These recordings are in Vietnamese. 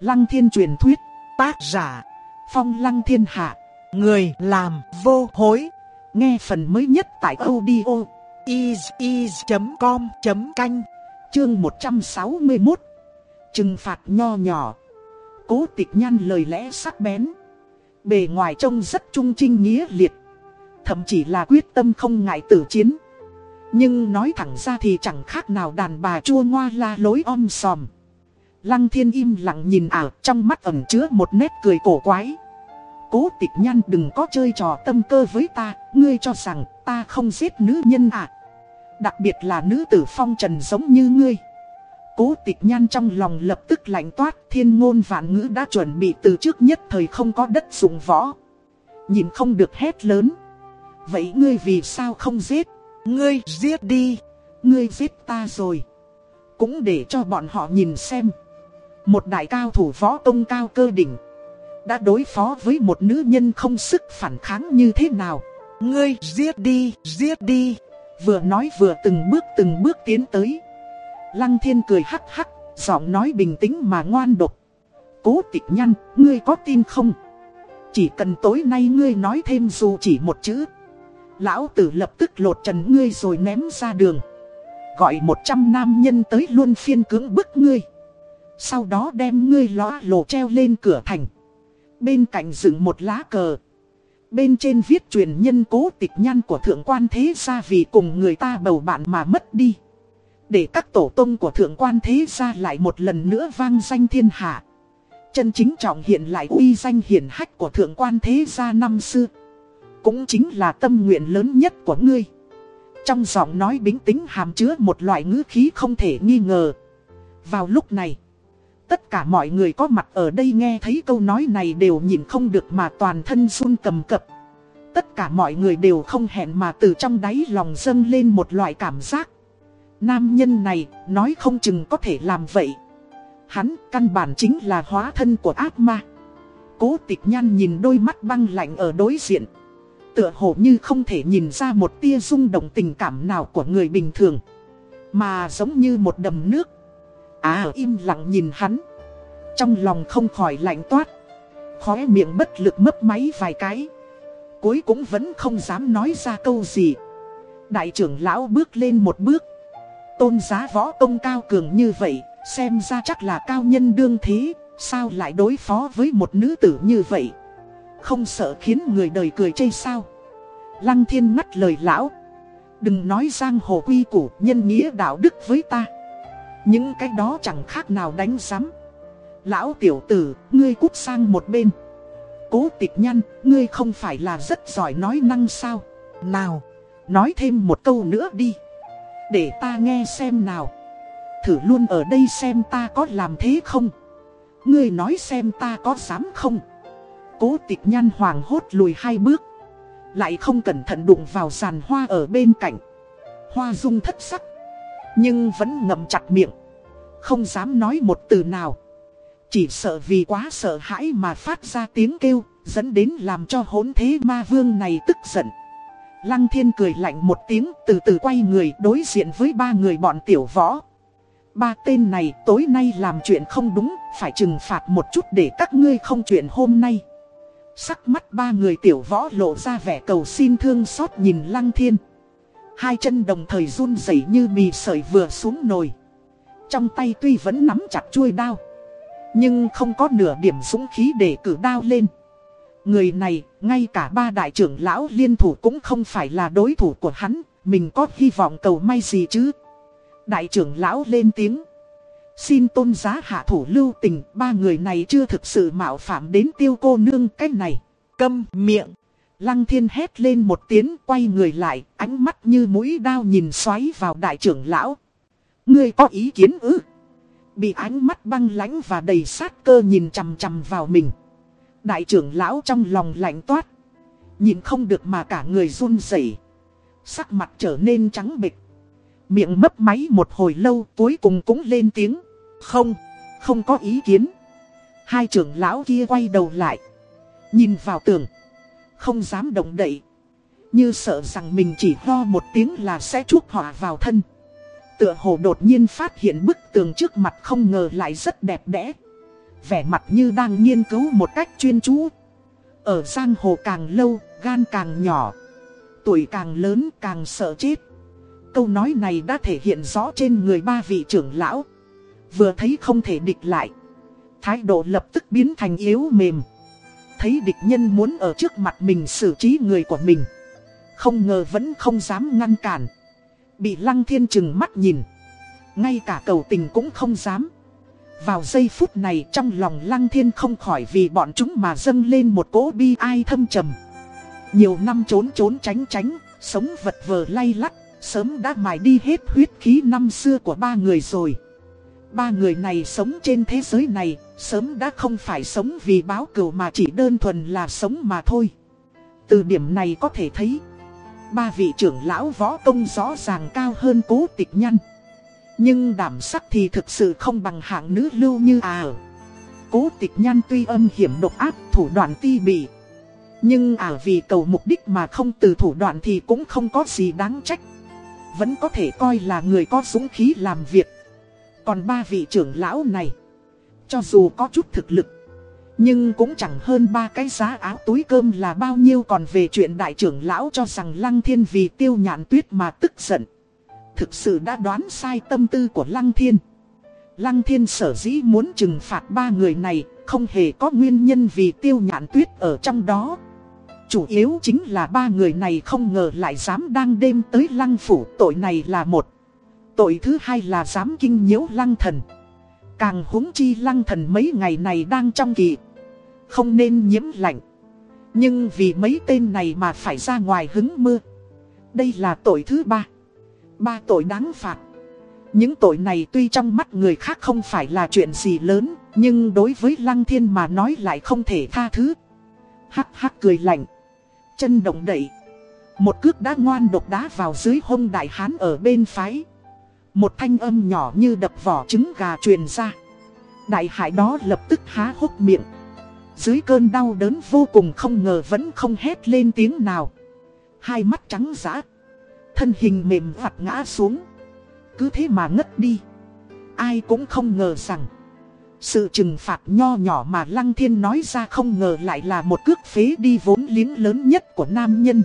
Lăng thiên truyền thuyết, tác giả, phong lăng thiên hạ, người làm vô hối. Nghe phần mới nhất tại audio is.com.canh, chương 161. Trừng phạt nho nhỏ. Cố tịch nhăn lời lẽ sắc bén. Bề ngoài trông rất trung trinh nghĩa liệt. Thậm chỉ là quyết tâm không ngại tử chiến. Nhưng nói thẳng ra thì chẳng khác nào đàn bà chua ngoa la lối om sòm. Lăng thiên im lặng nhìn ảo trong mắt ẩn chứa một nét cười cổ quái. Cố tịch nhăn đừng có chơi trò tâm cơ với ta, ngươi cho rằng ta không giết nữ nhân à. Đặc biệt là nữ tử phong trần giống như ngươi. Cố tịch nhan trong lòng lập tức lạnh toát thiên ngôn vạn ngữ đã chuẩn bị từ trước nhất thời không có đất dụng võ. Nhìn không được hét lớn. Vậy ngươi vì sao không giết? Ngươi giết đi. Ngươi giết ta rồi. Cũng để cho bọn họ nhìn xem. Một đại cao thủ võ công cao cơ đỉnh. Đã đối phó với một nữ nhân không sức phản kháng như thế nào. Ngươi giết đi, giết đi. Vừa nói vừa từng bước từng bước tiến tới. Lăng thiên cười hắc hắc, giọng nói bình tĩnh mà ngoan độc. Cố tịch nhăn, ngươi có tin không? Chỉ cần tối nay ngươi nói thêm dù chỉ một chữ. Lão tử lập tức lột trần ngươi rồi ném ra đường. Gọi một trăm nam nhân tới luôn phiên cưỡng bức ngươi. Sau đó đem ngươi lõa lộ treo lên cửa thành. Bên cạnh dựng một lá cờ. Bên trên viết truyền nhân cố tịch nhăn của thượng quan thế gia vì cùng người ta bầu bạn mà mất đi. Để các tổ tông của thượng quan thế gia lại một lần nữa vang danh thiên hạ. Chân chính trọng hiện lại uy danh hiển hách của thượng quan thế gia năm xưa. Cũng chính là tâm nguyện lớn nhất của ngươi. Trong giọng nói bính tính hàm chứa một loại ngữ khí không thể nghi ngờ. Vào lúc này, tất cả mọi người có mặt ở đây nghe thấy câu nói này đều nhìn không được mà toàn thân run cầm cập. Tất cả mọi người đều không hẹn mà từ trong đáy lòng dâng lên một loại cảm giác. Nam nhân này, nói không chừng có thể làm vậy. Hắn căn bản chính là hóa thân của ác ma. Cố tịch nhan nhìn đôi mắt băng lạnh ở đối diện. Tựa hồ như không thể nhìn ra một tia rung động tình cảm nào của người bình thường. Mà giống như một đầm nước. À im lặng nhìn hắn. Trong lòng không khỏi lạnh toát. Khóe miệng bất lực mấp máy vài cái. Cuối cũng vẫn không dám nói ra câu gì. Đại trưởng lão bước lên một bước. Tôn giá võ công cao cường như vậy, xem ra chắc là cao nhân đương thế, sao lại đối phó với một nữ tử như vậy? Không sợ khiến người đời cười chê sao? Lăng thiên ngắt lời lão. Đừng nói giang hồ quy củ nhân nghĩa đạo đức với ta. Những cái đó chẳng khác nào đánh giám. Lão tiểu tử, ngươi cút sang một bên. Cố tịch nhăn, ngươi không phải là rất giỏi nói năng sao? Nào, nói thêm một câu nữa đi. Để ta nghe xem nào Thử luôn ở đây xem ta có làm thế không Ngươi nói xem ta có dám không Cố tịch nhăn hoàng hốt lùi hai bước Lại không cẩn thận đụng vào giàn hoa ở bên cạnh Hoa dung thất sắc nhưng vẫn ngậm chặt miệng Không dám nói một từ nào Chỉ sợ vì quá sợ hãi mà phát ra tiếng kêu Dẫn đến làm cho hỗn thế ma vương này tức giận Lăng thiên cười lạnh một tiếng từ từ quay người đối diện với ba người bọn tiểu võ. Ba tên này tối nay làm chuyện không đúng, phải trừng phạt một chút để các ngươi không chuyện hôm nay. Sắc mắt ba người tiểu võ lộ ra vẻ cầu xin thương xót nhìn lăng thiên. Hai chân đồng thời run rẩy như mì sợi vừa xuống nồi. Trong tay tuy vẫn nắm chặt chuôi đao. Nhưng không có nửa điểm dũng khí để cử đao lên. Người này, ngay cả ba đại trưởng lão liên thủ cũng không phải là đối thủ của hắn, mình có hy vọng cầu may gì chứ. Đại trưởng lão lên tiếng. Xin tôn giá hạ thủ lưu tình, ba người này chưa thực sự mạo phạm đến tiêu cô nương cách này. Câm miệng. Lăng thiên hét lên một tiếng quay người lại, ánh mắt như mũi đao nhìn xoáy vào đại trưởng lão. Ngươi có ý kiến ư? Bị ánh mắt băng lãnh và đầy sát cơ nhìn chằm chằm vào mình. Đại trưởng lão trong lòng lạnh toát. Nhìn không được mà cả người run rẩy, Sắc mặt trở nên trắng bịch. Miệng mấp máy một hồi lâu cuối cùng cũng lên tiếng. Không, không có ý kiến. Hai trưởng lão kia quay đầu lại. Nhìn vào tường. Không dám động đậy. Như sợ rằng mình chỉ ho một tiếng là sẽ chuốc họa vào thân. Tựa hồ đột nhiên phát hiện bức tường trước mặt không ngờ lại rất đẹp đẽ. vẻ mặt như đang nghiên cứu một cách chuyên chú. Ở giang hồ càng lâu, gan càng nhỏ. Tuổi càng lớn càng sợ chết. Câu nói này đã thể hiện rõ trên người ba vị trưởng lão. Vừa thấy không thể địch lại. Thái độ lập tức biến thành yếu mềm. Thấy địch nhân muốn ở trước mặt mình xử trí người của mình. Không ngờ vẫn không dám ngăn cản. Bị lăng thiên chừng mắt nhìn. Ngay cả cầu tình cũng không dám. Vào giây phút này trong lòng lăng thiên không khỏi vì bọn chúng mà dâng lên một cỗ bi ai thâm trầm. Nhiều năm trốn trốn tránh tránh, sống vật vờ lay lắt, sớm đã mài đi hết huyết khí năm xưa của ba người rồi. Ba người này sống trên thế giới này, sớm đã không phải sống vì báo cửu mà chỉ đơn thuần là sống mà thôi. Từ điểm này có thể thấy, ba vị trưởng lão võ công rõ ràng cao hơn cố tịch nhăn. Nhưng đảm sắc thì thực sự không bằng hạng nữ lưu như à Cố tịch nhan tuy âm hiểm độc ác, thủ đoạn ti bị. Nhưng à vì cầu mục đích mà không từ thủ đoạn thì cũng không có gì đáng trách. Vẫn có thể coi là người có dũng khí làm việc. Còn ba vị trưởng lão này, cho dù có chút thực lực, nhưng cũng chẳng hơn ba cái giá áo túi cơm là bao nhiêu còn về chuyện đại trưởng lão cho rằng Lăng Thiên vì tiêu nhạn tuyết mà tức giận thực sự đã đoán sai tâm tư của Lăng Thiên. Lăng Thiên sở dĩ muốn trừng phạt ba người này, không hề có nguyên nhân vì tiêu nhạn tuyết ở trong đó. Chủ yếu chính là ba người này không ngờ lại dám đang đêm tới lăng phủ tội này là một. Tội thứ hai là dám kinh nhiễu lăng thần. Càng húng chi lăng thần mấy ngày này đang trong kỳ. Không nên nhiễm lạnh. Nhưng vì mấy tên này mà phải ra ngoài hứng mưa. Đây là tội thứ ba ba tội đáng phạt. Những tội này tuy trong mắt người khác không phải là chuyện gì lớn, nhưng đối với Lăng Thiên mà nói lại không thể tha thứ. Hắc hắc cười lạnh, chân động đậy. Một cước đá ngoan độc đá vào dưới hông đại hán ở bên phái. Một thanh âm nhỏ như đập vỏ trứng gà truyền ra. Đại hải đó lập tức há hốc miệng. Dưới cơn đau đớn vô cùng không ngờ vẫn không hét lên tiếng nào. Hai mắt trắng giã. Thân hình mềm vặt ngã xuống Cứ thế mà ngất đi Ai cũng không ngờ rằng Sự trừng phạt nho nhỏ mà Lăng Thiên nói ra không ngờ lại là một cước phế đi vốn liếng lớn nhất của nam nhân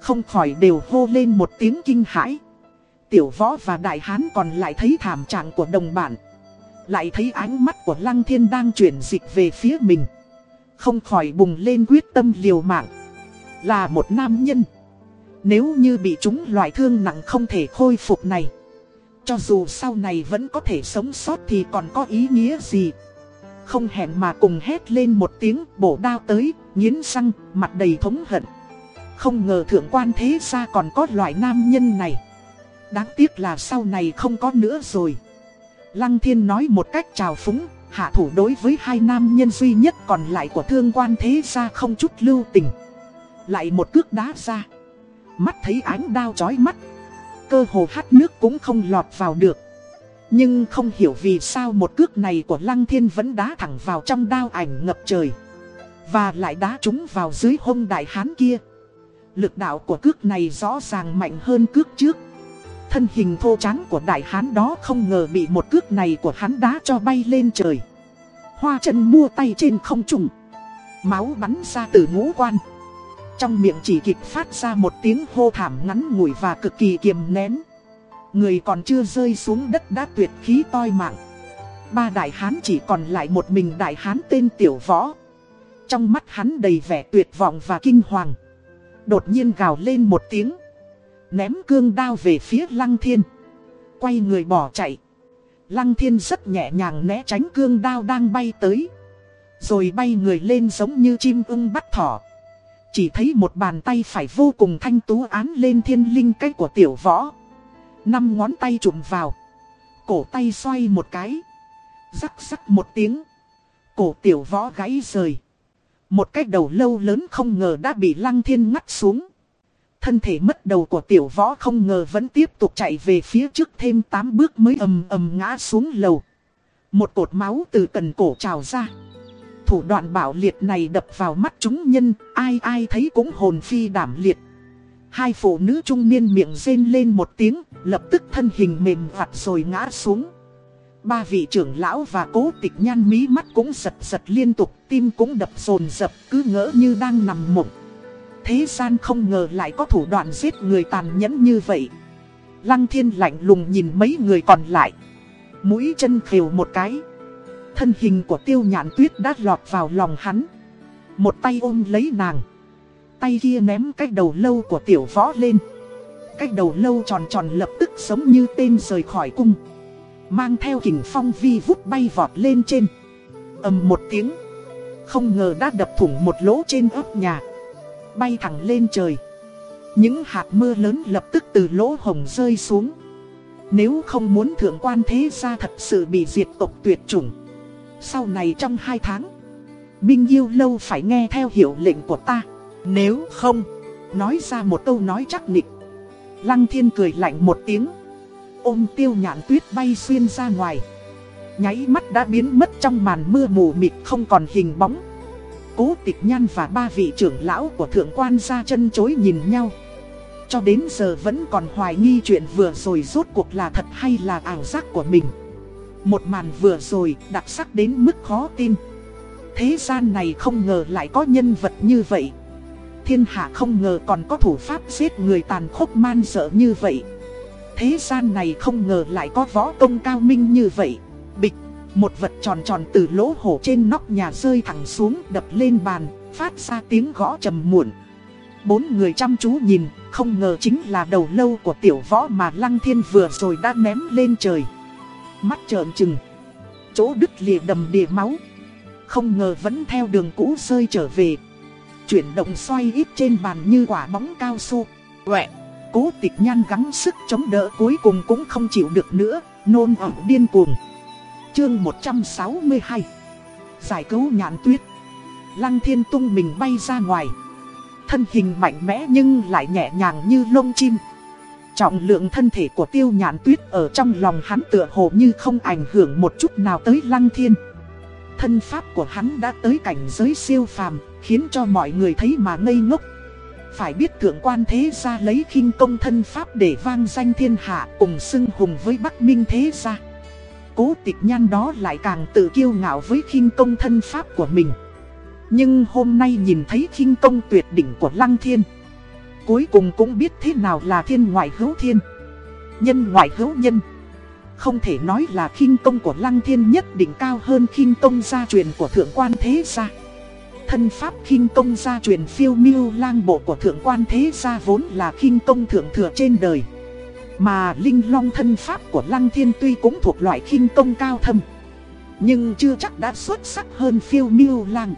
Không khỏi đều hô lên một tiếng kinh hãi Tiểu võ và đại hán còn lại thấy thảm trạng của đồng bản Lại thấy ánh mắt của Lăng Thiên đang chuyển dịch về phía mình. Không khỏi bùng lên quyết tâm liều mạng. Là một nam nhân. Nếu như bị chúng loại thương nặng không thể khôi phục này. Cho dù sau này vẫn có thể sống sót thì còn có ý nghĩa gì? Không hẹn mà cùng hét lên một tiếng bổ đao tới, nghiến răng, mặt đầy thống hận. Không ngờ thượng quan thế gia còn có loại nam nhân này. Đáng tiếc là sau này không có nữa rồi. Lăng thiên nói một cách trào phúng, Hạ thủ đối với hai nam nhân duy nhất còn lại của thương quan thế gia không chút lưu tình. Lại một cước đá ra. Mắt thấy ánh đao chói mắt. Cơ hồ hát nước cũng không lọt vào được. Nhưng không hiểu vì sao một cước này của Lăng Thiên vẫn đá thẳng vào trong đao ảnh ngập trời. Và lại đá trúng vào dưới hông đại hán kia. Lực đạo của cước này rõ ràng mạnh hơn cước trước. Thân hình thô tráng của đại hán đó không ngờ bị một cước này của hắn đá cho bay lên trời Hoa chân mua tay trên không trùng Máu bắn ra từ ngũ quan trong miệng chỉ kịp phát ra một tiếng hô thảm ngắn ngủi và cực kỳ kiềm nén. Người còn chưa rơi xuống đất đã tuyệt khí toi mạng. Ba đại hán chỉ còn lại một mình đại hán tên Tiểu Võ. Trong mắt hắn đầy vẻ tuyệt vọng và kinh hoàng. Đột nhiên gào lên một tiếng. Ném cương đao về phía Lăng Thiên. Quay người bỏ chạy. Lăng Thiên rất nhẹ nhàng né tránh cương đao đang bay tới. Rồi bay người lên giống như chim ưng bắt thỏ. Chỉ thấy một bàn tay phải vô cùng thanh tú án lên thiên linh cách của tiểu võ. Năm ngón tay trụm vào. Cổ tay xoay một cái. Rắc rắc một tiếng. Cổ tiểu võ gãy rời. Một cái đầu lâu lớn không ngờ đã bị lăng thiên ngắt xuống. Thân thể mất đầu của tiểu võ không ngờ vẫn tiếp tục chạy về phía trước thêm 8 bước mới ầm ầm ngã xuống lầu. Một cột máu từ cần cổ trào ra thủ đoạn bảo liệt này đập vào mắt chúng nhân, ai ai thấy cũng hồn phi đảm liệt. Hai phụ nữ trung niên miệng rên lên một tiếng, lập tức thân hình mềm vặt rồi ngã xuống. Ba vị trưởng lão và cố tịch nhan mí mắt cũng giật giật liên tục, tim cũng đập rồn rập cứ ngỡ như đang nằm mộng. Thế gian không ngờ lại có thủ đoạn giết người tàn nhẫn như vậy. Lăng thiên lạnh lùng nhìn mấy người còn lại. Mũi chân khều một cái. Thân hình của tiêu nhạn tuyết đã lọt vào lòng hắn. Một tay ôm lấy nàng. Tay kia ném cái đầu lâu của tiểu võ lên. Cái đầu lâu tròn tròn lập tức giống như tên rời khỏi cung. Mang theo kình phong vi vút bay vọt lên trên. ầm một tiếng. Không ngờ đã đập thủng một lỗ trên ấp nhà. Bay thẳng lên trời. Những hạt mưa lớn lập tức từ lỗ hồng rơi xuống. Nếu không muốn thượng quan thế gia thật sự bị diệt tộc tuyệt chủng. Sau này trong hai tháng, Minh Yêu Lâu phải nghe theo hiệu lệnh của ta. Nếu không, nói ra một câu nói chắc nịch. Lăng thiên cười lạnh một tiếng. Ôm tiêu nhạn tuyết bay xuyên ra ngoài. Nháy mắt đã biến mất trong màn mưa mù mịt không còn hình bóng. Cố tịch nhan và ba vị trưởng lão của thượng quan ra chân chối nhìn nhau. Cho đến giờ vẫn còn hoài nghi chuyện vừa rồi rốt cuộc là thật hay là ảo giác của mình. Một màn vừa rồi đặc sắc đến mức khó tin. Thế gian này không ngờ lại có nhân vật như vậy. Thiên hạ không ngờ còn có thủ pháp giết người tàn khốc man sợ như vậy. Thế gian này không ngờ lại có võ công cao minh như vậy. Bịch, một vật tròn tròn từ lỗ hổ trên nóc nhà rơi thẳng xuống đập lên bàn, phát ra tiếng gõ trầm muộn. Bốn người chăm chú nhìn, không ngờ chính là đầu lâu của tiểu võ mà Lăng Thiên vừa rồi đã ném lên trời. Mắt trợn trừng, chỗ đứt lìa đầm đìa máu. Không ngờ vẫn theo đường cũ rơi trở về. Chuyển động xoay ít trên bàn như quả bóng cao su. Quẹ, cố tịch nhan gắng sức chống đỡ cuối cùng cũng không chịu được nữa, nôn ẩm điên cuồng. Chương 162 Giải cứu nhạn tuyết. Lăng thiên tung mình bay ra ngoài. Thân hình mạnh mẽ nhưng lại nhẹ nhàng như lông chim. Trọng lượng thân thể của tiêu nhạn tuyết ở trong lòng hắn tựa hồ như không ảnh hưởng một chút nào tới lăng thiên. Thân pháp của hắn đã tới cảnh giới siêu phàm, Khiến cho mọi người thấy mà ngây ngốc. Phải biết thượng quan thế gia lấy khinh công thân pháp để vang danh thiên hạ Cùng xưng hùng với Bắc Minh thế gia. Cố tịch nhan đó lại càng tự kiêu ngạo với khinh công thân pháp của mình. Nhưng hôm nay nhìn thấy khinh công tuyệt đỉnh của Lăng Thiên, Cuối cùng cũng biết thế nào là thiên ngoại hữu thiên. Nhân ngoại hữu nhân, Không thể nói là khinh công của Lăng Thiên nhất định cao hơn khinh công gia truyền của Thượng quan Thế Gia. Thân pháp khinh công gia truyền phiêu miêu lang bộ của Thượng quan Thế Gia vốn là khinh công thượng thừa trên đời mà linh long thân pháp của Lăng Thiên tuy cũng thuộc loại khinh công cao thâm, Nhưng chưa chắc đã xuất sắc hơn phiêu miêu lang.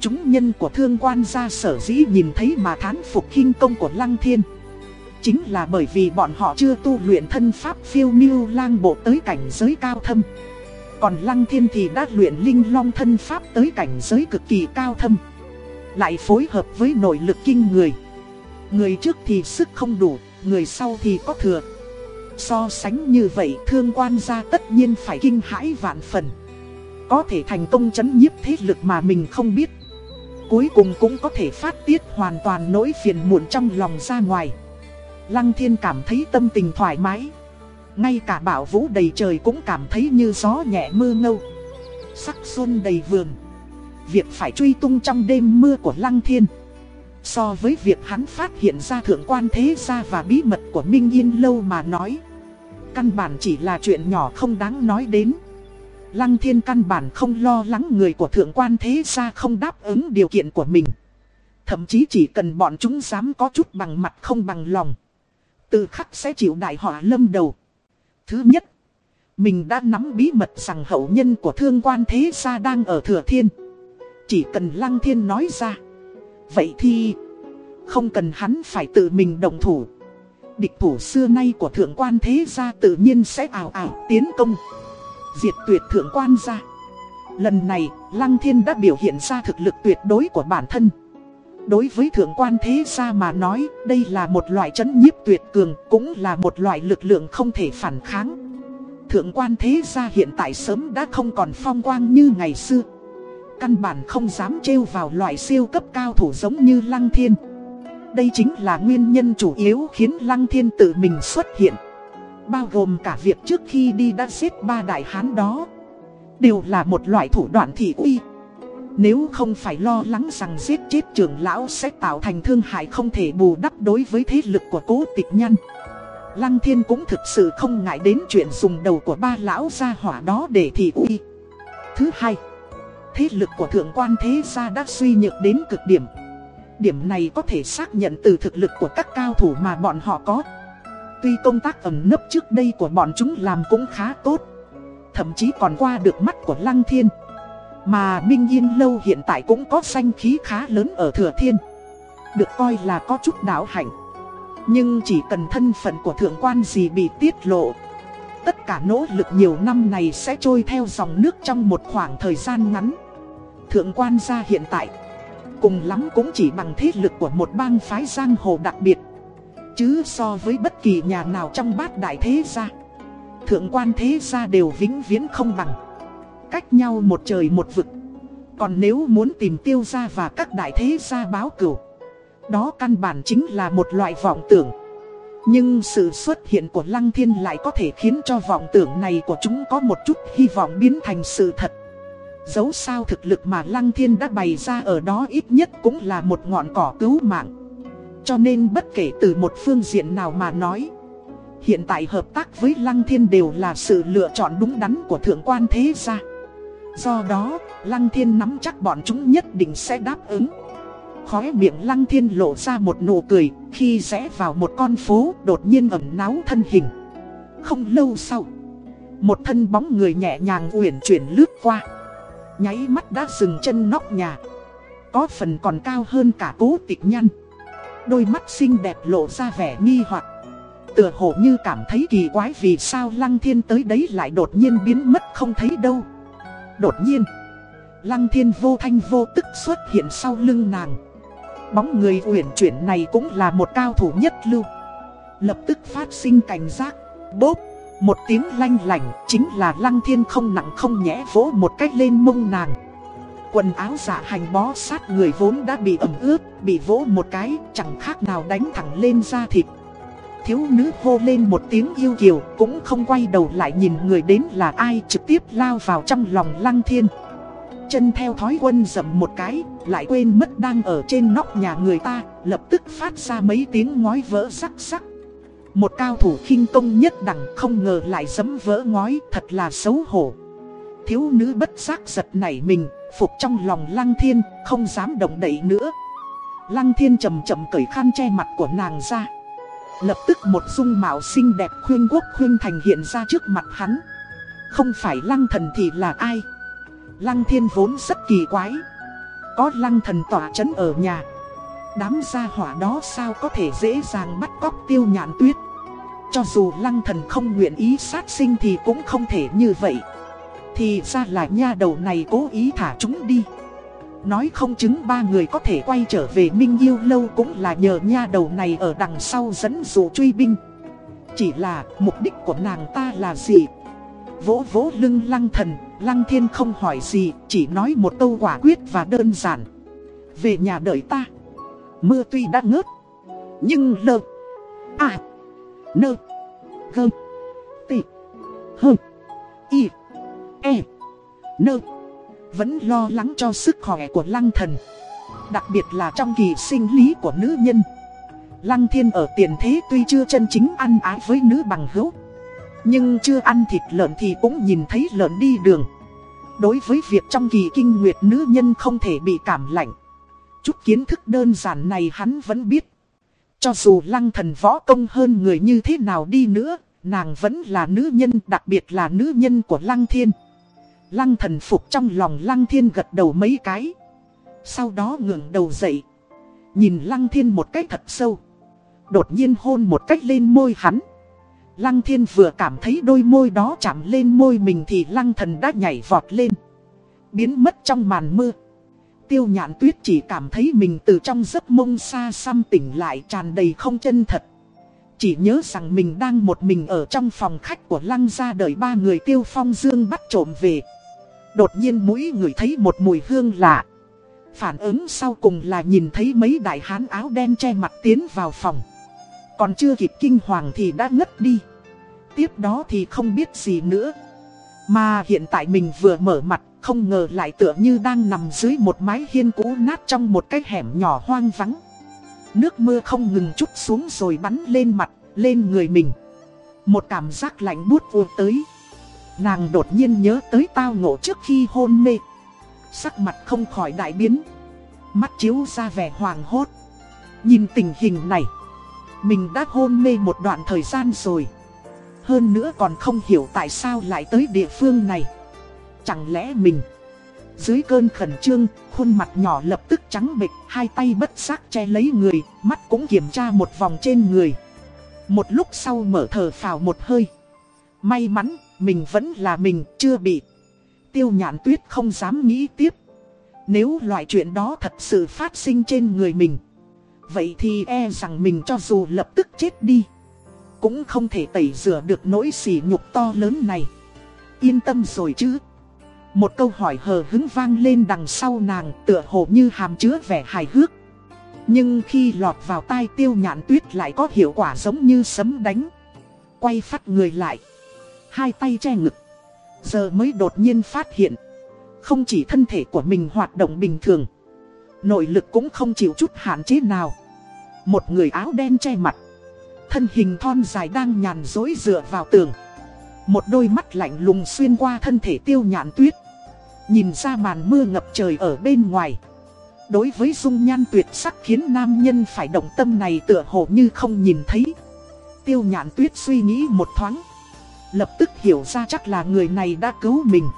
Chúng nhân của thương quan gia sở dĩ nhìn thấy mà thán phục khinh công của Lăng Thiên, Chính là bởi vì bọn họ chưa tu luyện thân pháp phiêu miêu lang bộ tới cảnh giới cao thâm. Còn Lăng Thiên thì đã luyện linh long thân pháp tới cảnh giới cực kỳ cao thâm, Lại phối hợp với nội lực kinh người. Người trước thì sức không đủ người sau thì có thừa. So sánh như vậy, thương quan gia tất nhiên phải kinh hãi vạn phần. Có thể thành công chấn nhiếp thế lực mà mình không biết. Cuối cùng cũng có thể phát tiết hoàn toàn nỗi phiền muộn trong lòng ra ngoài. Lăng thiên cảm thấy tâm tình thoải mái. Ngay cả bảo vũ đầy trời cũng cảm thấy như gió nhẹ mưa ngâu. Sắc xuân đầy vườn. Việc phải truy tung trong đêm mưa của Lăng Thiên So với việc hắn phát hiện ra thượng quan thế gia và bí mật của Minh Yên Lâu mà nói, Căn bản chỉ là chuyện nhỏ không đáng nói đến. Lăng thiên căn bản không lo lắng người của thượng quan thế gia không đáp ứng điều kiện của mình. Thậm chí chỉ cần bọn chúng dám có chút bằng mặt không bằng lòng Từ khắc sẽ chịu đại họa lâm đầu. Thứ nhất, Mình đã nắm bí mật rằng hậu nhân của thương quan thế gia đang ở thừa thiên. Chỉ cần lăng thiên nói ra Vậy thì, không cần hắn phải tự mình đồng thủ. Địch thủ xưa nay của thượng quan thế gia tự nhiên sẽ ảo ảo tiến công. Diệt tuyệt thượng quan gia. Lần này, Lăng Thiên đã biểu hiện ra thực lực tuyệt đối của bản thân. Đối với thượng quan thế gia mà nói, Đây là một loại chấn nhiếp tuyệt cường, Cũng là một loại lực lượng không thể phản kháng. Thượng quan thế gia hiện tại sớm đã không còn phong quang như ngày xưa. Căn bản không dám trêu vào loại siêu cấp cao thủ giống như Lăng Thiên. Đây chính là nguyên nhân chủ yếu khiến Lăng Thiên tự mình xuất hiện. Bao gồm cả việc trước khi đi đã giết ba đại hán đó. Đều là một loại thủ đoạn thị uy. Nếu không phải lo lắng rằng giết chết trưởng lão sẽ tạo thành thương hại không thể bù đắp đối với thế lực của cố tịch nhân. Lăng thiên cũng thực sự không ngại đến chuyện dùng đầu của ba lão gia hỏa đó để thị uy. Thứ hai Thế lực của thượng quan thế gia đã suy nhược đến cực điểm. Điểm này có thể xác nhận từ thực lực của các cao thủ mà bọn họ có. Tuy công tác ẩn nấp trước đây của bọn chúng làm cũng khá tốt, Thậm chí còn qua được mắt của Lăng Thiên. Mà Minh Yên Lâu hiện tại cũng có danh khí khá lớn ở Thừa Thiên, Được coi là có chút đảo hạnh. Nhưng chỉ cần thân phận của thượng quan gì bị tiết lộ Tất cả nỗ lực nhiều năm này sẽ trôi theo dòng nước trong một khoảng thời gian ngắn. Thượng quan gia hiện tại, Cùng lắm cũng chỉ bằng thế lực của một bang phái giang hồ đặc biệt. Chứ so với bất kỳ nhà nào trong bát đại thế gia, Thượng quan thế gia đều vĩnh viễn không bằng. Cách nhau một trời một vực. Còn nếu muốn tìm tiêu gia và các đại thế gia báo cửu, Đó căn bản chính là một loại vọng tưởng. Nhưng sự xuất hiện của Lăng Thiên lại có thể khiến cho vọng tưởng này của chúng có một chút hy vọng biến thành sự thật. Dẫu sao thực lực mà Lăng Thiên đã bày ra ở đó ít nhất cũng là một ngọn cỏ cứu mạng. Cho nên bất kể từ một phương diện nào mà nói Hiện tại hợp tác với Lăng Thiên đều là sự lựa chọn đúng đắn của thượng quan thế gia. Do đó, Lăng Thiên nắm chắc bọn chúng nhất định sẽ đáp ứng. Khóe miệng Lăng Thiên lộ ra một nụ cười, Khi rẽ vào một con phố, đột nhiên ẩn náo thân hình. Không lâu sau, Một thân bóng người nhẹ nhàng uyển chuyển lướt qua. Nháy mắt đã dừng chân nóc nhà. Có phần còn cao hơn cả cố tịch nhăn. Đôi mắt xinh đẹp lộ ra vẻ nghi hoặc. Tựa hồ như cảm thấy kỳ quái vì sao Lăng Thiên tới đấy lại đột nhiên biến mất không thấy đâu. Đột nhiên, Lăng Thiên vô thanh vô tức xuất hiện sau lưng nàng. Bóng người uyển chuyển này cũng là một cao thủ nhất lưu. Lập tức phát sinh cảnh giác, Bốp, một tiếng lanh lảnh, chính là lăng thiên không nặng không nhẹ vỗ một cách lên mông nàng. Quần áo dạ hành bó sát người vốn đã bị ẩm ướt, Bị vỗ một cái, chẳng khác nào đánh thẳng lên da thịt. Thiếu nữ hô lên một tiếng yêu kiều, Cũng không quay đầu lại nhìn người đến là ai Trực tiếp lao vào trong lòng lăng thiên. Chân theo thói quân dậm một cái, Lại quên mất đang ở trên nóc nhà người ta, Lập tức phát ra mấy tiếng ngói vỡ sắc sắc. Một cao thủ khinh công nhất đẳng không ngờ lại dấm vỡ ngói, thật là xấu hổ. Thiếu nữ bất giác giật nảy mình, Phục trong lòng lăng thiên, không dám động đậy nữa. Lăng thiên chậm chậm cởi khăn che mặt của nàng ra. Lập tức một dung mạo xinh đẹp khuyên quốc khuyên thành hiện ra trước mặt hắn. Không phải lăng thần thì là ai? Lăng thiên vốn rất kỳ quái. Có lăng thần tỏa chấn ở nhà. Đám gia hỏa đó sao có thể dễ dàng bắt cóc tiêu nhạn tuyết? Cho dù lăng thần không nguyện ý sát sinh thì cũng không thể như vậy. Thì ra là nha đầu này cố ý thả chúng đi. Nói không chứng ba người có thể quay trở về Minh Yêu Lâu cũng là nhờ nha đầu này ở đằng sau dẫn dụ truy binh. Chỉ là mục đích của nàng ta là gì? Vỗ vỗ lưng lăng thần, lăng thiên không hỏi gì, chỉ nói một câu quả quyết và đơn giản. Về nhà đợi ta. Mưa tuy đã ngớt Nhưng lơ À Nơ Gơ Tị Hơ Y E Nơ Vẫn lo lắng cho sức khỏe của lăng thần. Đặc biệt là trong kỳ sinh lý của nữ nhân. Lăng thiên ở tiền thế tuy chưa chân chính ăn ái với nữ bằng hữu nhưng chưa ăn thịt lợn thì cũng nhìn thấy lợn đi đường Đối với việc trong kỳ kinh nguyệt nữ nhân không thể bị cảm lạnh Chút kiến thức đơn giản này hắn vẫn biết. Cho dù lăng thần võ công hơn người như thế nào đi nữa, nàng vẫn là nữ nhân, đặc biệt là nữ nhân của lăng thiên. Lăng thần phục trong lòng lăng thiên gật đầu mấy cái. Sau đó ngẩng đầu dậy. Nhìn lăng thiên một cách thật sâu. Đột nhiên hôn một cách lên môi hắn. Lăng thiên vừa cảm thấy đôi môi đó chạm lên môi mình thì lăng thần đã nhảy vọt lên. Biến mất trong màn mưa tiêu nhạn tuyết chỉ cảm thấy mình từ trong giấc mông xa xăm tỉnh lại tràn đầy không chân thật. Chỉ nhớ rằng mình đang một mình ở trong phòng khách của lăng gia đợi ba người tiêu phong dương bắt trộm về. Đột nhiên mũi người thấy một mùi hương lạ. Phản ứng sau cùng là nhìn thấy mấy đại hán áo đen che mặt tiến vào phòng. Còn chưa kịp kinh hoàng thì đã ngất đi. Tiếp đó thì không biết gì nữa. Mà hiện tại mình vừa mở mặt, không ngờ lại tựa như đang nằm dưới một mái hiên cũ nát trong một cái hẻm nhỏ hoang vắng. Nước mưa không ngừng chút xuống rồi bắn lên mặt, lên người mình. Một cảm giác lạnh buốt vô tới. Nàng đột nhiên nhớ tới tao ngộ trước khi hôn mê. Sắc mặt không khỏi đại biến. Mắt chiếu ra vẻ hoàng hốt. Nhìn tình hình này. Mình đã hôn mê một đoạn thời gian rồi. Hơn nữa còn không hiểu tại sao lại tới địa phương này. Chẳng lẽ mình... Dưới cơn khẩn trương, khuôn mặt nhỏ lập tức trắng bệch, hai tay bất giác che lấy người, mắt cũng kiểm tra một vòng trên người. Một lúc sau mở thở phào một hơi. May mắn, mình vẫn là mình, chưa bị. Tiêu nhạn tuyết không dám nghĩ tiếp. Nếu loại chuyện đó thật sự phát sinh trên người mình. Vậy thì e rằng mình cho dù lập tức chết đi. Cũng không thể tẩy rửa được nỗi sỉ nhục to lớn này. Yên tâm rồi chứ. Một câu hỏi hờ hứng vang lên đằng sau nàng tựa hồ như hàm chứa vẻ hài hước. Nhưng khi lọt vào tai tiêu nhạn tuyết lại có hiệu quả giống như sấm đánh. Quay phát người lại. Hai tay che ngực. Giờ mới đột nhiên phát hiện. Không chỉ thân thể của mình hoạt động bình thường. Nội lực cũng không chịu chút hạn chế nào. Một người áo đen che mặt. Thân hình thon dài đang nhàn dối dựa vào tường. Một đôi mắt lạnh lùng xuyên qua thân thể tiêu nhạn tuyết. Nhìn ra màn mưa ngập trời ở bên ngoài. Đối với dung nhan tuyệt sắc khiến nam nhân phải động tâm này tựa hồ như không nhìn thấy. Tiêu nhạn tuyết suy nghĩ một thoáng. Lập tức hiểu ra chắc là người này đã cứu mình.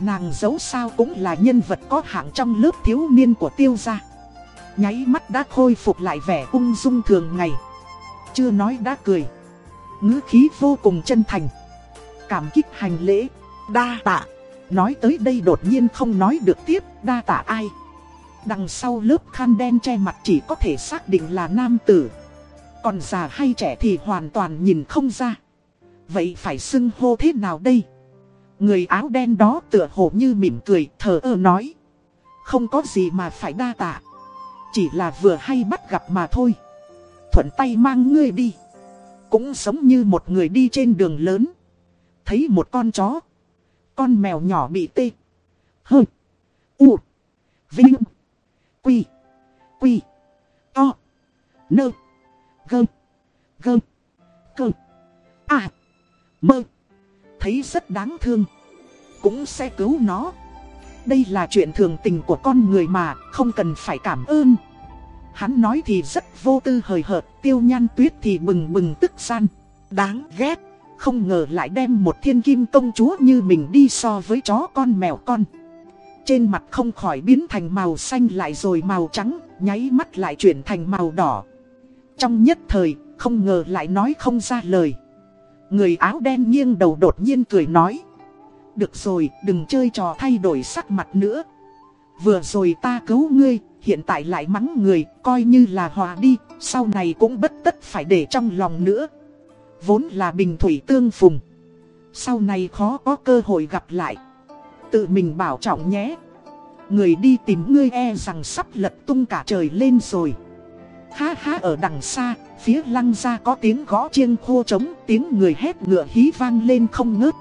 Nàng giấu sao cũng là nhân vật có hạng trong lớp thiếu niên của tiêu gia. Nháy mắt đã khôi phục lại vẻ ung dung thường ngày. Chưa nói đã cười. ngữ khí vô cùng chân thành. Cảm kích hành lễ. Đa tạ. Nói tới đây đột nhiên không nói được tiếp. Đa tạ ai. Đằng sau lớp khăn đen che mặt chỉ có thể xác định là nam tử. Còn già hay trẻ thì hoàn toàn nhìn không ra. Vậy phải xưng hô thế nào đây? Người áo đen đó tựa hồ như mỉm cười, thờ ơ nói. Không có gì mà phải đa tạ. Chỉ là vừa hay bắt gặp mà thôi. Thuận tay mang ngươi đi. Cũng giống như một người đi trên đường lớn. Thấy một con chó. Con mèo nhỏ bị tê. Hơ. U. Vinh. Quy. Quy. To. Nơ. Gơ. Gơ. Cơ. À. Mơ. Thấy rất đáng thương. Cũng sẽ cứu nó. Đây là chuyện thường tình của con người mà, không cần phải cảm ơn. Hắn nói thì rất vô tư hời hợt, tiêu nhan tuyết thì bừng bừng tức gian. Đáng ghét, không ngờ lại đem một thiên kim công chúa như mình đi so với chó con mèo con. Trên mặt không khỏi biến thành màu xanh lại rồi màu trắng, nháy mắt lại chuyển thành màu đỏ. Trong nhất thời, không ngờ lại nói không ra lời. Người áo đen nghiêng đầu đột nhiên cười nói. Được rồi, đừng chơi trò thay đổi sắc mặt nữa. Vừa rồi ta cứu ngươi, hiện tại lại mắng người, coi như là hòa đi, sau này cũng bất tất phải để trong lòng nữa. Vốn là bình thủy tương phùng. Sau này khó có cơ hội gặp lại. Tự mình bảo trọng nhé. Người đi tìm ngươi e rằng sắp lật tung cả trời lên rồi. Ha ha ở đằng xa, phía lăng ra có tiếng gõ chiêng khô trống, tiếng người hét ngựa hí vang lên không ngớt.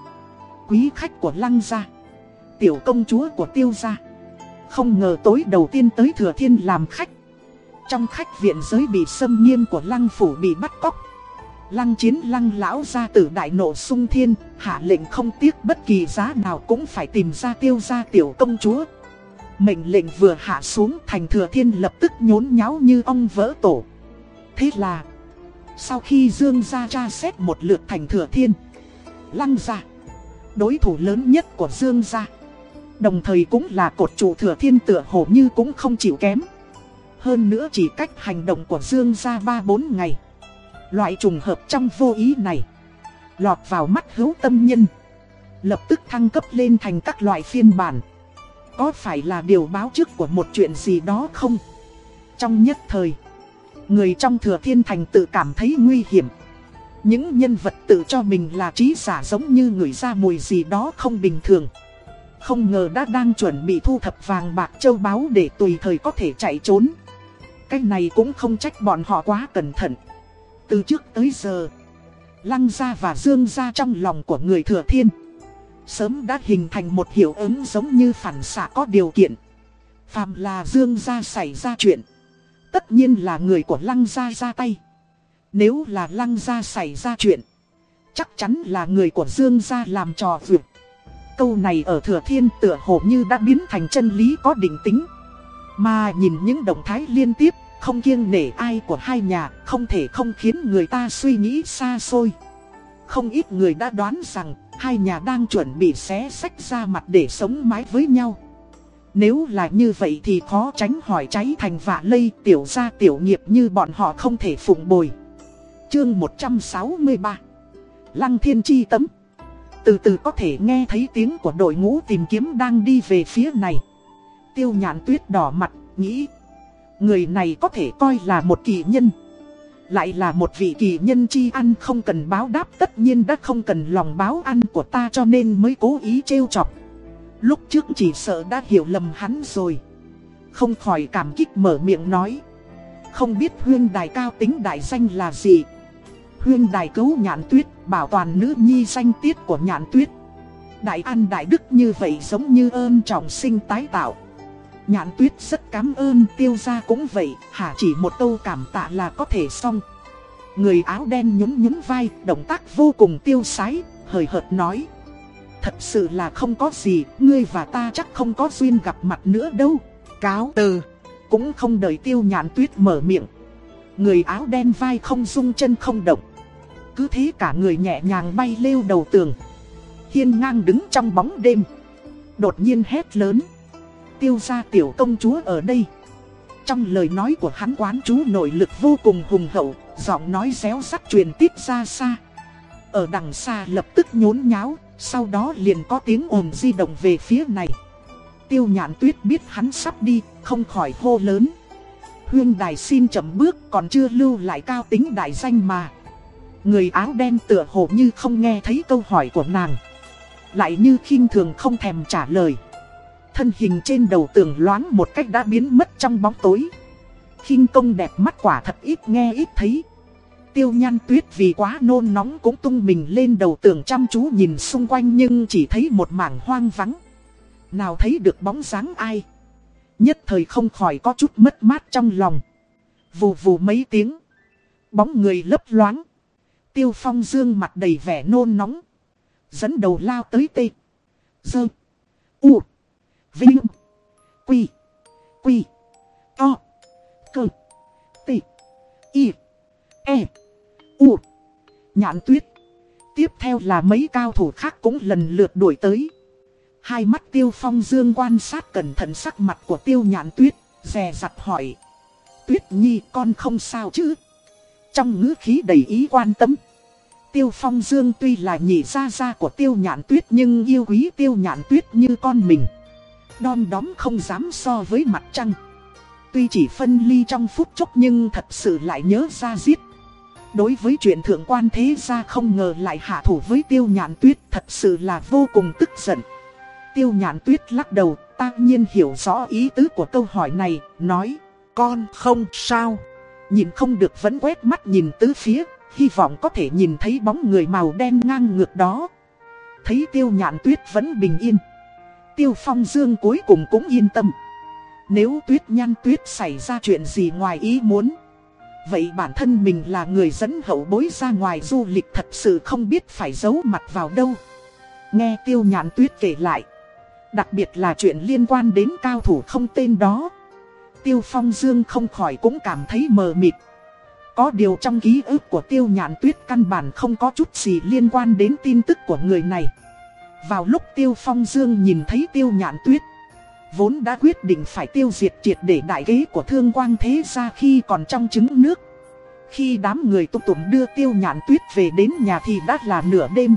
Quý khách của lăng ra, tiểu công chúa của tiêu gia. Không ngờ tối đầu tiên tới thừa thiên làm khách. Trong khách viện giới bị xâm nghiêm của lăng phủ bị bắt cóc. Lăng chiến lăng lão gia tử đại nộ sung thiên, hạ lệnh không tiếc bất kỳ giá nào cũng phải tìm ra tiêu gia tiểu công chúa. Mệnh lệnh vừa hạ xuống thành thừa thiên lập tức nhốn nháo như ong vỡ tổ. Thế là, sau khi Dương gia tra xét một lượt thành thừa thiên, lăng gia, đối thủ lớn nhất của Dương gia. Đồng thời cũng là cột trụ thừa thiên tựa hồ như cũng không chịu kém. Hơn nữa chỉ cách hành động của Dương gia 3-4 ngày. Loại trùng hợp trong vô ý này, lọt vào mắt hữu tâm nhân. Lập tức thăng cấp lên thành các loại phiên bản. Có phải là điều báo trước của một chuyện gì đó không? Trong nhất thời, người trong thừa thiên thành tự cảm thấy nguy hiểm. Những nhân vật tự cho mình là trí giả giống như người ra mùi gì đó không bình thường. Không ngờ đã đang chuẩn bị thu thập vàng bạc châu báu để tùy thời có thể chạy trốn. Cái này cũng không trách bọn họ quá cẩn thận. Từ trước tới giờ, Lăng gia và Dương gia trong lòng của người thừa thiên Sớm đã hình thành một hiệu ứng giống như phản xạ có điều kiện Phàm là Dương gia xảy ra chuyện Tất nhiên là người của Lăng gia ra tay Nếu là Lăng gia xảy ra chuyện Chắc chắn là người của Dương gia làm trò vượt Câu này ở Thừa Thiên tựa hồ như đã biến thành chân lý có định tính. Mà nhìn những động thái liên tiếp, Không kiêng nể ai của hai nhà, Không thể không khiến người ta suy nghĩ xa xôi. Không ít người đã đoán rằng, Hai nhà đang chuẩn bị xé sách ra mặt để sống mái với nhau. Nếu là như vậy thì khó tránh hỏi cháy thành vạ lây, tiểu gia tiểu nghiệp như bọn họ không thể phụng bồi. Chương 163 Lăng thiên chi tấm. Từ từ có thể nghe thấy tiếng của đội ngũ tìm kiếm đang đi về phía này. Tiêu nhãn tuyết đỏ mặt, nghĩ Người này có thể coi là một kỳ nhân. Lại là một vị kỳ nhân chi ăn không cần báo đáp Tất nhiên đã không cần lòng báo ăn của ta cho nên mới cố ý trêu chọc. Lúc trước chỉ sợ đã hiểu lầm hắn rồi. Không khỏi cảm kích mở miệng nói. Không biết huyên đài cao tính đại danh là gì. Huyên đài cứu nhãn tuyết bảo toàn nữ nhi danh tiết của nhạn tuyết Đại an đại đức như vậy giống như ơn trọng sinh tái tạo Nhãn tuyết rất cảm ơn tiêu gia cũng vậy, hả chỉ một câu cảm tạ là có thể xong. Người áo đen nhún nhún vai, động tác vô cùng tiêu sái, hời hợt nói. Thật sự là không có gì, ngươi và ta chắc không có duyên gặp mặt nữa đâu. Cáo từ, cũng không đợi tiêu nhãn tuyết mở miệng. Người áo đen vai không rung chân không động. Cứ thế cả người nhẹ nhàng bay lêu đầu tường. Hiên ngang đứng trong bóng đêm. Đột nhiên hét lớn tiêu gia tiểu công chúa ở đây. Trong lời nói của hắn quán chú nội lực vô cùng hùng hậu, giọng nói réo sắc truyền tiếp ra xa. Ở đằng xa lập tức nhốn nháo, sau đó liền có tiếng ồn di động về phía này. Tiêu nhãn tuyết biết hắn sắp đi, không khỏi hô lớn. Huyên đài xin chậm bước còn chưa lưu lại cao tính đại danh mà. Người áo đen tựa hồ như không nghe thấy câu hỏi của nàng. Lại như khinh thường không thèm trả lời thân hình trên đầu tường loáng một cách đã biến mất trong bóng tối. khinh công đẹp mắt quả thật ít nghe ít thấy. Tiêu nhan tuyết vì quá nôn nóng cũng tung mình lên đầu tường chăm chú nhìn xung quanh nhưng chỉ thấy một mảng hoang vắng. Nào thấy được bóng dáng ai. Nhất thời không khỏi có chút mất mát trong lòng. Vù vù mấy tiếng. Bóng người lấp loáng. Tiêu phong dương mặt đầy vẻ nôn nóng. Dẫn đầu lao tới tê. Dơ. U. Vinh. Quy. Quy. To. Cơ. Tê. Y. E. U. Nhãn tuyết. Tiếp theo là mấy cao thủ khác cũng lần lượt đuổi tới. Hai mắt tiêu phong dương quan sát cẩn thận sắc mặt của tiêu nhãn tuyết, dè dặt hỏi. Tuyết nhi con không sao chứ? Trong ngữ khí đầy ý quan tâm. Tiêu phong dương tuy là nhị gia gia của tiêu Nhạn tuyết nhưng yêu quý tiêu Nhạn tuyết như con mình. Đom đóm không dám so với mặt trăng Tuy chỉ phân ly trong phút chốc nhưng thật sự lại nhớ ra giết Đối với chuyện thượng quan thế gia không ngờ lại hạ thủ với tiêu nhạn tuyết thật sự là vô cùng tức giận Tiêu nhạn tuyết lắc đầu, ta nhiên hiểu rõ ý tứ của câu hỏi này, nói Con không sao Nhìn không được vẫn quét mắt nhìn tứ phía, hy vọng có thể nhìn thấy bóng người màu đen ngang ngược đó Thấy tiêu nhạn tuyết vẫn bình yên Tiêu Phong Dương cuối cùng cũng yên tâm. Nếu tuyết nhăn tuyết xảy ra chuyện gì ngoài ý muốn. Vậy bản thân mình là người dẫn hậu bối ra ngoài du lịch thật sự không biết phải giấu mặt vào đâu. Nghe tiêu nhạn tuyết kể lại. Đặc biệt là chuyện liên quan đến cao thủ không tên đó. Tiêu Phong Dương không khỏi cũng cảm thấy mờ mịt. Có điều trong ký ức của tiêu Nhạn tuyết căn bản không có chút gì liên quan đến tin tức của người này. Vào lúc Tiêu Phong Dương nhìn thấy Tiêu Nhạn Tuyết, Vốn đã quyết định phải tiêu diệt triệt để đại kế của thương quang thế ra khi còn trong trứng nước Khi đám người tụ tụng đưa Tiêu Nhạn Tuyết về đến nhà thì đã là nửa đêm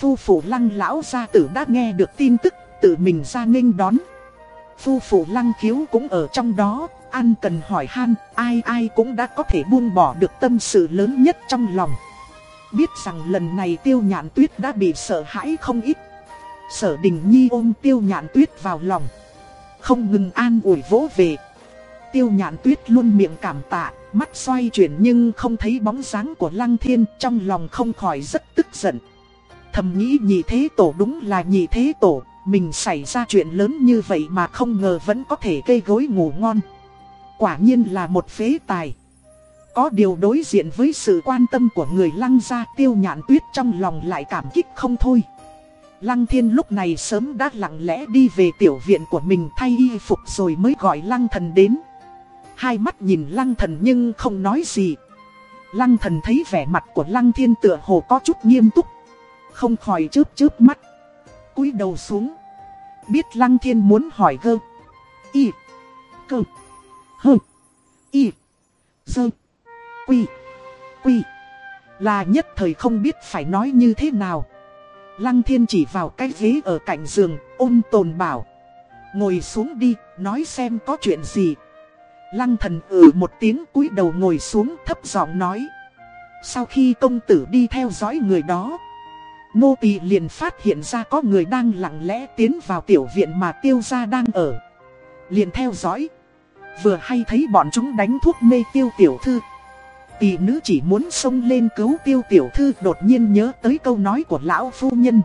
Phu phụ lăng lão gia tử đã nghe được tin tức, tự mình ra nghênh đón Phu phụ lăng khiếu cũng ở trong đó. An cần hỏi han ai ai cũng đã có thể buông bỏ được tâm sự lớn nhất trong lòng. Biết rằng lần này tiêu nhạn tuyết đã bị sợ hãi không ít. Sở đình nhi ôm tiêu nhạn tuyết vào lòng. Không ngừng an ủi vỗ về. Tiêu nhạn tuyết luôn miệng cảm tạ Mắt xoay chuyển nhưng không thấy bóng dáng của Lăng Thiên trong lòng không khỏi rất tức giận. Thầm nghĩ nhị thế tổ đúng là nhị thế tổ, mình xảy ra chuyện lớn như vậy mà không ngờ vẫn có thể cây gối ngủ ngon. Quả nhiên là một phế tài. Có điều đối diện với sự quan tâm của người lăng gia, tiêu nhạn tuyết trong lòng lại cảm kích không thôi. Lăng thiên lúc này sớm đã lặng lẽ đi về tiểu viện của mình thay y phục rồi mới gọi lăng thần đến. Hai mắt nhìn lăng thần nhưng không nói gì. Lăng thần thấy vẻ mặt của lăng thiên tựa hồ có chút nghiêm túc. Không khỏi chớp chớp mắt cúi đầu xuống. Biết lăng thiên muốn hỏi gơ. Y. Cơ. Hơ. Y. Dơ. Quy. Quy. Là nhất thời không biết phải nói như thế nào. Lăng thiên chỉ vào cái ghế ở cạnh giường, ôn tồn bảo. Ngồi xuống đi, nói xem có chuyện gì. Lăng thần ừ một tiếng cúi đầu ngồi xuống thấp giọng nói. Sau khi công tử đi theo dõi người đó, Nô tỳ liền phát hiện ra có người đang lặng lẽ tiến vào tiểu viện mà tiêu gia đang ở. Liền theo dõi. Vừa hay thấy bọn chúng đánh thuốc mê tiêu tiểu thư. Tỷ nữ chỉ muốn xông lên cứu tiêu tiểu thư đột nhiên nhớ tới câu nói của lão phu nhân.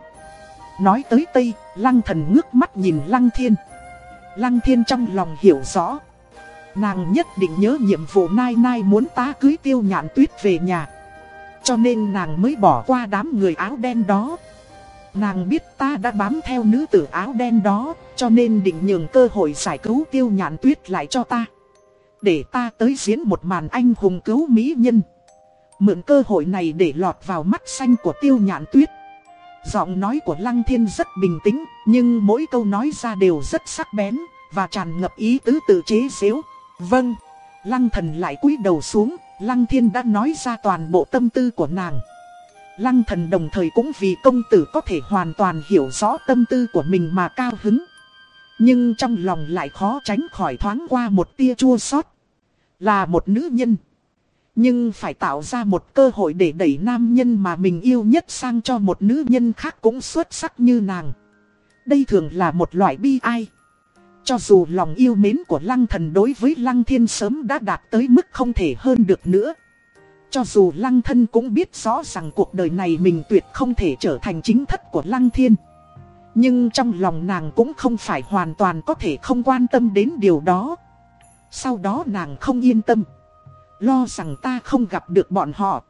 Nói tới Tây, lăng thần ngước mắt nhìn lăng thiên. Lăng thiên trong lòng hiểu rõ. Nàng nhất định nhớ nhiệm vụ nai nai muốn ta cưới tiêu nhạn tuyết về nhà. Cho nên nàng mới bỏ qua đám người áo đen đó. Nàng biết ta đã bám theo nữ tử áo đen đó, cho nên định nhường cơ hội giải cứu tiêu nhạn tuyết lại cho ta. Để ta tới diễn một màn anh hùng cứu mỹ nhân. Mượn cơ hội này để lọt vào mắt xanh của tiêu nhạn tuyết. Giọng nói của Lăng Thiên rất bình tĩnh, nhưng mỗi câu nói ra đều rất sắc bén, và tràn ngập ý tứ tự chế xíu. Vâng, Lăng Thần lại cúi đầu xuống, Lăng Thiên đã nói ra toàn bộ tâm tư của nàng. Lăng thần đồng thời cũng vì công tử có thể hoàn toàn hiểu rõ tâm tư của mình mà cao hứng. Nhưng trong lòng lại khó tránh khỏi thoáng qua một tia chua xót Là một nữ nhân. Nhưng phải tạo ra một cơ hội để đẩy nam nhân mà mình yêu nhất sang cho một nữ nhân khác cũng xuất sắc như nàng. Đây thường là một loại bi ai. Cho dù lòng yêu mến của lăng thần đối với lăng thiên sớm đã đạt tới mức không thể hơn được nữa. Cho dù lăng thân cũng biết rõ rằng cuộc đời này mình tuyệt không thể trở thành chính thất của lăng thiên. Nhưng trong lòng nàng cũng không phải hoàn toàn có thể không quan tâm đến điều đó. Sau đó nàng không yên tâm. Lo rằng ta không gặp được bọn họ.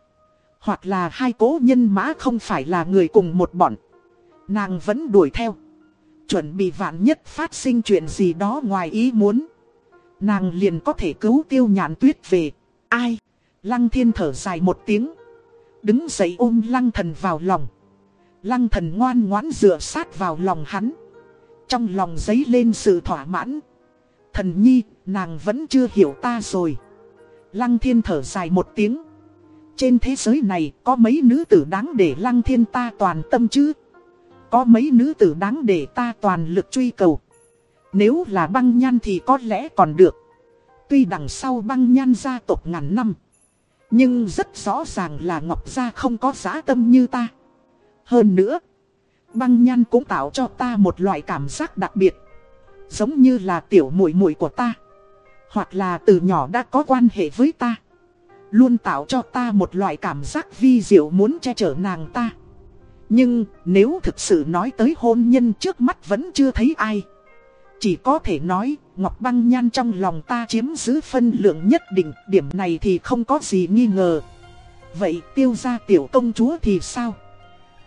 Hoặc là hai cố nhân mã không phải là người cùng một bọn. Nàng vẫn đuổi theo. Chuẩn bị vạn nhất phát sinh chuyện gì đó ngoài ý muốn. Nàng liền có thể cứu tiêu nhàn tuyết về. Ai? Lăng thiên thở dài một tiếng. Đứng dậy ôm lăng thần vào lòng. Lăng thần ngoan ngoãn dựa sát vào lòng hắn. Trong lòng giấy lên sự thỏa mãn. Thần nhi, nàng vẫn chưa hiểu ta rồi. Lăng thiên thở dài một tiếng. Trên thế giới này có mấy nữ tử đáng để lăng thiên ta toàn tâm chứ? Có mấy nữ tử đáng để ta toàn lực truy cầu. Nếu là băng nhan thì có lẽ còn được. Tuy đằng sau băng nhan gia tộc ngàn năm. Nhưng rất rõ ràng là Ngọc Gia không có giá tâm như ta. Hơn nữa, băng nhan cũng tạo cho ta một loại cảm giác đặc biệt. Giống như là tiểu muội muội của ta. Hoặc là từ nhỏ đã có quan hệ với ta. Luôn tạo cho ta một loại cảm giác vi diệu muốn che chở nàng ta. Nhưng, nếu thực sự nói tới hôn nhân trước mắt vẫn chưa thấy ai. Chỉ có thể nói, Ngọc Băng Nhan trong lòng ta chiếm giữ phân lượng nhất định, Điểm này thì không có gì nghi ngờ. Vậy tiêu gia tiểu công chúa thì sao?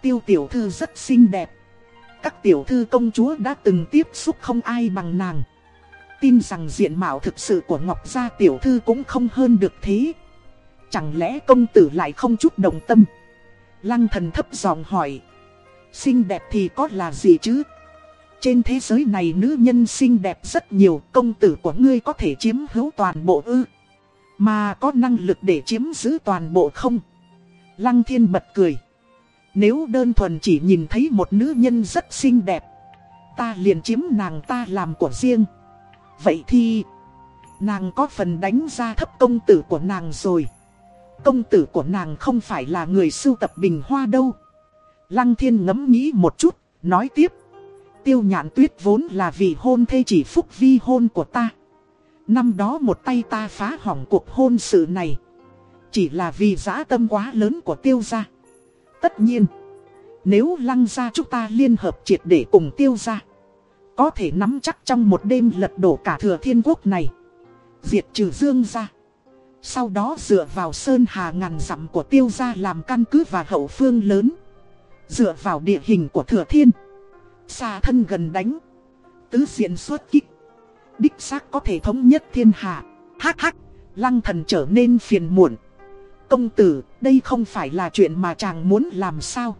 Tiêu tiểu thư rất xinh đẹp. Các tiểu thư công chúa đã từng tiếp xúc không ai bằng nàng. Tin rằng diện mạo thực sự của Ngọc gia tiểu thư cũng không hơn được thế. Chẳng lẽ công tử lại không chút đồng tâm? Lăng thần thấp giọng hỏi Xinh đẹp thì có là gì chứ? Trên thế giới này nữ nhân xinh đẹp rất nhiều, công tử của ngươi có thể chiếm hữu toàn bộ ư. Mà có năng lực để chiếm giữ toàn bộ không? Lăng thiên bật cười. Nếu đơn thuần chỉ nhìn thấy một nữ nhân rất xinh đẹp, ta liền chiếm nàng ta làm của riêng. Vậy thì, nàng có phần đánh ra thấp công tử của nàng rồi. Công tử của nàng không phải là người sưu tập bình hoa đâu. Lăng thiên ngẫm nghĩ một chút, nói tiếp tiêu nhạn tuyết vốn là vị hôn thê chỉ phúc vi hôn của ta. Năm đó một tay ta phá hỏng cuộc hôn sự này. Chỉ là vì dã tâm quá lớn của tiêu gia. Tất nhiên, nếu lăng gia chúng ta liên hợp triệt để cùng tiêu gia. Có thể nắm chắc trong một đêm lật đổ cả thừa thiên quốc này. Diệt trừ dương gia. Sau đó dựa vào sơn hà ngàn dặm của tiêu gia làm căn cứ và hậu phương lớn. Dựa vào địa hình của thừa thiên. Xa thân gần đánh. Tứ diện xuất kích. Đích xác có thể thống nhất thiên hạ. Hắc hắc, lăng thần trở nên phiền muộn. Công tử, đây không phải là chuyện mà chàng muốn làm sao.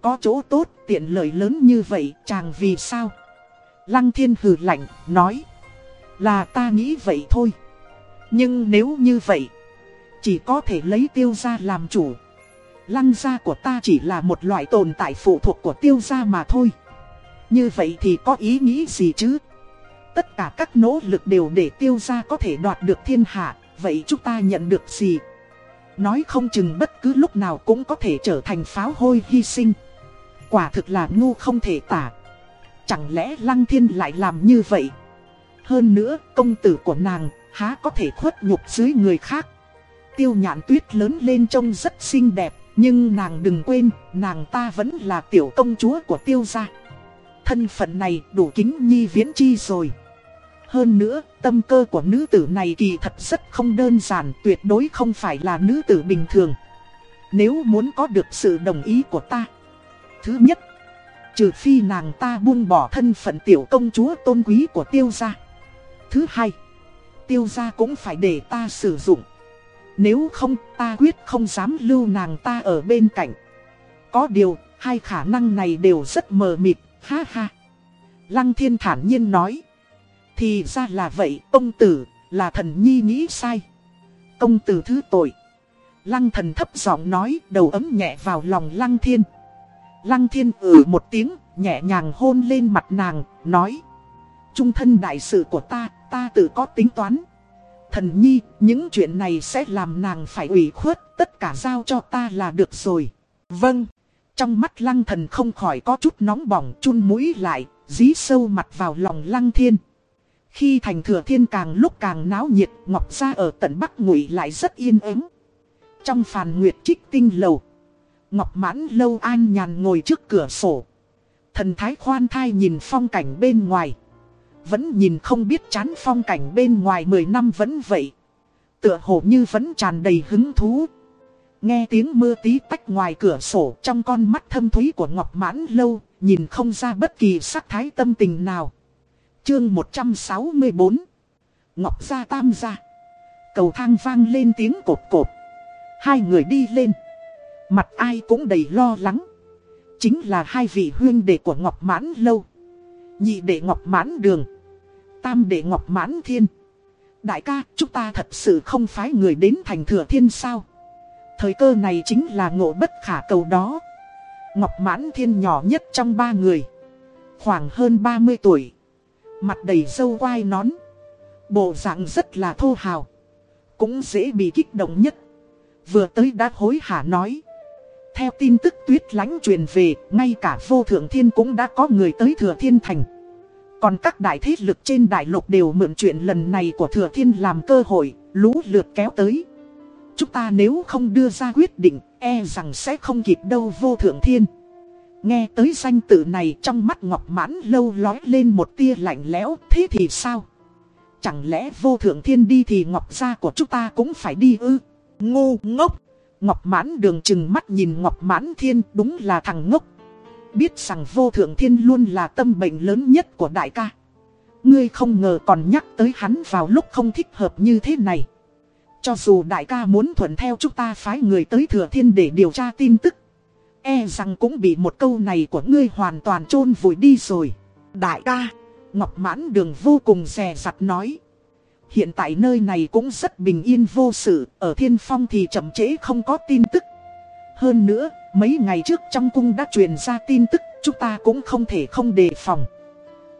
Có chỗ tốt, tiện lợi lớn như vậy, chàng vì sao? Lăng thiên hừ lạnh, nói. Là ta nghĩ vậy thôi. Nhưng nếu như vậy, chỉ có thể lấy tiêu gia làm chủ. Lăng gia của ta chỉ là một loại tồn tại phụ thuộc của tiêu gia mà thôi. Như vậy thì có ý nghĩ gì chứ? Tất cả các nỗ lực đều để tiêu gia có thể đoạt được thiên hạ, vậy chúng ta nhận được gì? Nói không chừng bất cứ lúc nào cũng có thể trở thành pháo hôi hy sinh. Quả thực là ngu không thể tả. Chẳng lẽ Lăng Thiên lại làm như vậy? Hơn nữa, công tử của nàng há có thể khuất nhục dưới người khác. Tiêu nhạn tuyết lớn lên trông rất xinh đẹp, nhưng nàng đừng quên, nàng ta vẫn là tiểu công chúa của tiêu gia. Thân phận này đủ kính nhi viễn chi rồi. Hơn nữa, tâm cơ của nữ tử này kỳ thật rất không đơn giản, tuyệt đối không phải là nữ tử bình thường. Nếu muốn có được sự đồng ý của ta. Thứ nhất, trừ phi nàng ta buông bỏ thân phận tiểu công chúa tôn quý của tiêu gia. Thứ hai, tiêu gia cũng phải để ta sử dụng. Nếu không ta quyết không dám lưu nàng ta ở bên cạnh. Có điều, hai khả năng này đều rất mờ mịt, ha ha. Lăng thiên thản nhiên nói. Thì ra là vậy, công tử, là thần nhi nghĩ sai. Công tử thứ tội. Lăng thần thấp giọng nói, đầu ấm nhẹ vào lòng lăng thiên. Lăng thiên ử một tiếng, nhẹ nhàng hôn lên mặt nàng, nói. Trung thân đại sự của ta, ta tự có tính toán. Thần nhi, những chuyện này sẽ làm nàng phải ủy khuất, tất cả giao cho ta là được rồi. Vâng. Trong mắt lăng thần không khỏi có chút nóng bỏng chun mũi lại, dí sâu mặt vào lòng lăng thiên. Khi thành thừa thiên càng lúc càng náo nhiệt, Ngọc Gia ở tận Bắc ngụy lại rất yên ắng. Trong phàn nguyệt trích tinh lầu, Ngọc Mãn Lâu An nhàn ngồi trước cửa sổ. Thần thái khoan thai nhìn phong cảnh bên ngoài. Vẫn nhìn không biết chán phong cảnh bên ngoài 10 năm vẫn vậy. Tựa hồ như vẫn tràn đầy hứng thú. Nghe tiếng mưa tí tách ngoài cửa sổ trong con mắt thâm thúy của Ngọc Mãn Lâu, nhìn không ra bất kỳ sắc thái tâm tình nào. Chương 164 Ngọc Gia Tam Gia Cầu thang vang lên tiếng cột cột. Hai người đi lên. Mặt ai cũng đầy lo lắng. Chính là hai vị huyên đệ của Ngọc Mãn Lâu. Nhị đệ Ngọc Mãn Đường. Tam đệ Ngọc Mãn Thiên. Đại ca, chúng ta thật sự không phái người đến thành thừa thiên sao. Thời cơ này chính là ngộ bất khả cầu đó. Ngọc Mãn Thiên nhỏ nhất trong ba người. Khoảng hơn 30 tuổi. Mặt đầy sâu quai nón. Bộ dạng rất là thô hào. Cũng dễ bị kích động nhất. Vừa tới đã hối hả nói. Theo tin tức tuyết lánh truyền về, ngay cả vô thượng thiên cũng đã có người tới thừa thiên thành. Còn các đại thế lực trên đại lục đều mượn chuyện lần này của thừa thiên làm cơ hội, lũ lượt kéo tới. Chúng ta nếu không đưa ra quyết định, e rằng sẽ không kịp đâu vô thượng thiên. Nghe tới danh tự này trong mắt Ngọc Mãn lâu lói lên một tia lạnh lẽo, thế thì sao? Chẳng lẽ vô thượng thiên đi thì Ngọc gia của chúng ta cũng phải đi ư? Ngu ngốc! Ngọc Mãn đường chừng mắt nhìn Ngọc Mãn thiên đúng là thằng ngốc. Biết rằng vô thượng thiên luôn là tâm bệnh lớn nhất của đại ca. Ngươi không ngờ còn nhắc tới hắn vào lúc không thích hợp như thế này. Cho dù đại ca muốn thuận theo chúng ta phái người tới thừa thiên để điều tra tin tức. E rằng cũng bị một câu này của ngươi hoàn toàn chôn vùi đi rồi. Đại ca, Ngọc Mãn Đường vô cùng rè rặt nói. Hiện tại nơi này cũng rất bình yên vô sự, ở thiên phong thì chậm chế không có tin tức. Hơn nữa, mấy ngày trước trong cung đã truyền ra tin tức, chúng ta cũng không thể không đề phòng.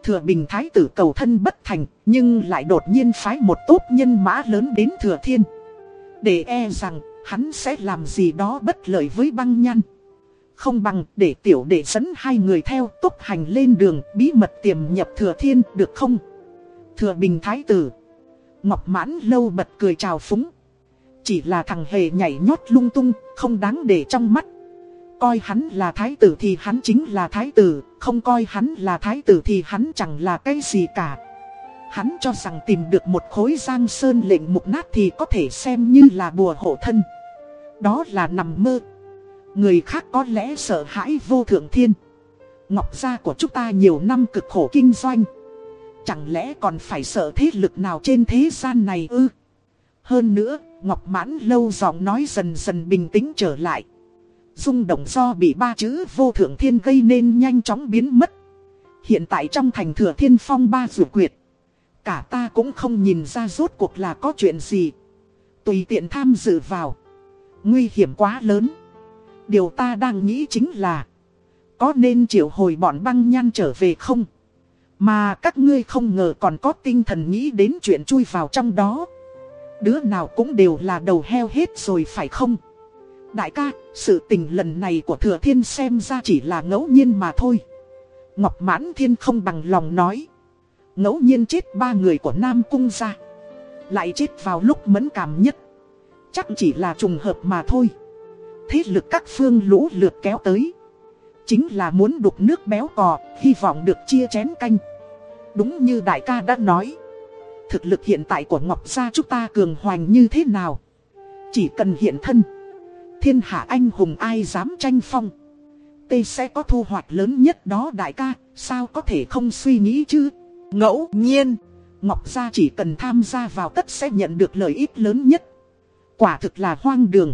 Thừa Bình Thái tử cầu thân bất thành, nhưng lại đột nhiên phái một tốt nhân mã lớn đến Thừa Thiên. Để e rằng, hắn sẽ làm gì đó bất lợi với băng nhăn. Không bằng để tiểu đệ dẫn hai người theo tốc hành lên đường bí mật tiềm nhập thừa thiên được không? Thừa bình thái tử. Ngọc mãn lâu bật cười chào phúng. Chỉ là thằng hề nhảy nhót lung tung, không đáng để trong mắt. Coi hắn là thái tử thì hắn chính là thái tử, không coi hắn là thái tử thì hắn chẳng là cái gì cả. Hắn cho rằng tìm được một khối giang sơn lệnh mục nát thì có thể xem như là bùa hộ thân. Đó là nằm mơ. Người khác có lẽ sợ hãi vô thượng thiên. Ngọc gia của chúng ta nhiều năm cực khổ kinh doanh. Chẳng lẽ còn phải sợ thế lực nào trên thế gian này ư? Hơn nữa, Ngọc mãn lâu giọng nói dần dần bình tĩnh trở lại. Dung động do bị ba chữ vô thượng thiên gây nên nhanh chóng biến mất. Hiện tại trong thành thừa thiên phong ba rượu quyệt. Cả ta cũng không nhìn ra rốt cuộc là có chuyện gì. Tùy tiện tham dự vào. Nguy hiểm quá lớn. Điều ta đang nghĩ chính là. Có nên triệu hồi bọn băng nhan trở về không? Mà các ngươi không ngờ còn có tinh thần nghĩ đến chuyện chui vào trong đó. Đứa nào cũng đều là đầu heo hết rồi phải không? Đại ca, sự tình lần này của Thừa Thiên xem ra chỉ là ngẫu nhiên mà thôi. Ngọc Mãn Thiên không bằng lòng nói. Ngẫu nhiên chết ba người của Nam Cung ra. Lại chết vào lúc mẫn cảm nhất. Chắc chỉ là trùng hợp mà thôi. Thế lực các phương lũ lượt kéo tới. Chính là muốn đục nước béo cò, hy vọng được chia chén canh. Đúng như đại ca đã nói. Thực lực hiện tại của Ngọc Gia chúng ta cường hoành như thế nào? Chỉ cần hiện thân. Thiên hạ anh hùng ai dám tranh phong. Tê sẽ có thu hoạch lớn nhất đó đại ca, sao có thể không suy nghĩ chứ? Ngẫu nhiên, Ngọc Gia chỉ cần tham gia vào tất sẽ nhận được lợi ích lớn nhất. Quả thực là hoang đường.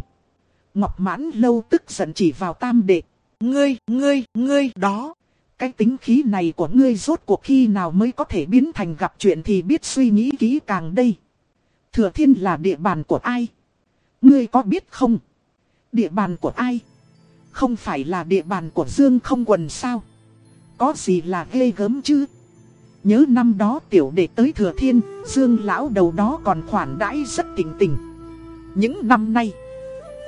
Ngọc mãn lâu tức giận chỉ vào tam đệ. Ngươi, ngươi, ngươi, đó. Cái tính khí này của ngươi rốt cuộc khi nào mới có thể biến thành gặp chuyện thì biết suy nghĩ kỹ càng đây. Thừa thiên là địa bàn của ai? Ngươi có biết không? Địa bàn của ai? Không phải là địa bàn của Dương không quần sao? Có gì là ghê gớm chứ? Nhớ năm đó tiểu đệ tới thừa thiên, Dương lão đầu đó còn khoản đãi rất tình tình. Những năm nay,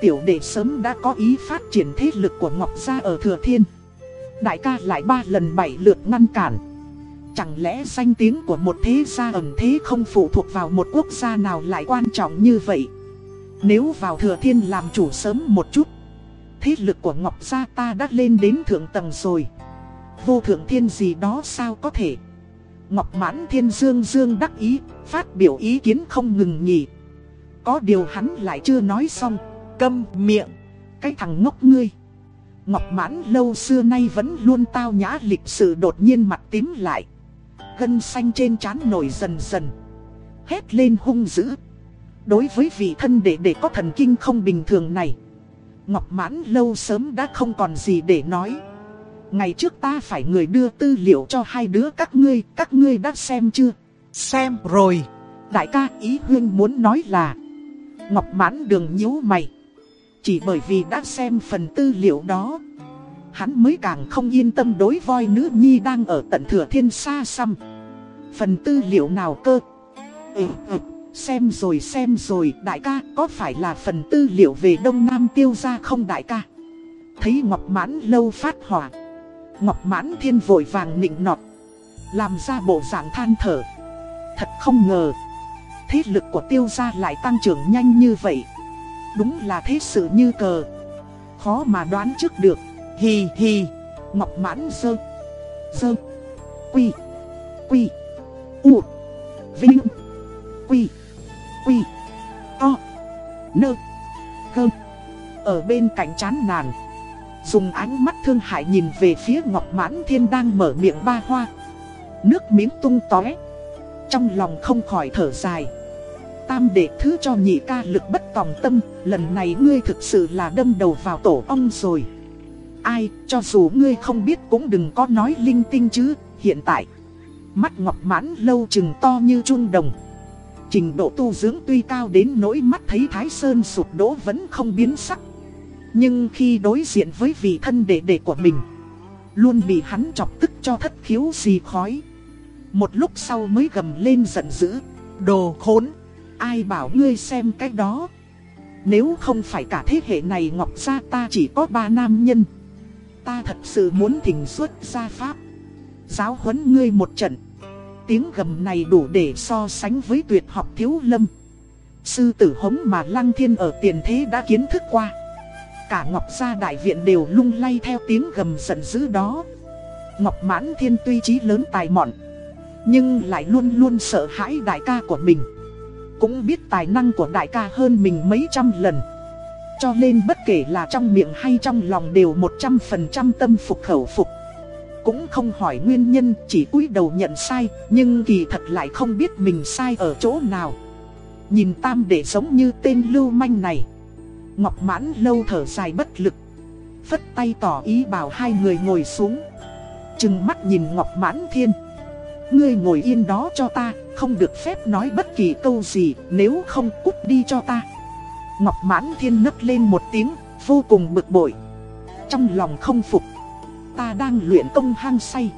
tiểu đệ sớm đã có ý phát triển thế lực của Ngọc Gia ở thừa thiên. Đại ca lại ba lần bảy lượt ngăn cản. Chẳng lẽ danh tiếng của một thế gia ẩn thế không phụ thuộc vào một quốc gia nào lại quan trọng như vậy? Nếu vào thừa thiên làm chủ sớm một chút, thế lực của Ngọc Gia ta đã lên đến thượng tầng rồi. Vô thượng thiên gì đó sao có thể? Ngọc Mãn Thiên Dương Dương đắc ý, phát biểu ý kiến không ngừng nghỉ. Có điều hắn lại chưa nói xong, câm miệng, cái thằng ngốc ngươi. Ngọc Mãn lâu xưa nay vẫn luôn tao nhã lịch sự đột nhiên mặt tím lại. Gân xanh trên trán nổi dần dần. Hét lên hung dữ. Đối với vị thân đệ đệ có thần kinh không bình thường này. Ngọc Mãn lâu sớm đã không còn gì để nói. Ngày trước ta phải người đưa tư liệu cho hai đứa các ngươi, các ngươi đã xem chưa? Xem rồi. Đại ca ý huyên muốn nói là Ngọc mãn đường nhíu mày chỉ bởi vì đã xem phần tư liệu đó. Hắn mới càng không yên tâm đối voi nữ nhi đang ở tận thừa thiên xa xăm. Phần tư liệu nào cơ? Ừ, ừ, xem rồi xem rồi đại ca có phải là phần tư liệu về Đông Nam tiêu ra không đại ca? Thấy Ngọc Mãn lâu phát hỏa. Ngọc Mãn Thiên vội vàng nịnh nọt. Làm ra bộ dạng than thở. Thật không ngờ Thế lực của tiêu gia lại tăng trưởng nhanh như vậy. Đúng là thế sự như cờ. Khó mà đoán trước được. Hì hì. Ngọc Mãn sơ, sơ, Quy. Quy. U. Vinh. Quy. Quy. O Nơ. Gơ Ở bên cạnh chán nàn Dùng ánh mắt thương hại nhìn về phía Ngọc Mãn Thiên đang mở miệng ba hoa. Nước miếng tung tóe. Trong lòng không khỏi thở dài. Tam đệ thứ cho nhị ca lực bất tòng tâm, Lần này ngươi thực sự là đâm đầu vào tổ ong rồi. Ai, cho dù ngươi không biết cũng đừng có nói linh tinh chứ, Hiện tại. Mắt ngọc mãn lâu chừng to như trung đồng. Trình độ tu dưỡng tuy cao đến nỗi mắt thấy Thái Sơn sụp đổ vẫn không biến sắc. Nhưng khi đối diện với vị thân đệ đệ của mình, Luôn bị hắn chọc tức cho thất khiếu gì khói. Một lúc sau mới gầm lên giận dữ, Đồ khốn. Ai bảo ngươi xem cái đó. Nếu không phải cả thế hệ này Ngọc Gia ta chỉ có ba nam nhân. Ta thật sự muốn thỉnh xuất gia pháp. Giáo huấn ngươi một trận. Tiếng gầm này đủ để so sánh với tuyệt học thiếu lâm. Sư tử hống mà Lăng Thiên ở tiền thế đã kiến thức qua. Cả Ngọc Gia Đại Viện đều lung lay theo tiếng gầm giận dữ đó. Ngọc Mãn Thiên tuy trí lớn tài mọn, Nhưng lại luôn luôn sợ hãi đại ca của mình. Cũng biết tài năng của đại ca hơn mình mấy trăm lần. Cho nên bất kể là trong miệng hay trong lòng đều một trăm phần trăm tâm phục khẩu phục. Cũng không hỏi nguyên nhân, chỉ cúi đầu nhận sai, Nhưng kỳ thật lại không biết mình sai ở chỗ nào. Nhìn tam để giống như tên lưu manh này. Ngọc mãn lâu thở dài bất lực. Phất tay tỏ ý bảo hai người ngồi xuống. Trừng mắt nhìn Ngọc mãn thiên. Ngươi ngồi yên đó cho ta. Không được phép nói bất kỳ câu gì, Nếu không cút đi cho ta. Ngọc mãn thiên nấc lên một tiếng, Vô cùng bực bội. Trong lòng không phục, Ta đang luyện công hang say.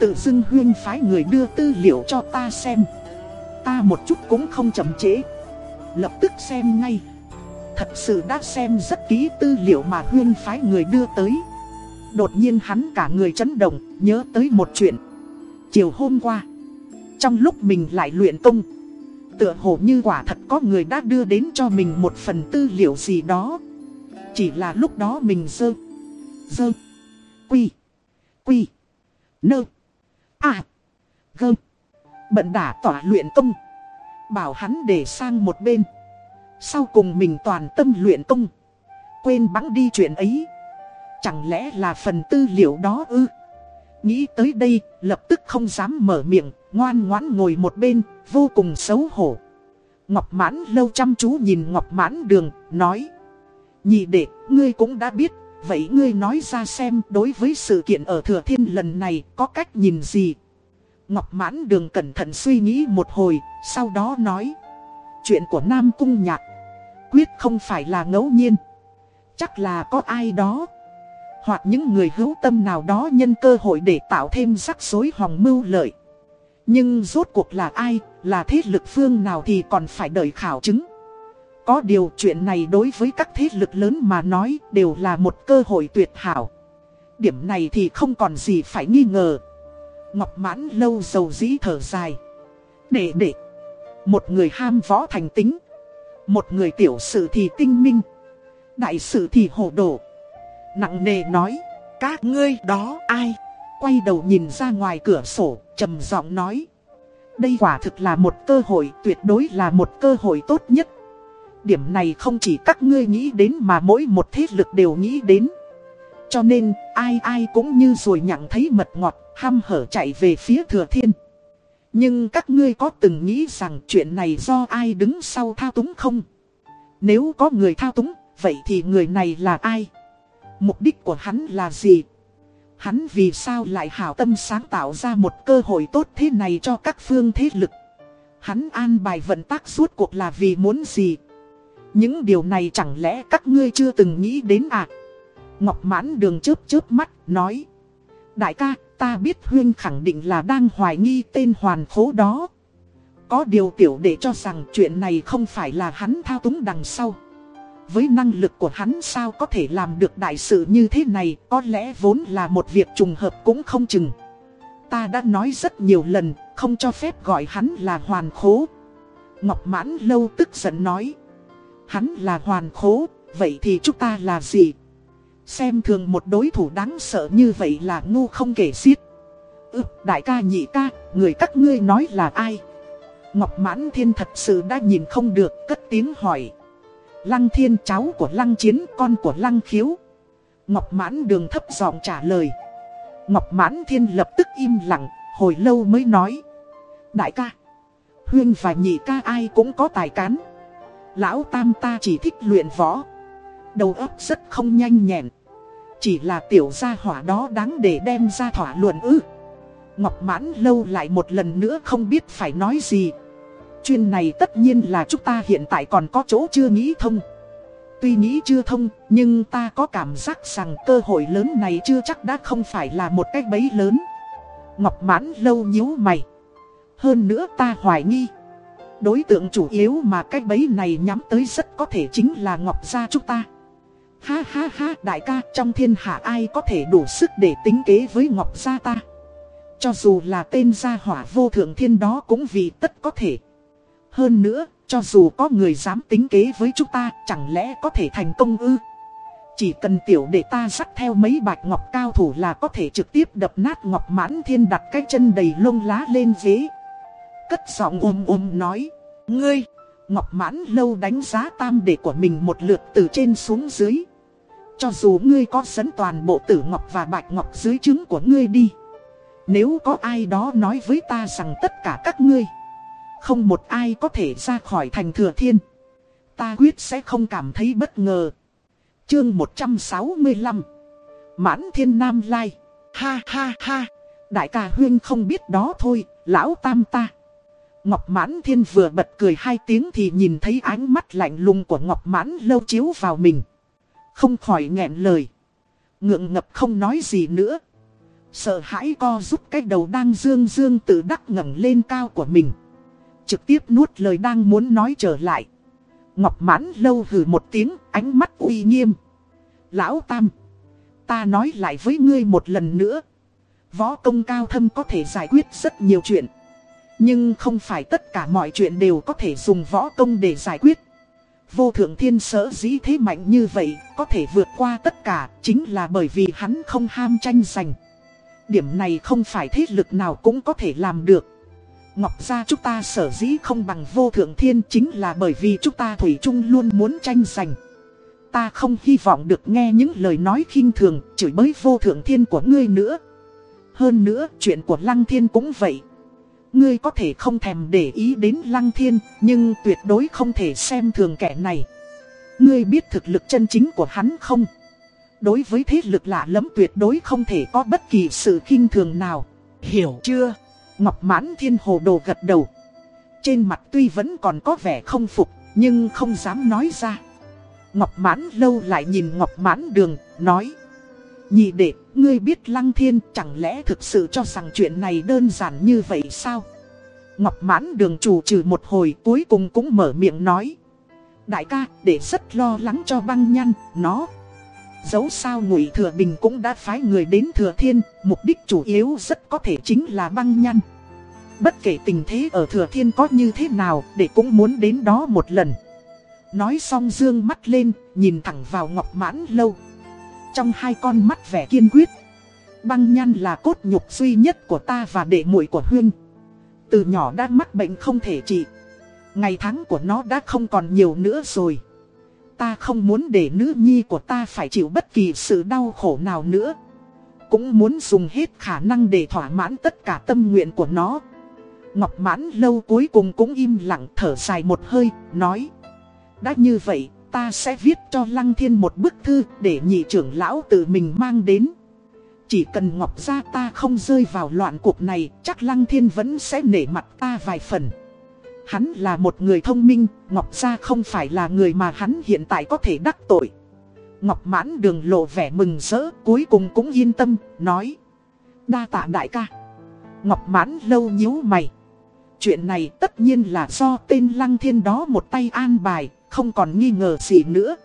Tự dưng huyên phái người đưa tư liệu cho ta xem. Ta một chút cũng không chậm chế Lập tức xem ngay. Thật sự đã xem rất kỹ tư liệu mà huyên phái người đưa tới. Đột nhiên hắn cả người chấn động, Nhớ tới một chuyện. Chiều hôm qua trong lúc mình lại luyện công, Tựa hồ như quả thật có người đã đưa đến cho mình một phần tư liệu gì đó. Chỉ là lúc đó mình dơ Dơ, Quy Quy, Nơ À Gơ. Bận đả tỏa luyện công, Bảo hắn để sang một bên. Sau cùng mình toàn tâm luyện công, Quên bẵng đi chuyện ấy. Chẳng lẽ là phần tư liệu đó ư? Nghĩ tới đây, lập tức không dám mở miệng. Ngoan ngoãn ngồi một bên Vô cùng xấu hổ Ngọc mãn lâu chăm chú nhìn Ngọc mãn đường Nói Nhị đệ ngươi cũng đã biết Vậy ngươi nói ra xem đối với sự kiện ở Thừa Thiên lần này có cách nhìn gì Ngọc Mãn Đường cẩn thận suy nghĩ một hồi, sau đó nói. Chuyện của Nam Cung Nhạc, quyết không phải là ngẫu nhiên. Chắc là có ai đó, hoặc những người hữu tâm nào đó nhân cơ hội để tạo thêm rắc rối hòng mưu lợi. Nhưng rốt cuộc là ai, là thế lực phương nào thì còn phải đợi khảo chứng. Có điều chuyện này đối với các thế lực lớn mà nói đều là một cơ hội tuyệt hảo. Điểm này thì không còn gì phải nghi ngờ. Ngọc mãn lâu dầu dĩ thở dài. Để để. Một người ham võ thành tính. Một người tiểu sự thì tinh minh. Đại sự thì hồ đồ. Nặng nề nói. Các ngươi đó ai? Quay đầu nhìn ra ngoài cửa sổ, trầm giọng nói. Đây quả thực là một cơ hội, tuyệt đối là một cơ hội tốt nhất. Điểm này không chỉ các ngươi nghĩ đến mà mỗi một thế lực đều nghĩ đến. Cho nên, ai ai cũng như rồi nhặng thấy mật ngọt, ham hở chạy về phía thừa thiên. Nhưng các ngươi có từng nghĩ rằng chuyện này do ai đứng sau thao túng không? Nếu có người thao túng, vậy thì người này là ai? Mục đích của hắn là gì? Hắn vì sao lại hảo tâm sáng tạo ra một cơ hội tốt thế này cho các phương thế lực? Hắn an bài vận tác suốt cuộc là vì muốn gì? Những điều này chẳng lẽ các ngươi chưa từng nghĩ đến à? Ngọc mãn đường chớp chớp mắt, nói. Đại ca, ta biết Huyên khẳng định là đang hoài nghi tên hoàn khố đó. Có điều tiểu để cho rằng chuyện này không phải là hắn thao túng đằng sau. Với năng lực của hắn sao có thể làm được đại sự như thế này, có lẽ vốn là một việc trùng hợp cũng không chừng. Ta đã nói rất nhiều lần, không cho phép gọi hắn là hoàn khố. Ngọc mãn lâu tức giận nói. Hắn là hoàn khố, vậy thì chúng ta là gì? Xem thường một đối thủ đáng sợ như vậy là ngu không kể xiết. Ừ, đại ca nhị ca, người các ngươi nói là ai? Ngọc Mãn Thiên thật sự đã nhìn không được, cất tiếng hỏi. Lăng Thiên cháu của Lăng Chiến, con của Lăng Khiếu. Ngọc Mãn đường thấp giọng trả lời. Ngọc Mãn Thiên lập tức im lặng, hồi lâu mới nói. Đại ca, Huyên và nhị ca ai cũng có tài cán. Lão Tam ta chỉ thích luyện võ. Đầu óc rất không nhanh nhẹn. Chỉ là tiểu gia hỏa đó đáng để đem ra thỏa luận ư Ngọc mãn lâu lại một lần nữa không biết phải nói gì Chuyên này tất nhiên là chúng ta hiện tại còn có chỗ chưa nghĩ thông. Tuy nghĩ chưa thông, Nhưng ta có cảm giác rằng cơ hội lớn này chưa chắc đã không phải là một cái bấy lớn. Ngọc mãn lâu nhíu mày. Hơn nữa ta hoài nghi. Đối tượng chủ yếu mà cái bấy này nhắm tới rất có thể chính là Ngọc gia chúng ta. Ha ha ha, đại ca, trong thiên hạ ai có thể đủ sức để tính kế với Ngọc Gia ta? Cho dù là tên gia hỏa vô thượng thiên đó cũng vì tất có thể. Hơn nữa, cho dù có người dám tính kế với chúng ta, chẳng lẽ có thể thành công ư? Chỉ cần tiểu để ta dắt theo mấy bạch ngọc cao thủ là có thể trực tiếp đập nát ngọc mãn thiên đặt cái chân đầy lông lá lên ghế. Cất giọng ôm ôm nói, ngươi, ngọc mãn lâu đánh giá tam đệ của mình một lượt từ trên xuống dưới. Cho dù ngươi có dẫn toàn bộ tử ngọc và bạch ngọc dưới trứng của ngươi đi. Nếu có ai đó nói với ta rằng tất cả các ngươi, không một ai có thể ra khỏi thành thừa thiên. Ta quyết sẽ không cảm thấy bất ngờ. Chương 165 Mãn thiên nam lai. Ha ha ha. Đại ca huyên không biết đó thôi, Lão tam ta. Ngọc mãn thiên vừa bật cười hai tiếng Thì nhìn thấy ánh mắt lạnh lùng của Ngọc mãn lâu chiếu vào mình. Không khỏi nghẹn lời. Ngượng ngập không nói gì nữa. Sợ hãi co giúp cái đầu đang dương dương tự đắc ngẩng lên cao của mình. Trực tiếp nuốt lời đang muốn nói trở lại Ngọc mãn lâu hừ một tiếng, ánh mắt uy nghiêm. Lão Tam, ta nói lại với ngươi một lần nữa. Võ công cao thâm có thể giải quyết rất nhiều chuyện. Nhưng không phải tất cả mọi chuyện đều có thể dùng võ công để giải quyết. Vô thượng thiên sở dĩ thế mạnh như vậy, có thể vượt qua tất cả, chính là bởi vì hắn không ham tranh giành. Điểm này không phải thế lực nào cũng có thể làm được. Ngọc gia chúng ta sở dĩ không bằng vô thượng thiên chính là bởi vì chúng ta Thủy chung luôn muốn tranh giành. Ta không hy vọng được nghe những lời nói khinh thường, chửi bới vô thượng thiên của ngươi nữa. Hơn nữa, chuyện của Lăng Thiên cũng vậy. Ngươi có thể không thèm để ý đến Lăng Thiên, nhưng tuyệt đối không thể xem thường kẻ này. Ngươi biết thực lực chân chính của hắn không? Đối với thế lực lạ lẫm tuyệt đối không thể có bất kỳ sự khinh thường nào. Hiểu chưa? Ngọc mãn thiên hồ đồ gật đầu. Trên mặt tuy vẫn còn có vẻ không phục, nhưng không dám nói ra. Ngọc mãn lâu lại nhìn Ngọc mãn đường, nói. Nhị đệ, ngươi biết lăng thiên chẳng lẽ thực sự cho rằng chuyện này đơn giản như vậy sao? Ngọc mãn đường chủ trừ một hồi cuối cùng cũng mở miệng nói. Đại ca, để rất lo lắng cho băng nhăn, nó Dẫu sao Ngụy Thừa Bình cũng đã phái người đến Thừa Thiên, mục đích chủ yếu rất có thể chính là băng nhăn. Bất kể tình thế ở Thừa Thiên có như thế nào, để cũng muốn đến đó một lần. Nói xong dương mắt lên, nhìn thẳng vào Ngọc Mãn Lâu. Trong hai con mắt vẻ kiên quyết. Băng nhăn là cốt nhục duy nhất của ta và đệ muội của Huyên. Từ nhỏ đã mắc bệnh không thể trị. Ngày tháng của nó đã không còn nhiều nữa rồi. Ta không muốn để nữ nhi của ta phải chịu bất kỳ sự đau khổ nào nữa. Cũng muốn dùng hết khả năng để thỏa mãn tất cả tâm nguyện của nó. Ngọc mãn lâu cuối cùng cũng im lặng thở dài một hơi, nói. Đã như vậy, ta sẽ viết cho Lăng Thiên một bức thư để nhị trưởng lão tự mình mang đến. Chỉ cần Ngọc gia ta không rơi vào loạn cuộc này, chắc Lăng Thiên vẫn sẽ nể mặt ta vài phần. Hắn là một người thông minh, Ngọc Gia không phải là người mà hắn hiện tại có thể đắc tội. Ngọc mãn đường lộ vẻ mừng rỡ, cuối cùng cũng yên tâm, nói. Đa tạ đại ca. Ngọc mãn lâu nhíu mày. Chuyện này tất nhiên là do tên lăng thiên đó một tay an bài, không còn nghi ngờ gì nữa.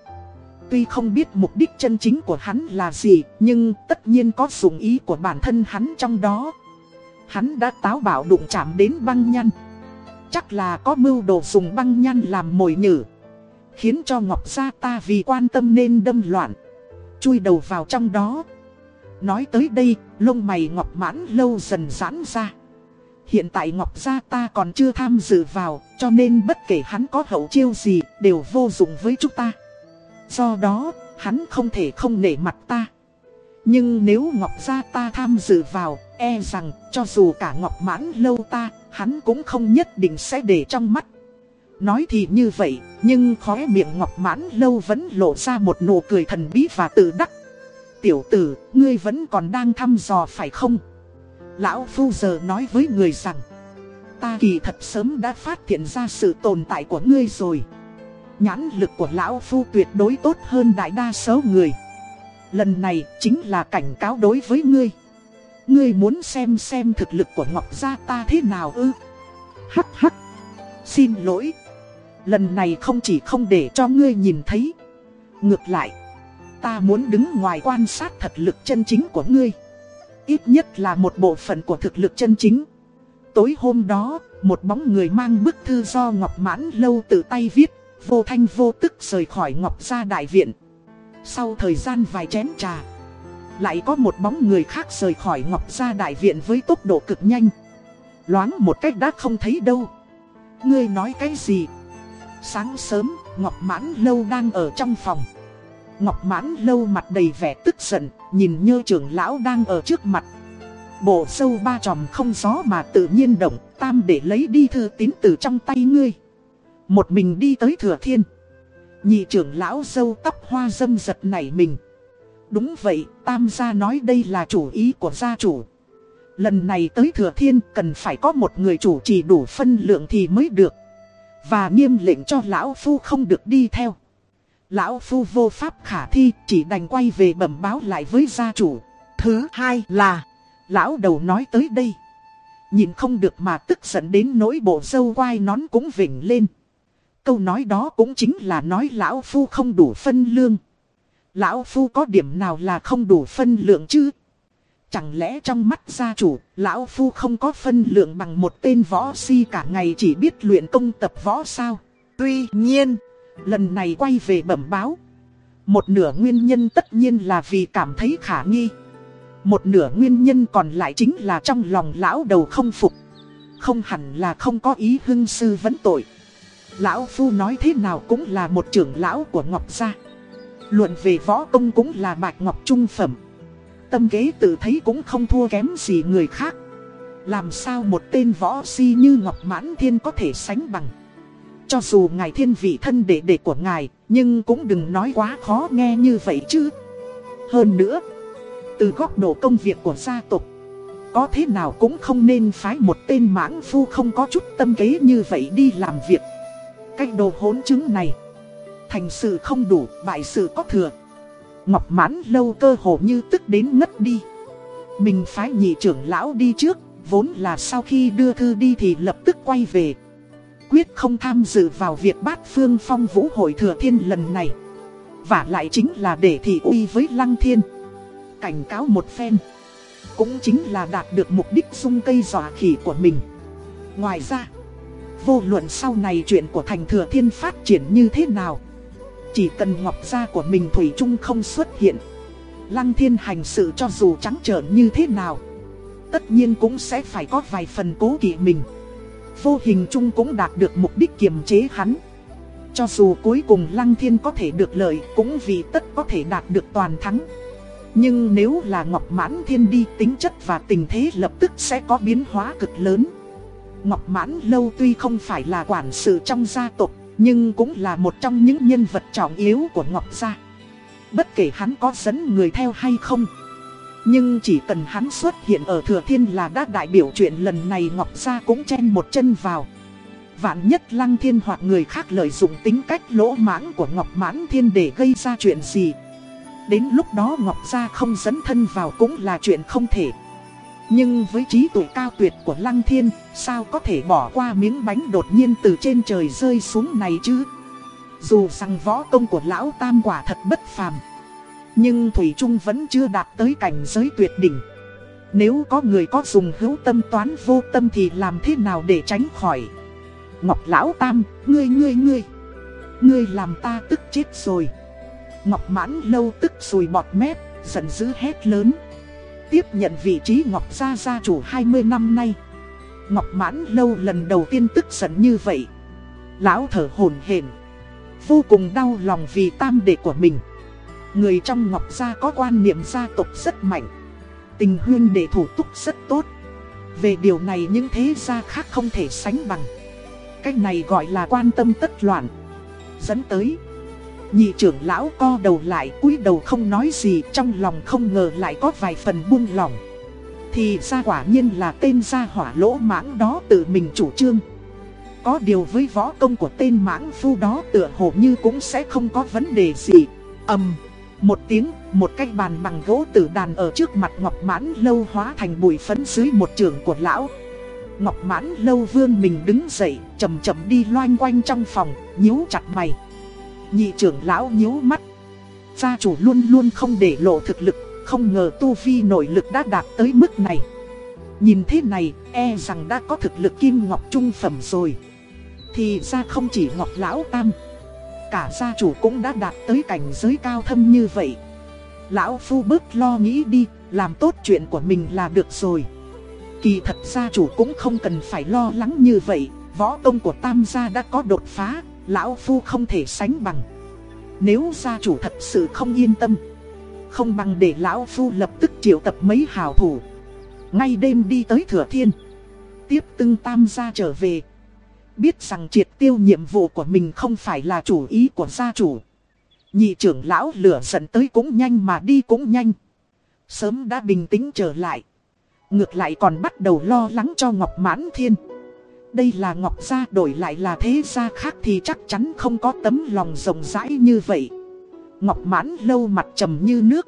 Tuy không biết mục đích chân chính của hắn là gì, nhưng tất nhiên có dùng ý của bản thân hắn trong đó. Hắn đã táo bảo đụng chạm đến băng nhăn. Chắc là có mưu đồ dùng băng nhăn làm mồi nhử. Khiến cho Ngọc Gia ta vì quan tâm nên đâm loạn. Chui đầu vào trong đó. Nói tới đây, lông mày Ngọc mãn lâu dần giãn ra. Hiện tại Ngọc Gia ta còn chưa tham dự vào Cho nên bất kể hắn có hậu chiêu gì đều vô dụng với chúng ta. Do đó, hắn không thể không nể mặt ta. Nhưng nếu Ngọc Gia ta tham dự vào E rằng cho dù cả Ngọc Mãn lâu ta hắn cũng không nhất định sẽ để trong mắt. Nói thì như vậy, nhưng khóe miệng Ngọc Mãn Lâu vẫn lộ ra một nụ cười thần bí và tự đắc. Tiểu tử, ngươi vẫn còn đang thăm dò phải không? Lão Phu giờ nói với người rằng, ta kỳ thật sớm đã phát hiện ra sự tồn tại của ngươi rồi. Nhãn lực của Lão Phu tuyệt đối tốt hơn đại đa số người. Lần này chính là cảnh cáo đối với ngươi. Ngươi muốn xem xem thực lực của Ngọc Gia ta thế nào ư? Hắc hắc. Xin lỗi. Lần này không chỉ không để cho ngươi nhìn thấy. Ngược lại. Ta muốn đứng ngoài quan sát thật lực chân chính của ngươi. Ít nhất là một bộ phận của thực lực chân chính. Tối hôm đó, một bóng người mang bức thư do Ngọc Mãn Lâu tự tay viết, vô thanh vô tức rời khỏi Ngọc Gia Đại Viện. Sau thời gian vài chén trà, lại có một bóng người khác rời khỏi Ngọc Gia Đại Viện với tốc độ cực nhanh. Loáng một cách đã không thấy đâu. Ngươi nói cái gì? Sáng sớm, Ngọc Mãn Lâu đang ở trong phòng. Ngọc Mãn Lâu mặt đầy vẻ tức giận, nhìn như trưởng lão đang ở trước mặt. Bộ sâu ba tròm không gió mà tự nhiên động, tam để lấy đi thư tín từ trong tay ngươi. Một mình đi tới thừa thiên. Nhị trưởng lão dâu tóc hoa dâm giật nảy mình. Đúng vậy, tam gia nói đây là chủ ý của gia chủ. Lần này tới thừa thiên cần phải có một người chủ trì đủ phân lượng thì mới được. Và nghiêm lệnh cho lão phu không được đi theo. Lão phu vô pháp khả thi chỉ đành quay về bẩm báo lại với gia chủ. Thứ hai là, lão đầu nói tới đây. Nhìn không được mà tức giận đến nỗi bộ dâu quai nón cũng vỉnh lên. Câu nói đó cũng chính là nói lão phu không đủ phân lương. Lão phu có điểm nào là không đủ phân lượng chứ? Chẳng lẽ trong mắt gia chủ, lão phu không có phân lượng bằng một tên võ si cả ngày chỉ biết luyện công tập võ sao? Tuy nhiên, lần này quay về bẩm báo. Một nửa nguyên nhân tất nhiên là vì cảm thấy khả nghi. Một nửa nguyên nhân còn lại chính là trong lòng lão đầu không phục. Không hẳn là không có ý hưng sư vấn tội. Lão Phu nói thế nào cũng là một trưởng lão của Ngọc Gia. Luận về võ công cũng là bạch ngọc trung phẩm. Tâm kế tự thấy cũng không thua kém gì người khác. Làm sao một tên võ si như Ngọc Mãn Thiên có thể sánh bằng. Cho dù ngài thiên vị thân đệ đệ của ngài, nhưng cũng đừng nói quá khó nghe như vậy chứ. Hơn nữa, từ góc độ công việc của gia tộc, có thế nào cũng không nên phái một tên mãng phu không có chút tâm kế như vậy đi làm việc. Cách đồ hỗn chứng này, thành sự không đủ, bại sự có thừa. Ngọc mãn lâu cơ hồ như tức đến ngất đi. Mình phái nhị trưởng lão đi trước, vốn là sau khi đưa thư đi thì lập tức quay về. Quyết không tham dự vào việc bát phương phong vũ hội thừa thiên lần này. Và lại chính là để thị uy với lăng thiên. Cảnh cáo một phen. Cũng chính là đạt được mục đích dung cây dọa khỉ của mình. Ngoài ra, vô luận sau này chuyện của thành thừa thiên phát triển như thế nào. Chỉ cần ngọc gia của mình Thủy chung không xuất hiện. Lăng thiên hành sự cho dù trắng trợn như thế nào, Tất nhiên cũng sẽ phải có vài phần cố kỵ mình. Vô hình chung cũng đạt được mục đích kiềm chế hắn. Cho dù cuối cùng Lăng Thiên có thể được lợi, Cũng vì tất có thể đạt được toàn thắng. Nhưng nếu là Ngọc Mãn Thiên đi, tính chất và tình thế lập tức sẽ có biến hóa cực lớn. Ngọc Mãn Lâu tuy không phải là quản sự trong gia tộc nhưng cũng là một trong những nhân vật trọng yếu của Ngọc Gia. Bất kể hắn có dẫn người theo hay không, Nhưng chỉ cần hắn xuất hiện ở Thừa Thiên là đã đại biểu chuyện lần này Ngọc Gia cũng chen một chân vào. Vạn nhất Lăng Thiên hoặc người khác lợi dụng tính cách lỗ mãng của Ngọc Mãn Thiên để gây ra chuyện gì, Đến lúc đó Ngọc Gia không dẫn thân vào cũng là chuyện không thể nhưng với trí tuệ cao tuyệt của Lăng Thiên, sao có thể bỏ qua miếng bánh đột nhiên từ trên trời rơi xuống này chứ? Dù rằng võ công của Lão Tam quả thật bất phàm, nhưng Thủy Trung vẫn chưa đạt tới cảnh giới tuyệt đỉnh. Nếu có người có dùng hữu tâm toán vô tâm thì làm thế nào để tránh khỏi? Ngọc Lão Tam, ngươi ngươi ngươi, ngươi làm ta tức chết rồi. Ngọc Mãn lâu tức sùi bọt mép, giận dữ hét lớn tiếp nhận vị trí Ngọc Gia gia chủ 20 năm nay. Ngọc Mãn Lâu lần đầu tiên tức giận như vậy. Lão thở hồn hển, vô cùng đau lòng vì tam đệ của mình. Người trong Ngọc Gia có quan niệm gia tộc rất mạnh. Tình huyên đệ thủ túc rất tốt. Về điều này những thế gia khác không thể sánh bằng. Cách này gọi là quan tâm tất loạn. Dẫn tới Nhị trưởng lão co đầu lại cúi đầu không nói gì trong lòng không ngờ lại có vài phần buông lỏng. Thì ra quả nhiên là tên gia hỏa lỗ mãng đó tự mình chủ trương. Có điều với võ công của tên mãng phu đó tựa hồ như cũng sẽ không có vấn đề gì. Ầm Một tiếng, một cái bàn bằng gỗ tử đàn ở trước mặt Ngọc Mãn Lâu hóa thành bụi phấn dưới một trường của lão. Ngọc Mãn Lâu vương mình đứng dậy, chậm chậm đi loanh quanh trong phòng, nhíu chặt mày. Nhị trưởng lão nhíu mắt. Gia chủ luôn luôn không để lộ thực lực, Không ngờ tu vi nội lực đã đạt tới mức này. Nhìn thế này e rằng đã có thực lực kim ngọc trung phẩm rồi. Thì ra không chỉ ngọc lão tam Cả gia chủ cũng đã đạt tới cảnh giới cao thâm như vậy. Lão phu bớt lo nghĩ đi Làm tốt chuyện của mình là được rồi. Kỳ thật gia chủ cũng không cần phải lo lắng như vậy Võ công của tam gia đã có đột phá. Lão phu không thể sánh bằng. Nếu gia chủ thật sự không yên tâm, Không bằng để lão phu lập tức triệu tập mấy hào thủ. Ngay đêm đi tới thừa thiên, Tiếp tưng tam gia trở về. Biết rằng triệt tiêu nhiệm vụ của mình không phải là chủ ý của gia chủ. Nhị trưởng lão lửa giận tới cũng nhanh mà đi cũng nhanh. Sớm đã bình tĩnh trở lại. Ngược lại còn bắt đầu lo lắng cho Ngọc Mãn Thiên. Đây là Ngọc Gia, đổi lại là thế gia khác thì chắc chắn không có tấm lòng rộng rãi như vậy. Ngọc Mãn lâu mặt trầm như nước,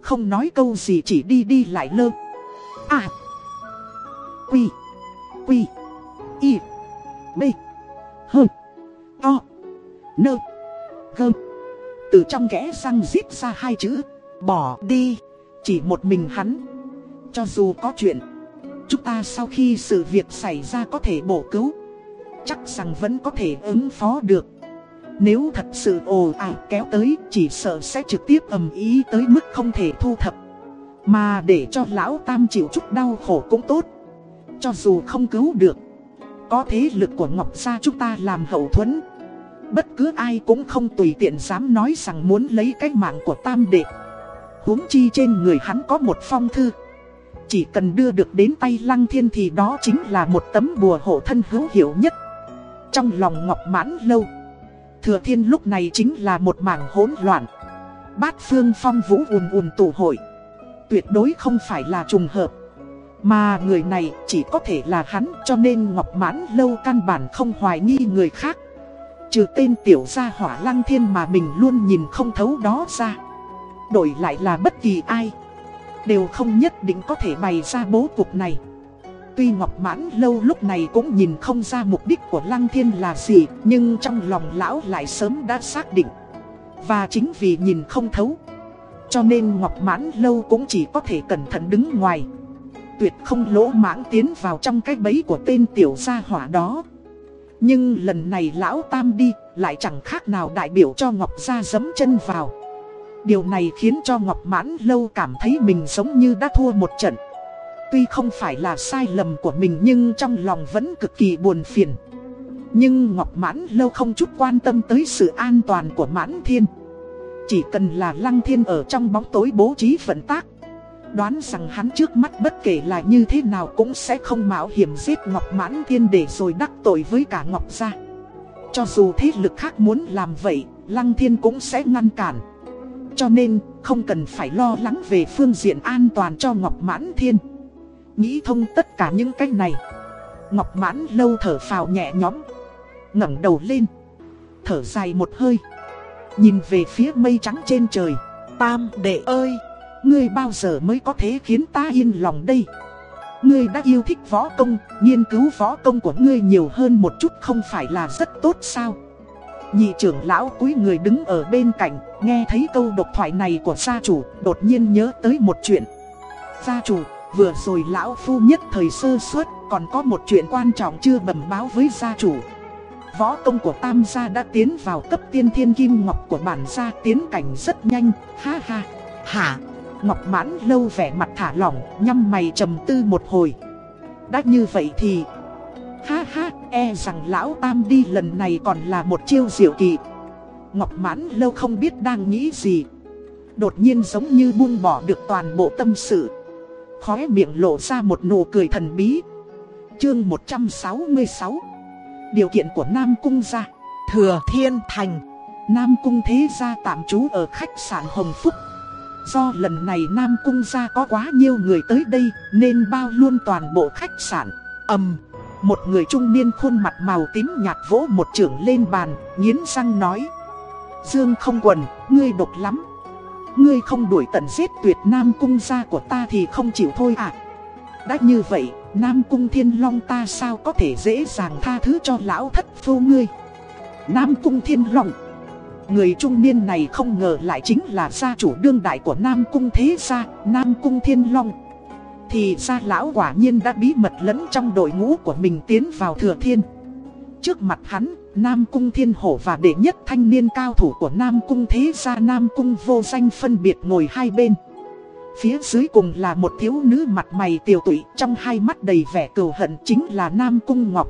Không nói câu gì chỉ đi đi lại lơ. À Quy Quy, Y B H O Nơ, Gơ. Từ trong kẽ răng rít ra hai chữ, Bỏ đi, Chỉ một mình hắn. Cho dù có chuyện Chúng ta sau khi sự việc xảy ra có thể bổ cứu. Chắc rằng vẫn có thể ứng phó được. Nếu thật sự ồ ạt kéo tới, Chỉ sợ sẽ trực tiếp ầm ý tới mức không thể thu thập. Mà để cho lão tam chịu chút đau khổ cũng tốt. Cho dù không cứu được, Có thế lực của Ngọc Gia chúng ta làm hậu thuẫn. Bất cứ ai cũng không tùy tiện dám nói rằng muốn lấy cái mạng của tam đệ. Huống chi trên người hắn có một phong thư chỉ cần đưa được đến tay lăng thiên thì đó chính là một tấm bùa hộ thân hữu hiệu nhất. Trong lòng ngọc mãn lâu, Thừa thiên lúc này chính là một mảng hỗn loạn. Bát phương phong vũ ùn ùn tụ hội. Tuyệt đối không phải là trùng hợp. Mà người này chỉ có thể là hắn cho nên Ngọc Mãn Lâu căn bản không hoài nghi người khác. Trừ tên tiểu gia hỏa lăng thiên mà mình luôn nhìn không thấu đó ra. Đổi lại là bất kỳ ai. Đều không nhất định có thể bày ra bố cục này. Tuy Ngọc Mãn Lâu lúc này cũng nhìn không ra mục đích của Lăng Thiên là gì, Nhưng trong lòng lão lại sớm đã xác định. Và chính vì nhìn không thấu, Cho nên Ngọc Mãn Lâu cũng chỉ có thể cẩn thận đứng ngoài. Tuyệt không lỗ mãng tiến vào trong cái bẫy của tên tiểu gia hỏa đó. Nhưng lần này lão Tam đi, lại chẳng khác nào đại biểu cho Ngọc Gia dấm chân vào. Điều này khiến cho Ngọc Mãn Lâu cảm thấy mình giống như đã thua một trận. Tuy không phải là sai lầm của mình nhưng trong lòng vẫn cực kỳ buồn phiền. Nhưng Ngọc Mãn Lâu không chút quan tâm tới sự an toàn của Mãn Thiên. Chỉ cần là Lăng Thiên ở trong bóng tối bố trí vận tác Đoán rằng hắn trước mắt bất kể là như thế nào cũng sẽ không mạo hiểm giết Ngọc Mãn Thiên để rồi đắc tội với cả Ngọc Gia. Cho dù thế lực khác muốn làm vậy, Lăng Thiên cũng sẽ ngăn cản cho nên không cần phải lo lắng về phương diện an toàn cho Ngọc Mãn Thiên. Nghĩ thông tất cả những cái này. Ngọc Mãn lâu thở phào nhẹ nhõm ngẩng đầu lên Thở dài một hơi. Nhìn về phía mây trắng trên trời Tam đệ ơi Ngươi bao giờ mới có thể khiến ta yên lòng đây? Ngươi đã yêu thích võ công Nghiên cứu võ công của ngươi nhiều hơn một chút không phải là rất tốt sao? Nhị trưởng lão cúi người đứng ở bên cạnh, nghe thấy câu độc thoại này của gia chủ, đột nhiên nhớ tới một chuyện. Gia chủ, vừa rồi lão phu nhất thời sơ suất, còn có một chuyện quan trọng chưa bẩm báo với gia chủ. Võ công của tam gia đã tiến vào cấp tiên thiên kim ngọc của bản gia tiến cảnh rất nhanh, ha ha. Hả? Ngọc mãn lâu vẻ mặt thả lỏng, nhăm mày trầm tư một hồi. Đã như vậy thì Ha ha, e rằng lão tam đi lần này còn là một chiêu diệu kỳ. Ngọc mãn lâu không biết đang nghĩ gì. Đột nhiên giống như buông bỏ được toàn bộ tâm sự. Khóe miệng lộ ra một nụ cười thần bí. Chương 166 Điều kiện của Nam Cung gia Thừa Thiên Thành Nam Cung thế gia tạm trú ở khách sạn Hồng Phúc Do lần này Nam Cung gia có quá nhiều người tới đây Nên bao luôn toàn bộ khách sạn ầm một người trung niên khuôn mặt màu tím nhạt vỗ một trưởng lên bàn, nghiến răng nói. Dương không quần, ngươi độc lắm. Ngươi không đuổi tận giết tuyệt Nam Cung gia của ta thì không chịu thôi à. Đã như vậy, Nam Cung Thiên Long ta sao có thể dễ dàng tha thứ cho lão thất phu ngươi. Nam Cung Thiên Long. Người trung niên này không ngờ lại chính là gia chủ đương đại của Nam Cung Thế Gia, Nam Cung Thiên Long. Thì ra lão quả nhiên đã bí mật lẫn trong đội ngũ của mình tiến vào thừa thiên. Trước mặt hắn, Nam Cung Thiên Hổ và đệ nhất thanh niên cao thủ của Nam Cung Thế Gia Nam Cung vô danh phân biệt ngồi hai bên. Phía dưới cùng là một thiếu nữ mặt mày tiều tụy trong hai mắt đầy vẻ cừu hận chính là Nam Cung Ngọc.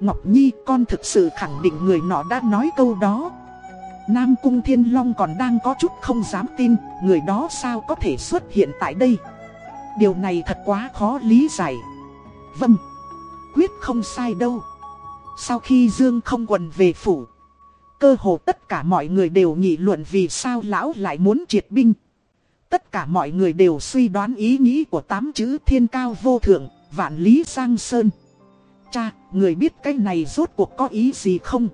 Ngọc Nhi con thực sự khẳng định người nọ đã nói câu đó. Nam Cung Thiên Long còn đang có chút không dám tin, người đó sao có thể xuất hiện tại đây. Điều này thật quá khó lý giải. Vâng, quyết không sai đâu. Sau khi Dương không quần về phủ, cơ hồ tất cả mọi người đều nghị luận vì sao lão lại muốn triệt binh. Tất cả mọi người đều suy đoán ý nghĩ của tám chữ thiên cao vô thượng, vạn lý giang sơn. Cha, người biết cái này rốt cuộc có ý gì không?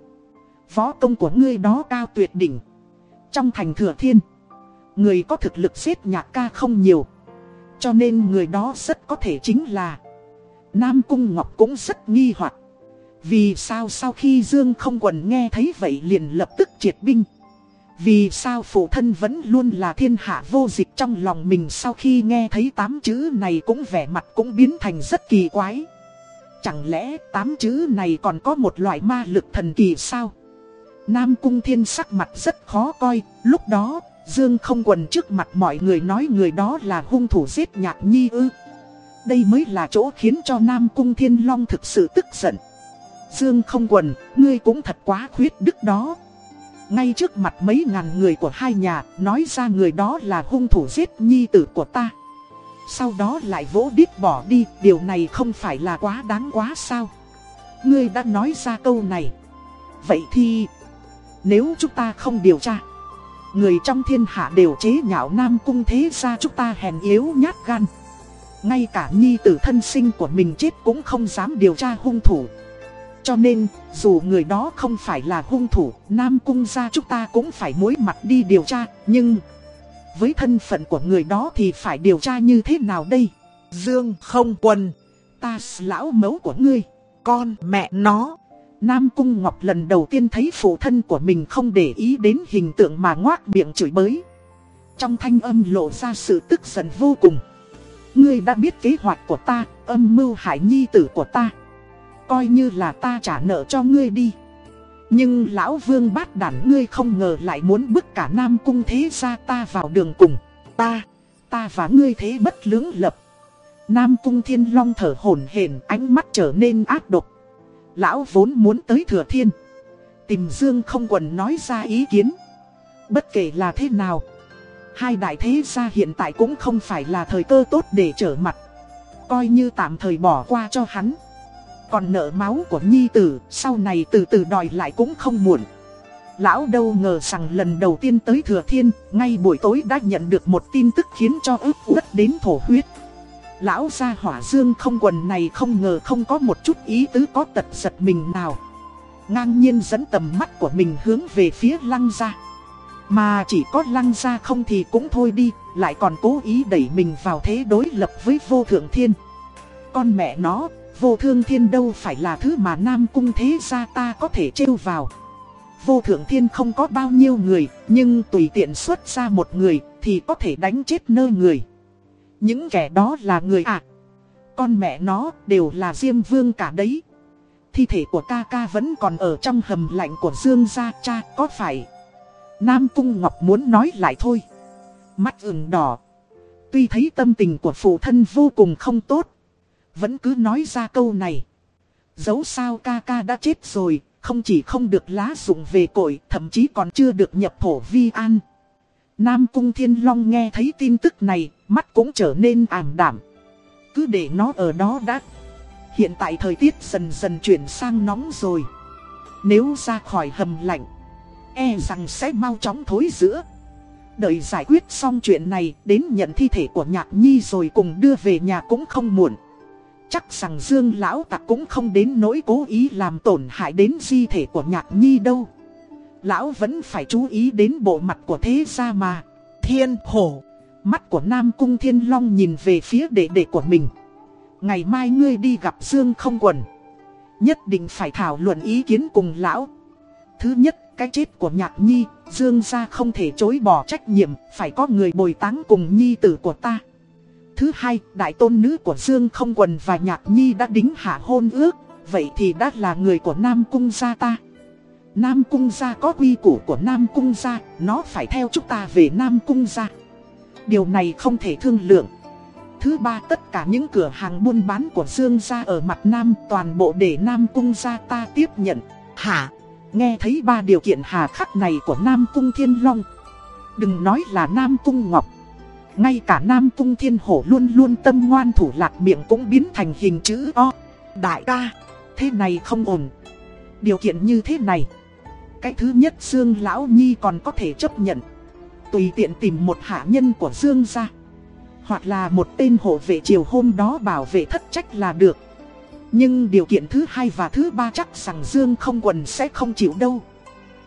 Võ công của ngươi đó cao tuyệt đỉnh. Trong thành thừa thiên, người có thực lực xếp nhạc ca không nhiều. Cho nên người đó rất có thể chính là Nam Cung Ngọc cũng rất nghi hoặc vì sao sau khi Dương không quần nghe thấy vậy liền lập tức triệt binh Vì sao phụ thân vẫn luôn là thiên hạ vô dịch trong lòng mình sau khi nghe thấy tám chữ này cũng vẻ mặt cũng biến thành rất kỳ quái Chẳng lẽ tám chữ này còn có một loại ma lực thần kỳ sao? Nam Cung Thiên sắc mặt rất khó coi, lúc đó, Dương không quần trước mặt mọi người nói người đó là hung thủ giết nhạc nhi ư. Đây mới là chỗ khiến cho Nam Cung Thiên Long thực sự tức giận. Dương không quần, ngươi cũng thật quá khuyết đức đó. Ngay trước mặt mấy ngàn người của hai nhà, nói ra người đó là hung thủ giết nhi tử của ta. Sau đó lại vỗ đít bỏ đi, điều này không phải là quá đáng quá sao. Ngươi đã nói ra câu này. Vậy thì, nếu chúng ta không điều tra, người trong thiên hạ đều chế nhạo Nam Cung thế ra chúng ta hèn yếu nhát gan. Ngay cả nhi tử thân sinh của mình chết cũng không dám điều tra hung thủ. Cho nên, dù người đó không phải là hung thủ, Nam Cung gia chúng ta cũng phải mối mặt đi điều tra, nhưng... Với thân phận của người đó thì phải điều tra như thế nào đây? Dương không quần, ta lão mẫu của ngươi, con mẹ nó. Nam Cung Ngọc lần đầu tiên thấy phụ thân của mình không để ý đến hình tượng mà ngoác miệng chửi bới. Trong thanh âm lộ ra sự tức giận vô cùng. Ngươi đã biết kế hoạch của ta, âm mưu hại nhi tử của ta. Coi như là ta trả nợ cho ngươi đi. Nhưng lão vương bát đản ngươi không ngờ lại muốn bức cả Nam Cung thế ra ta vào đường cùng. Ta, ta và ngươi thế bất lưỡng lập. Nam Cung thiên long thở hổn hển ánh mắt trở nên ác độc. Lão vốn muốn tới thừa thiên. Tìm Dương không quần nói ra ý kiến. Bất kể là thế nào. Hai đại thế gia hiện tại cũng không phải là thời cơ tốt để trở mặt. Coi như tạm thời bỏ qua cho hắn. Còn nợ máu của nhi tử, sau này từ từ đòi lại cũng không muộn. Lão đâu ngờ rằng lần đầu tiên tới Thừa Thiên, ngay buổi tối đã nhận được một tin tức khiến cho ướp uất đến thổ huyết. Lão gia hỏa dương không quần này không ngờ không có một chút ý tứ có tật giật mình nào. Ngang nhiên dẫn tầm mắt của mình hướng về phía lăng gia. Mà chỉ có lăng gia không thì cũng thôi đi, lại còn cố ý đẩy mình vào thế đối lập với vô thượng thiên. Con mẹ nó, vô thương thiên đâu phải là thứ mà nam cung thế gia ta có thể trêu vào. Vô thượng thiên không có bao nhiêu người, nhưng tùy tiện xuất ra một người thì có thể đánh chết nơi người. Những kẻ đó là người à? Con mẹ nó đều là Diêm Vương cả đấy. Thi thể của ca ca vẫn còn ở trong hầm lạnh của Dương gia cha có phải? Nam Cung Ngọc muốn nói lại thôi. Mắt ửng đỏ. Tuy thấy tâm tình của phụ thân vô cùng không tốt. Vẫn cứ nói ra câu này. Dẫu sao ca ca đã chết rồi, không chỉ không được lá dụng về cội, thậm chí còn chưa được nhập thổ vi an. Nam Cung Thiên Long nghe thấy tin tức này, mắt cũng trở nên ảm đảm. Cứ để nó ở đó đã. Hiện tại thời tiết dần dần chuyển sang nóng rồi. Nếu ra khỏi hầm lạnh, e rằng sẽ mau chóng thối giữa. Đợi giải quyết xong chuyện này, đến nhận thi thể của Nhạc Nhi rồi cùng đưa về nhà cũng không muộn. Chắc rằng Dương Lão Tạc cũng không đến nỗi cố ý làm tổn hại đến di thể của Nhạc Nhi đâu. Lão vẫn phải chú ý đến bộ mặt của thế gia mà. Thiên hổ. Mắt của Nam Cung Thiên Long nhìn về phía đệ đệ của mình. Ngày mai ngươi đi gặp Dương không quần. Nhất định phải thảo luận ý kiến cùng lão. Thứ nhất, cái chết của nhạc nhi, Dương gia không thể chối bỏ trách nhiệm, phải có người bồi táng cùng nhi tử của ta. Thứ hai, đại tôn nữ của Dương không quần và nhạc nhi đã đính hạ hôn ước, vậy thì đã là người của Nam Cung gia ta. Nam Cung gia có quy củ của Nam Cung gia, nó phải theo chúng ta về Nam Cung gia. Điều này không thể thương lượng. Thứ ba tất cả những cửa hàng buôn bán của Dương gia ở mặt Nam toàn bộ để Nam Cung gia ta tiếp nhận. Hả? Nghe thấy ba điều kiện hà khắc này của Nam Cung Thiên Long. Đừng nói là Nam Cung Ngọc. Ngay cả Nam Cung Thiên Hổ luôn luôn tâm ngoan thủ lạc miệng cũng biến thành hình chữ O. Đại ca, thế này không ổn. Điều kiện như thế này. Cái thứ nhất Dương Lão Nhi còn có thể chấp nhận. Tùy tiện tìm một hạ nhân của Dương ra. Hoặc là một tên hộ vệ chiều hôm đó bảo vệ thất trách là được. Nhưng điều kiện thứ hai và thứ ba chắc rằng Dương không quần sẽ không chịu đâu.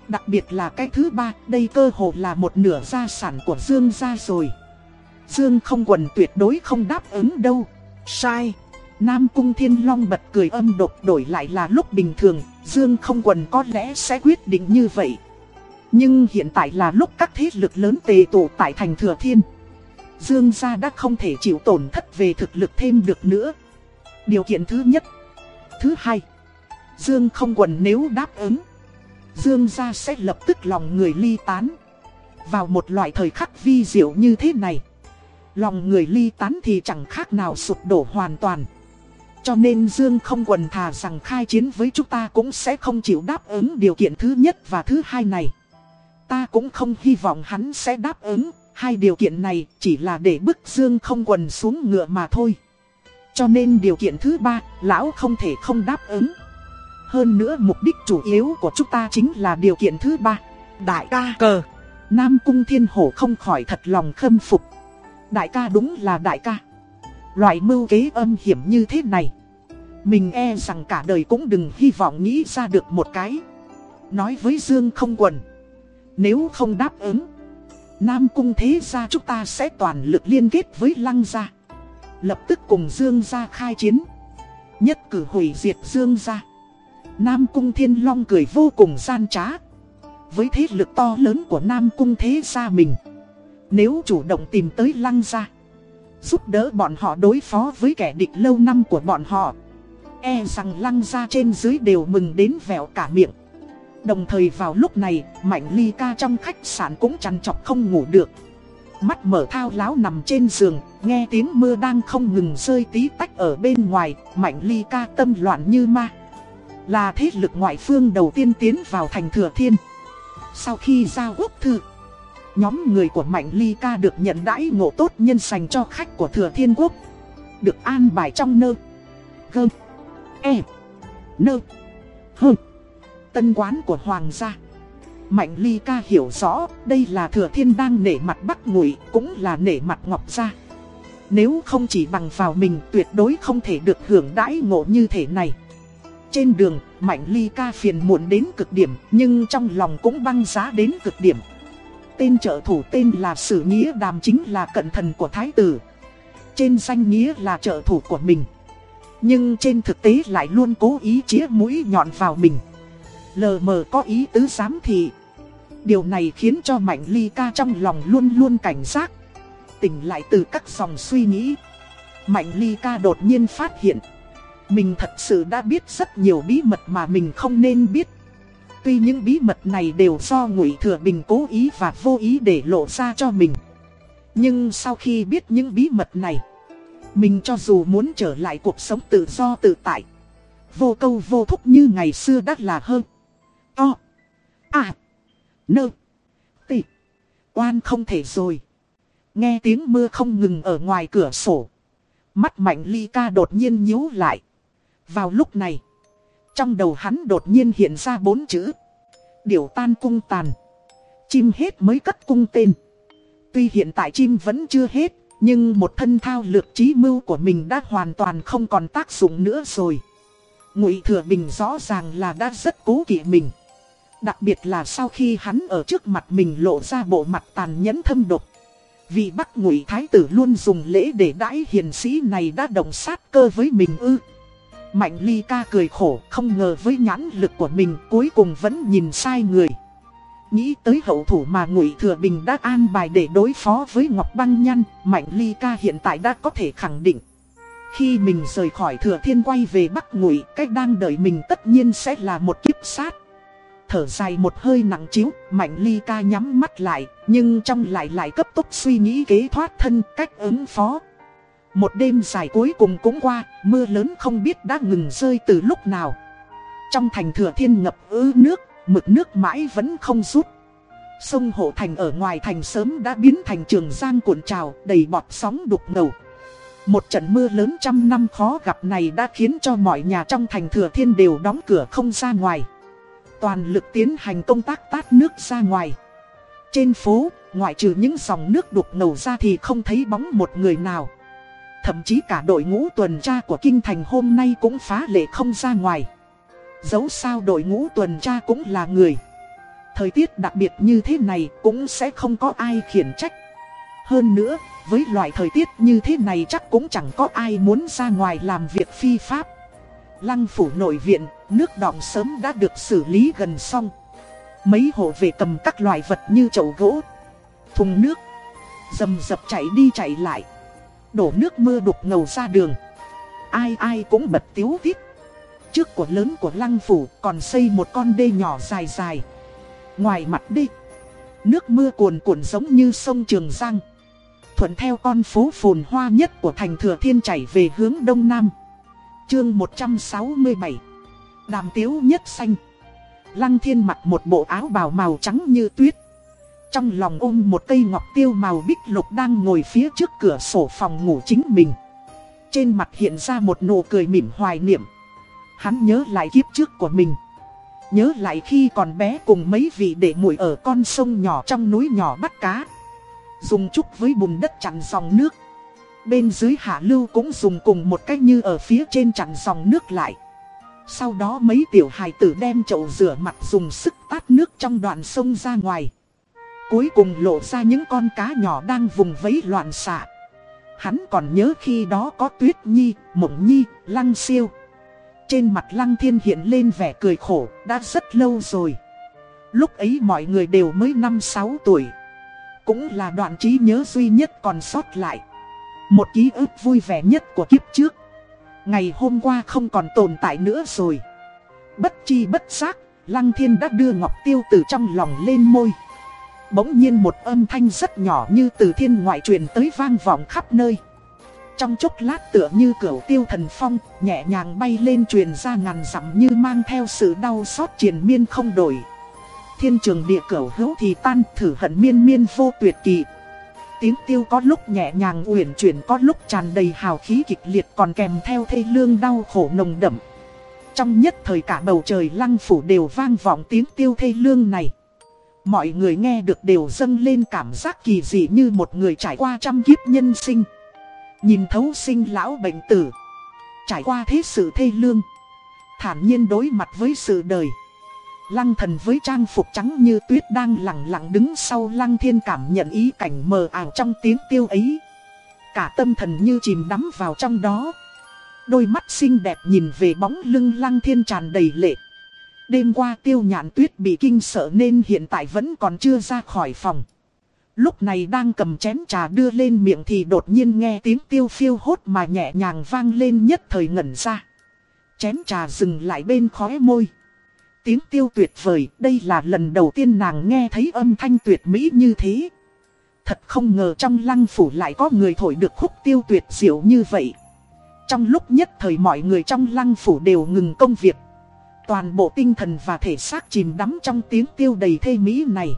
Đặc biệt là cái thứ ba, đây cơ hồ là một nửa gia sản của Dương ra rồi. Dương không quần tuyệt đối không đáp ứng đâu. Sai. Nam Cung Thiên Long bật cười âm độc đổi lại là lúc bình thường, Dương không quần có lẽ sẽ quyết định như vậy. Nhưng hiện tại là lúc các thế lực lớn tề tụ tại thành Thừa Thiên. Dương gia đã không thể chịu tổn thất về thực lực thêm được nữa. Điều kiện thứ nhất. Thứ hai. Dương không quần nếu đáp ứng. Dương gia sẽ lập tức lòng người ly tán. Vào một loại thời khắc vi diệu như thế này. Lòng người ly tán thì chẳng khác nào sụp đổ hoàn toàn. Cho nên Dương không quần thà rằng khai chiến với chúng ta cũng sẽ không chịu đáp ứng điều kiện thứ nhất và thứ hai này. Ta cũng không hy vọng hắn sẽ đáp ứng, hai điều kiện này chỉ là để bức Dương không quần xuống ngựa mà thôi. Cho nên điều kiện thứ ba, lão không thể không đáp ứng. Hơn nữa mục đích chủ yếu của chúng ta chính là điều kiện thứ ba. Đại ca cờ. Nam Cung Thiên Hổ không khỏi thật lòng khâm phục. Đại ca đúng là đại ca. Loại mưu kế âm hiểm như thế này. Mình e rằng cả đời cũng đừng hy vọng nghĩ ra được một cái. Nói với Dương không quần. Nếu không đáp ứng. Nam cung thế gia chúng ta sẽ toàn lực liên kết với lăng gia. Lập tức cùng Dương gia khai chiến. Nhất cử hủy diệt Dương gia. Nam cung thiên long cười vô cùng gian trá. Với thế lực to lớn của Nam cung thế gia mình. Nếu chủ động tìm tới lăng gia. Giúp đỡ bọn họ đối phó với kẻ địch lâu năm của bọn họ. E rằng lăng gia trên dưới đều mừng đến vẹo cả miệng. Đồng thời vào lúc này, Mạnh Ly ca trong khách sạn cũng chăn chọc không ngủ được. Mắt mở thao láo nằm trên giường, nghe tiếng mưa đang không ngừng rơi tí tách ở bên ngoài, Mạnh Ly ca tâm loạn như ma. Là thế lực ngoại phương đầu tiên tiến vào thành thừa thiên. Sau khi giao quốc thư, nhóm người của Mạnh Ly ca được nhận đãi ngộ tốt nhân sành cho khách của thừa thiên quốc. Được an bài trong nơ. Gơ. E. Nơ. Hơ. Tân quán của Hoàng gia. Mạnh Ly ca hiểu rõ, đây là thừa thiên đang nể mặt Bắc Ngụy, cũng là nể mặt Ngọc gia. Nếu không chỉ bằng vào mình tuyệt đối không thể được hưởng đãi ngộ như thế này. Trên đường, Mạnh Ly ca phiền muộn đến cực điểm, nhưng trong lòng cũng băng giá đến cực điểm. Tên trợ thủ tên là Sử Nghĩa Đàm chính là cận thần của Thái tử. Trên danh nghĩa là trợ thủ của mình. Nhưng trên thực tế lại luôn cố ý chĩa mũi nhọn vào mình. Lờ mờ có ý tứ giám thị. Điều này khiến cho Mạnh Ly ca trong lòng luôn luôn cảnh giác. Tỉnh lại từ các dòng suy nghĩ. Mạnh Ly ca đột nhiên phát hiện. Mình thật sự đã biết rất nhiều bí mật mà mình không nên biết. Tuy những bí mật này đều do Ngụy Thừa Bình cố ý và vô ý để lộ ra cho mình. Nhưng sau khi biết những bí mật này, mình cho dù muốn trở lại cuộc sống tự do tự tại, vô câu vô thúc như ngày xưa đắt là hơn. O. À. Nơ. Tị. Oan không thể rồi. Nghe tiếng mưa không ngừng ở ngoài cửa sổ. Mắt mạnh ly ca đột nhiên nhíu lại. Vào lúc này. Trong đầu hắn đột nhiên hiện ra bốn chữ. Điều tan cung tàn. Chim hết mới cất cung tên. Tuy hiện tại chim vẫn chưa hết. Nhưng một thân thao lược trí mưu của mình đã hoàn toàn không còn tác dụng nữa rồi. Ngụy Thừa Bình rõ ràng là đã rất cố kỵ mình. Đặc biệt là sau khi hắn ở trước mặt mình lộ ra bộ mặt tàn nhẫn thâm độc. vì Bắc Ngụy Thái tử luôn dùng lễ để đãi hiền sĩ này đã đồng sát cơ với mình ư. Mạnh ly ca cười khổ, không ngờ với nhãn lực của mình, cuối cùng vẫn nhìn sai người. Nghĩ tới hậu thủ mà Ngụy Thừa Bình đã an bài để đối phó với Ngọc Băng Nhăn Mạnh ly ca hiện tại đã có thể khẳng định. Khi mình rời khỏi Thừa Thiên quay về Bắc Ngụy Cách đang đợi mình tất nhiên sẽ là một kiếp sát. Thở dài một hơi nặng chiếu, Mạnh ly ca nhắm mắt lại, Nhưng trong lại lại cấp tốc suy nghĩ kế thoát thân, cách ứng phó một đêm dài cuối cùng cũng qua, mưa lớn không biết đã ngừng rơi từ lúc nào. Trong thành thừa thiên ngập ứ nước, mực nước mãi vẫn không rút. Sông Hộ Thành ở ngoài thành sớm đã biến thành trường giang cuộn trào, đầy bọt sóng đục ngầu. Một trận mưa lớn trăm năm khó gặp này đã khiến cho mọi nhà trong thành thừa thiên đều đóng cửa không ra ngoài. Toàn lực tiến hành công tác tát nước ra ngoài. Trên phố, ngoại trừ những dòng nước đục ngầu ra thì không thấy bóng một người nào. Thậm chí cả đội ngũ tuần tra của Kinh Thành hôm nay cũng phá lệ không ra ngoài. Dẫu sao đội ngũ tuần tra cũng là người. Thời tiết đặc biệt như thế này cũng sẽ không có ai khiển trách. Hơn nữa, với loại thời tiết như thế này chắc cũng chẳng có ai muốn ra ngoài làm việc phi pháp. Lăng phủ nội viện, nước đọng sớm đã được xử lý gần xong. Mấy hộ về cầm các loại vật như chậu gỗ, thùng nước Dầm dập chạy đi chạy lại. Đổ nước mưa đục ngầu ra đường. Ai ai cũng bật tiếu tít. Trước của lớn của lăng phủ còn xây một con đê nhỏ dài dài. Ngoài mặt đê, Nước mưa cuồn cuộn giống như sông Trường Giang. Thuận theo con phố phồn hoa nhất của thành thừa thiên chảy về hướng đông nam. Chương 167 Đàm tiếu nhất xanh. Lăng thiên mặc một bộ áo bào màu trắng như tuyết trong lòng ôm một cây ngọc tiêu màu bích lục đang ngồi phía trước cửa sổ phòng ngủ chính mình. Trên mặt hiện ra một nụ cười mỉm hoài niệm. Hắn nhớ lại kiếp trước của mình. Nhớ lại khi còn bé cùng mấy vị để muội ở con sông nhỏ trong núi nhỏ bắt cá. Dùng trúc với bùn đất chặn dòng nước. Bên dưới hạ lưu cũng dùng cùng một cách như ở phía trên chặn dòng nước lại. Sau đó mấy tiểu hài tử đem chậu rửa mặt dùng sức tát nước trong đoạn sông ra ngoài. Cuối cùng lộ ra những con cá nhỏ đang vùng vẫy loạn xạ. Hắn còn nhớ khi đó có Tuyết Nhi, Mộng Nhi, Lăng Siêu. Trên mặt Lăng Thiên hiện lên vẻ cười khổ, đã rất lâu rồi. Lúc ấy mọi người đều mới 5-6 tuổi. Cũng là đoạn trí nhớ duy nhất còn sót lại. Một ký ức vui vẻ nhất của kiếp trước. Ngày hôm qua không còn tồn tại nữa rồi. Bất chi bất giác, Lăng Thiên đã đưa Ngọc Tiêu từ trong lòng lên môi. Bỗng nhiên một âm thanh rất nhỏ như từ thiên ngoại truyền tới vang vọng khắp nơi. Trong chốc lát tựa như cửu tiêu thần phong, Nhẹ nhàng bay lên truyền ra ngàn dặm như mang theo sự đau xót triền miên không đổi. Thiên trường địa cửu hữu thì tan, thử hận miên miên vô tuyệt kỳ. Tiếng tiêu có lúc nhẹ nhàng uyển chuyển, có lúc tràn đầy hào khí kịch liệt còn kèm theo thê lương đau khổ nồng đậm. Trong nhất thời cả bầu trời lăng phủ đều vang vọng tiếng tiêu thê lương này. Mọi người nghe được đều dâng lên cảm giác kỳ dị như một người trải qua trăm kiếp nhân sinh. Nhìn thấu sinh lão bệnh tử. Trải qua thế sự thê lương. Thản nhiên đối mặt với sự đời. Lăng thần với trang phục trắng như tuyết đang lặng lặng đứng sau lăng thiên cảm nhận ý cảnh mờ ảo trong tiếng tiêu ấy. Cả tâm thần như chìm đắm vào trong đó. Đôi mắt xinh đẹp nhìn về bóng lưng lăng thiên tràn đầy lệ. Đêm qua tiêu nhạn tuyết bị kinh sợ nên hiện tại vẫn còn chưa ra khỏi phòng. Lúc này đang cầm chén trà đưa lên miệng thì đột nhiên nghe tiếng tiêu phiêu hốt mà nhẹ nhàng vang lên nhất thời ngẩn ra. Chén trà dừng lại bên khóe môi. Tiếng tiêu tuyệt vời, đây là lần đầu tiên nàng nghe thấy âm thanh tuyệt mỹ như thế. Thật không ngờ trong lăng phủ lại có người thổi được khúc tiêu tuyệt diệu như vậy. Trong lúc nhất thời mọi người trong lăng phủ đều ngừng công việc. Toàn bộ tinh thần và thể xác chìm đắm trong tiếng tiêu đầy thê mỹ này.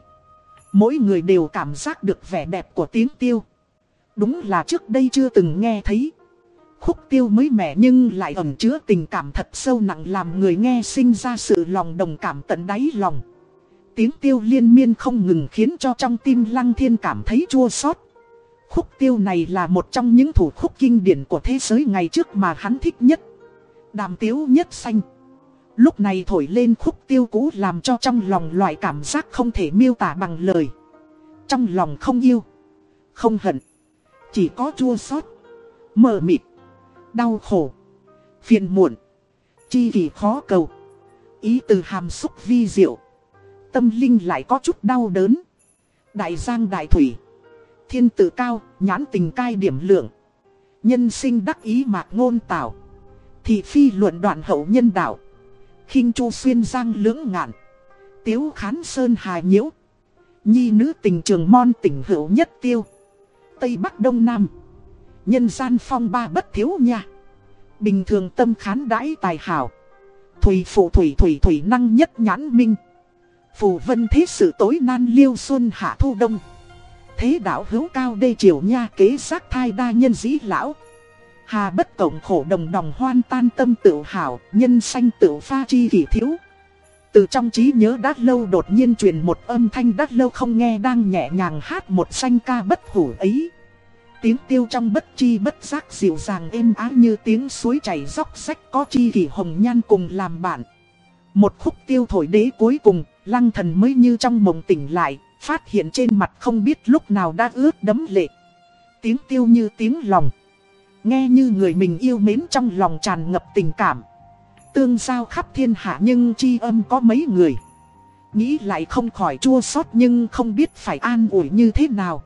Mỗi người đều cảm giác được vẻ đẹp của tiếng tiêu. Đúng là trước đây chưa từng nghe thấy. Khúc tiêu mới mẻ nhưng lại ẩn chứa tình cảm thật sâu nặng làm người nghe sinh ra sự lòng đồng cảm tận đáy lòng. Tiếng tiêu liên miên không ngừng khiến cho trong tim lăng thiên cảm thấy chua xót. Khúc tiêu này là một trong những thủ khúc kinh điển của thế giới ngày trước mà hắn thích nhất. Đàm tiếu nhất xanh. Lúc này thổi lên khúc tiêu cũ làm cho trong lòng loại cảm giác không thể miêu tả bằng lời. Trong lòng không yêu, không hận, chỉ có chua xót, mờ mịt, đau khổ, phiền muộn, Chi kỳ khó cầu. Ý từ hàm xúc vi diệu. Tâm linh lại có chút đau đớn. Đại giang đại thủy. Thiên tử cao, nhãn tình cai điểm lượng. Nhân sinh đắc ý mạc ngôn tạo. Thị phi luận đoạn hậu nhân đạo khinh chu xuyên giang lưỡng ngạn. Tiếu khán sơn hài nhiễu. Nhi nữ tình trường mon tỉnh hữu nhất tiêu. Tây Bắc Đông Nam. Nhân gian phong ba bất thiếu nha. Bình thường tâm khán đãi tài hảo. Thủy phụ thủy thủy thủy năng nhất nhãn minh. Phù vân thế sự tối nan liêu xuân hạ thu đông. Thế đạo hữu cao đê triều nha, kế xác thai đa nhân dĩ lão. Hà bất cộng khổ đồng đồng hoan tan tâm tự hào, nhân sanh tự pha chi kỷ thiếu. Từ trong trí nhớ đát lâu đột nhiên truyền một âm thanh đát lâu không nghe đang nhẹ nhàng hát một sanh ca bất hủ ấy. Tiếng tiêu trong bất chi bất giác dịu dàng êm ái như tiếng suối chảy róc sách có chi kỷ hồng nhan cùng làm bạn. Một khúc tiêu thổi đế cuối cùng, lăng thần mới như trong mộng tỉnh lại, phát hiện trên mặt không biết lúc nào đã ướt đấm lệ. Tiếng tiêu như tiếng lòng. Nghe như người mình yêu mến trong lòng tràn ngập tình cảm. Tương giao khắp thiên hạ nhưng chi âm có mấy người. Nghĩ lại không khỏi chua xót nhưng không biết phải an ủi như thế nào.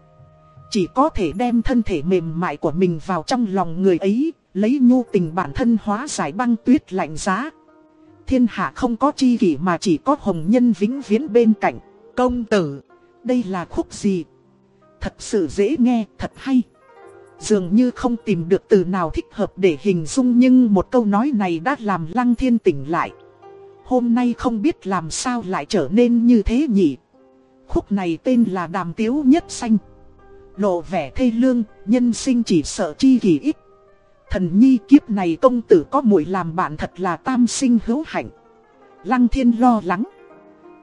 Chỉ có thể đem thân thể mềm mại của mình vào trong lòng người ấy, lấy nhu tình bản thân hóa giải băng tuyết lạnh giá. Thiên hạ không có chi kỷ mà chỉ có hồng nhân vĩnh viễn bên cạnh. Công tử, đây là khúc gì? Thật sự dễ nghe, thật hay. Dường như không tìm được từ nào thích hợp để hình dung nhưng một câu nói này đã làm Lăng Thiên tỉnh lại. Hôm nay không biết làm sao lại trở nên như thế nhỉ. Khúc này tên là Đàm Tiếu Nhất Xanh. Lộ vẻ thê lương, nhân sinh chỉ sợ chi kỳ ít. Thần nhi kiếp này công tử có muội làm bạn thật là tam sinh hữu hạnh. Lăng Thiên lo lắng.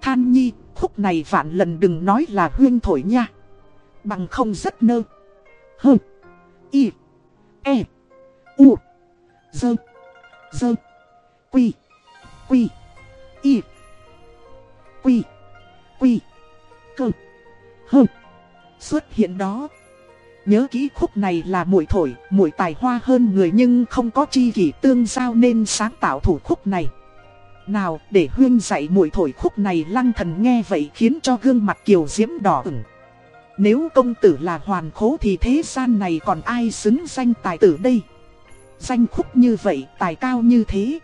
Than nhi, khúc này vạn lần đừng nói là huyên thổi nha. Bằng không rất nơ. Hừm. Y. E. U. Dơ. Dơ. Quy. Quy. Y. Quy. Quy. Cơ. Hơ. Xuất hiện đó. Nhớ kỹ khúc này là muội thổi, muội tài hoa hơn người nhưng không có chi kỷ tương giao nên sáng tạo thủ khúc này. Nào, để Huyên dạy muội thổi khúc này lăng thần nghe vậy khiến cho gương mặt kiều diễm đỏ ửng. Nếu công tử là hoàn khố thì thế gian này còn ai xứng danh tài tử đây? Danh khúc như vậy, tài cao như thế.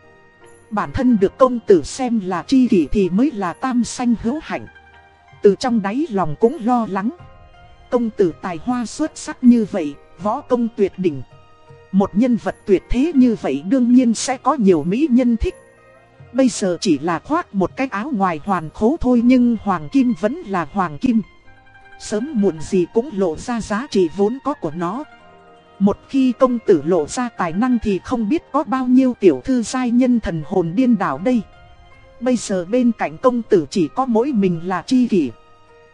Bản thân được công tử xem là chi kỷ thì mới là tam sanh hữu hạnh. Từ trong đáy lòng cũng lo lắng. Công tử tài hoa xuất sắc như vậy, võ công tuyệt đỉnh. Một nhân vật tuyệt thế như vậy đương nhiên sẽ có nhiều mỹ nhân thích. Bây giờ chỉ là khoác một cái áo ngoài hoàn khố thôi nhưng hoàng kim vẫn là hoàng kim. Sớm muộn gì cũng lộ ra giá trị vốn có của nó. Một khi công tử lộ ra tài năng thì không biết có bao nhiêu tiểu thư giai nhân thần hồn điên đảo đây. Bây giờ bên cạnh công tử chỉ có mỗi mình là chi kỷ.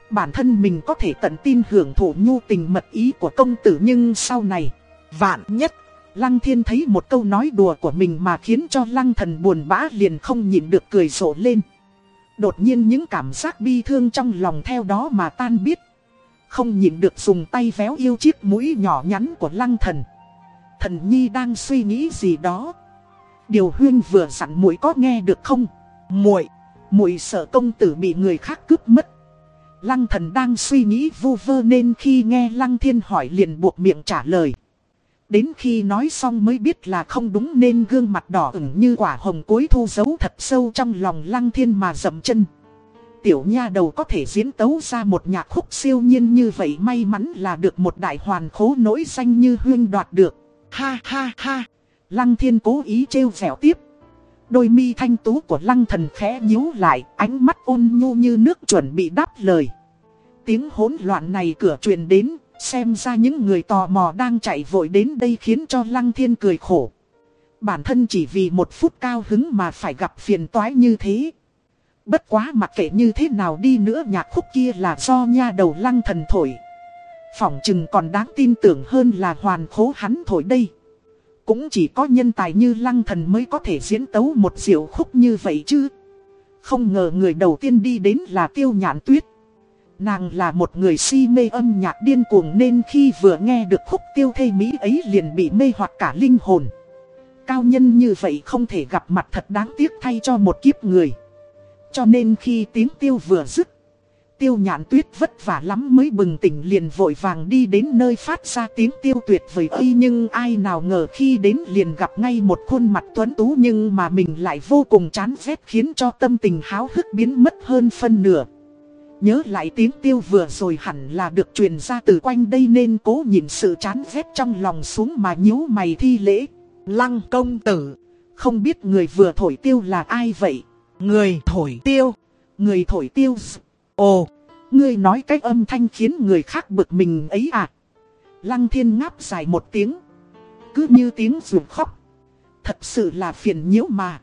Bản thân mình có thể tận tin hưởng thụ nhu tình mật ý của công tử nhưng sau này, vạn nhất, Lăng Thiên thấy một câu nói đùa của mình mà khiến cho Lăng Thần buồn bã liền không nhịn được cười rộ lên. Đột nhiên những cảm giác bi thương trong lòng theo đó mà tan biết. Không nhịn được dùng tay véo yêu chiếc mũi nhỏ nhắn của Lăng Thần. Thần Nhi đang suy nghĩ gì đó. Điều Huyên vừa dặn muội có nghe được không? Muội, muội sợ công tử bị người khác cướp mất. Lăng thần đang suy nghĩ vu vơ nên khi nghe Lăng thiên hỏi liền buộc miệng trả lời. Đến khi nói xong mới biết là không đúng nên gương mặt đỏ ửng như quả hồng cối thu giấu thật sâu trong lòng Lăng thiên mà dậm chân. Tiểu nha đầu có thể diễn tấu ra một nhạc khúc siêu nhiên như vậy may mắn là được một đại hoàn khố nổi danh như huyên đoạt được. Ha ha ha, Lăng thiên cố ý trêu vẻo tiếp. Đôi mi thanh tú của lăng thần khẽ nhíu lại, ánh mắt ôn nhu như nước chuẩn bị đáp lời. Tiếng hỗn loạn này cửa truyền đến, xem ra những người tò mò đang chạy vội đến đây khiến cho lăng thiên cười khổ. Bản thân chỉ vì một phút cao hứng mà phải gặp phiền toái như thế. Bất quá mặc kệ như thế nào đi nữa, nhạc khúc kia là do nha đầu lăng thần thổi. Phỏng chừng còn đáng tin tưởng hơn là hoàn khố hắn thổi đây. Cũng chỉ có nhân tài như lăng thần mới có thể diễn tấu một diệu khúc như vậy chứ. Không ngờ người đầu tiên đi đến là tiêu nhạn tuyết. Nàng là một người si mê âm nhạc điên cuồng nên khi vừa nghe được khúc tiêu thê mỹ ấy liền bị mê hoặc cả linh hồn. Cao nhân như vậy không thể gặp mặt thật đáng tiếc thay cho một kiếp người. Cho nên khi tiếng tiêu vừa dứt, tiêu nhạn tuyết vất vả lắm mới bừng tỉnh liền vội vàng đi đến nơi phát ra tiếng tiêu tuyệt vời ấy nhưng ai nào ngờ khi đến liền gặp ngay một khuôn mặt tuấn tú nhưng mà mình lại vô cùng chán ghét khiến cho tâm tình háo hức biến mất hơn phân nửa. Nhớ lại tiếng tiêu vừa rồi hẳn là được truyền ra từ quanh đây nên cố nhìn sự chán ghét trong lòng xuống mà nhíu mày thi lễ. Lăng công tử, không biết người vừa thổi tiêu là ai vậy? Người thổi tiêu, Người thổi tiêu ồ, Ngươi nói cách âm thanh khiến người khác bực mình ấy à? Lăng thiên ngáp dài một tiếng. Cứ như tiếng ruột khóc. Thật sự là phiền nhiễu mà.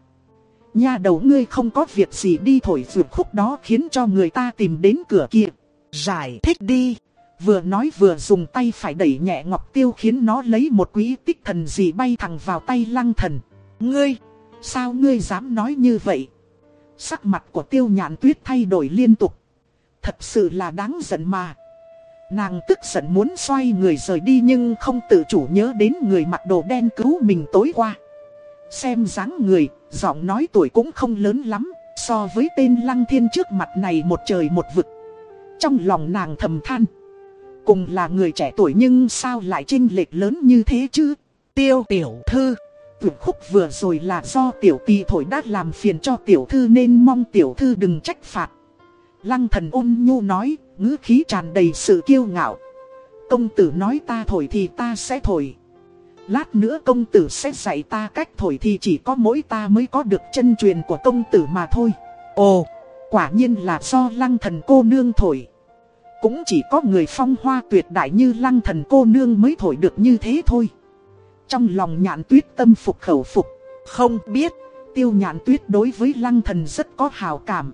Nhà đầu ngươi không có việc gì đi thổi ruột khúc đó khiến cho người ta tìm đến cửa kia. giải thích đi. Vừa nói vừa dùng tay phải đẩy nhẹ ngọc tiêu khiến nó lấy một quý tích thần gì bay thẳng vào tay lăng thần. Ngươi, Sao ngươi dám nói như vậy? Sắc mặt của tiêu nhạn tuyết thay đổi liên tục. Thật sự là đáng giận mà. Nàng tức giận muốn xoay người rời đi nhưng không tự chủ nhớ đến người mặc đồ đen cứu mình tối qua. Xem dáng người, giọng nói tuổi cũng không lớn lắm, so với tên lăng thiên trước mặt này một trời một vực. Trong lòng nàng thầm than. Cùng là người trẻ tuổi nhưng sao lại chênh lệch lớn như thế chứ? tiêu tiểu thư, Tuyệt khúc vừa rồi là do tiểu tì thổi đã làm phiền cho tiểu thư nên mong tiểu thư đừng trách phạt. Lăng thần ôn nhu nói, ngữ khí tràn đầy sự kiêu ngạo. Công tử nói ta thổi thì ta sẽ thổi. Lát nữa công tử sẽ dạy ta cách thổi thì chỉ có mỗi ta mới có được chân truyền của công tử mà thôi. ồ, Quả nhiên là do lăng thần cô nương thổi. Cũng chỉ có người phong hoa tuyệt đại như lăng thần cô nương mới thổi được như thế thôi. Trong lòng nhạn tuyết tâm phục khẩu phục. không biết, Tiêu nhạn tuyết đối với lăng thần rất có hào cảm.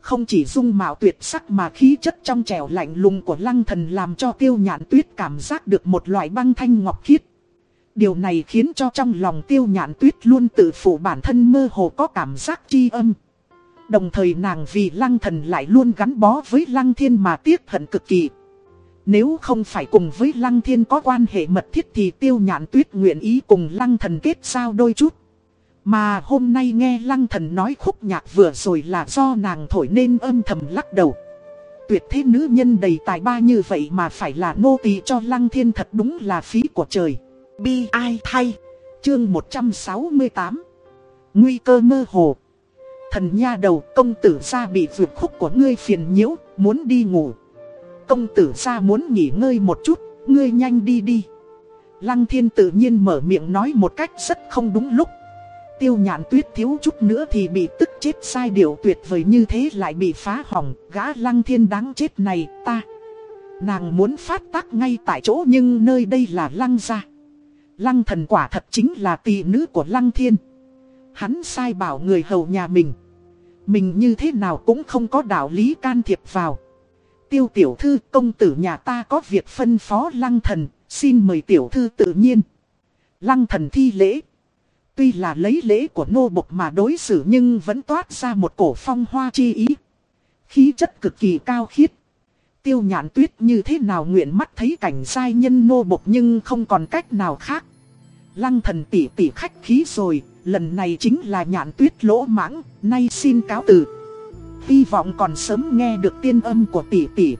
Không chỉ dung mạo tuyệt sắc mà khí chất trong trẻo lạnh lùng của lăng thần làm cho tiêu nhạn tuyết cảm giác được một loại băng thanh ngọc khiết. Điều này khiến cho trong lòng tiêu nhạn tuyết luôn tự phụ bản thân mơ hồ có cảm giác chi âm. Đồng thời nàng vì lăng thần lại luôn gắn bó với lăng thiên mà tiếc hận cực kỳ. Nếu không phải cùng với lăng thiên có quan hệ mật thiết thì tiêu nhạn tuyết nguyện ý cùng lăng thần kết sao đôi chút. Mà hôm nay nghe lăng thần nói khúc nhạc vừa rồi là do nàng thổi nên âm thầm lắc đầu. Tuyệt thế nữ nhân đầy tài ba như vậy mà phải là nô tỳ cho lăng thiên thật đúng là phí của trời. bi ai thay, Chương 168 Nguy cơ mơ hồ Thần nha đầu công tử ra bị vượt khúc của ngươi phiền nhiễu, muốn đi ngủ. Công tử ra muốn nghỉ ngơi một chút, ngươi nhanh đi đi. Lăng thiên tự nhiên mở miệng nói một cách rất không đúng lúc. Tiêu nhạn tuyết thiếu chút nữa thì bị tức chết sai điều tuyệt vời như thế lại bị phá hỏng, gã lăng thiên đáng chết này, ta. Nàng muốn phát tác ngay tại chỗ nhưng nơi đây là lăng gia. Lăng thần quả thật chính là tỷ nữ của lăng thiên. Hắn sai bảo người hầu nhà mình. Mình như thế nào cũng không có đạo lý can thiệp vào. Tiêu tiểu thư công tử nhà ta có việc phân phó lăng thần, xin mời tiểu thư tự nhiên. Lăng thần thi lễ. Tuy là lấy lễ của nô bộc mà đối xử nhưng vẫn toát ra một cổ phong hoa chi ý. Khí chất cực kỳ cao khiết. Tiêu nhạn tuyết như thế nào nguyện mắt thấy cảnh sai nhân nô bộc nhưng không còn cách nào khác. Lăng thần tỷ tỷ khách khí rồi, lần này chính là nhạn tuyết lỗ mãng, nay xin cáo từ. Hy vọng còn sớm nghe được tiên âm của tỷ tỷ.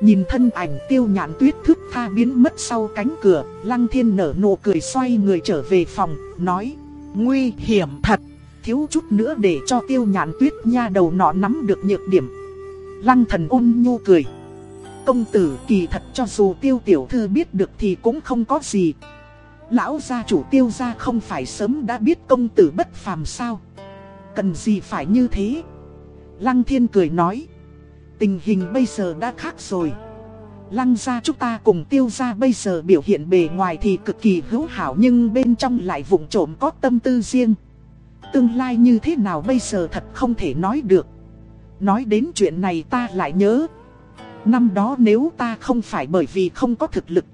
Nhìn thân ảnh tiêu nhạn tuyết thức tha biến mất sau cánh cửa, lăng thiên nở nụ cười xoay người trở về phòng, nói nguy hiểm thật. thiếu chút nữa để cho tiêu nhạn tuyết nha đầu nọ nắm được nhược điểm. Lăng thần ôn nhu cười. Công tử kỳ thật cho dù tiêu tiểu thư biết được thì cũng không có gì. Lão gia chủ tiêu gia không phải sớm đã biết công tử bất phàm sao. Cần gì phải như thế. Lăng thiên cười nói. Tình hình bây giờ đã khác rồi. Lăng gia chúng ta cùng tiêu gia bây giờ biểu hiện bề ngoài thì cực kỳ hữu hảo nhưng bên trong lại vụng trộm có tâm tư riêng. Tương lai như thế nào bây giờ thật không thể nói được. Nói đến chuyện này ta lại nhớ. Năm đó nếu ta không phải bởi vì không có thực lực.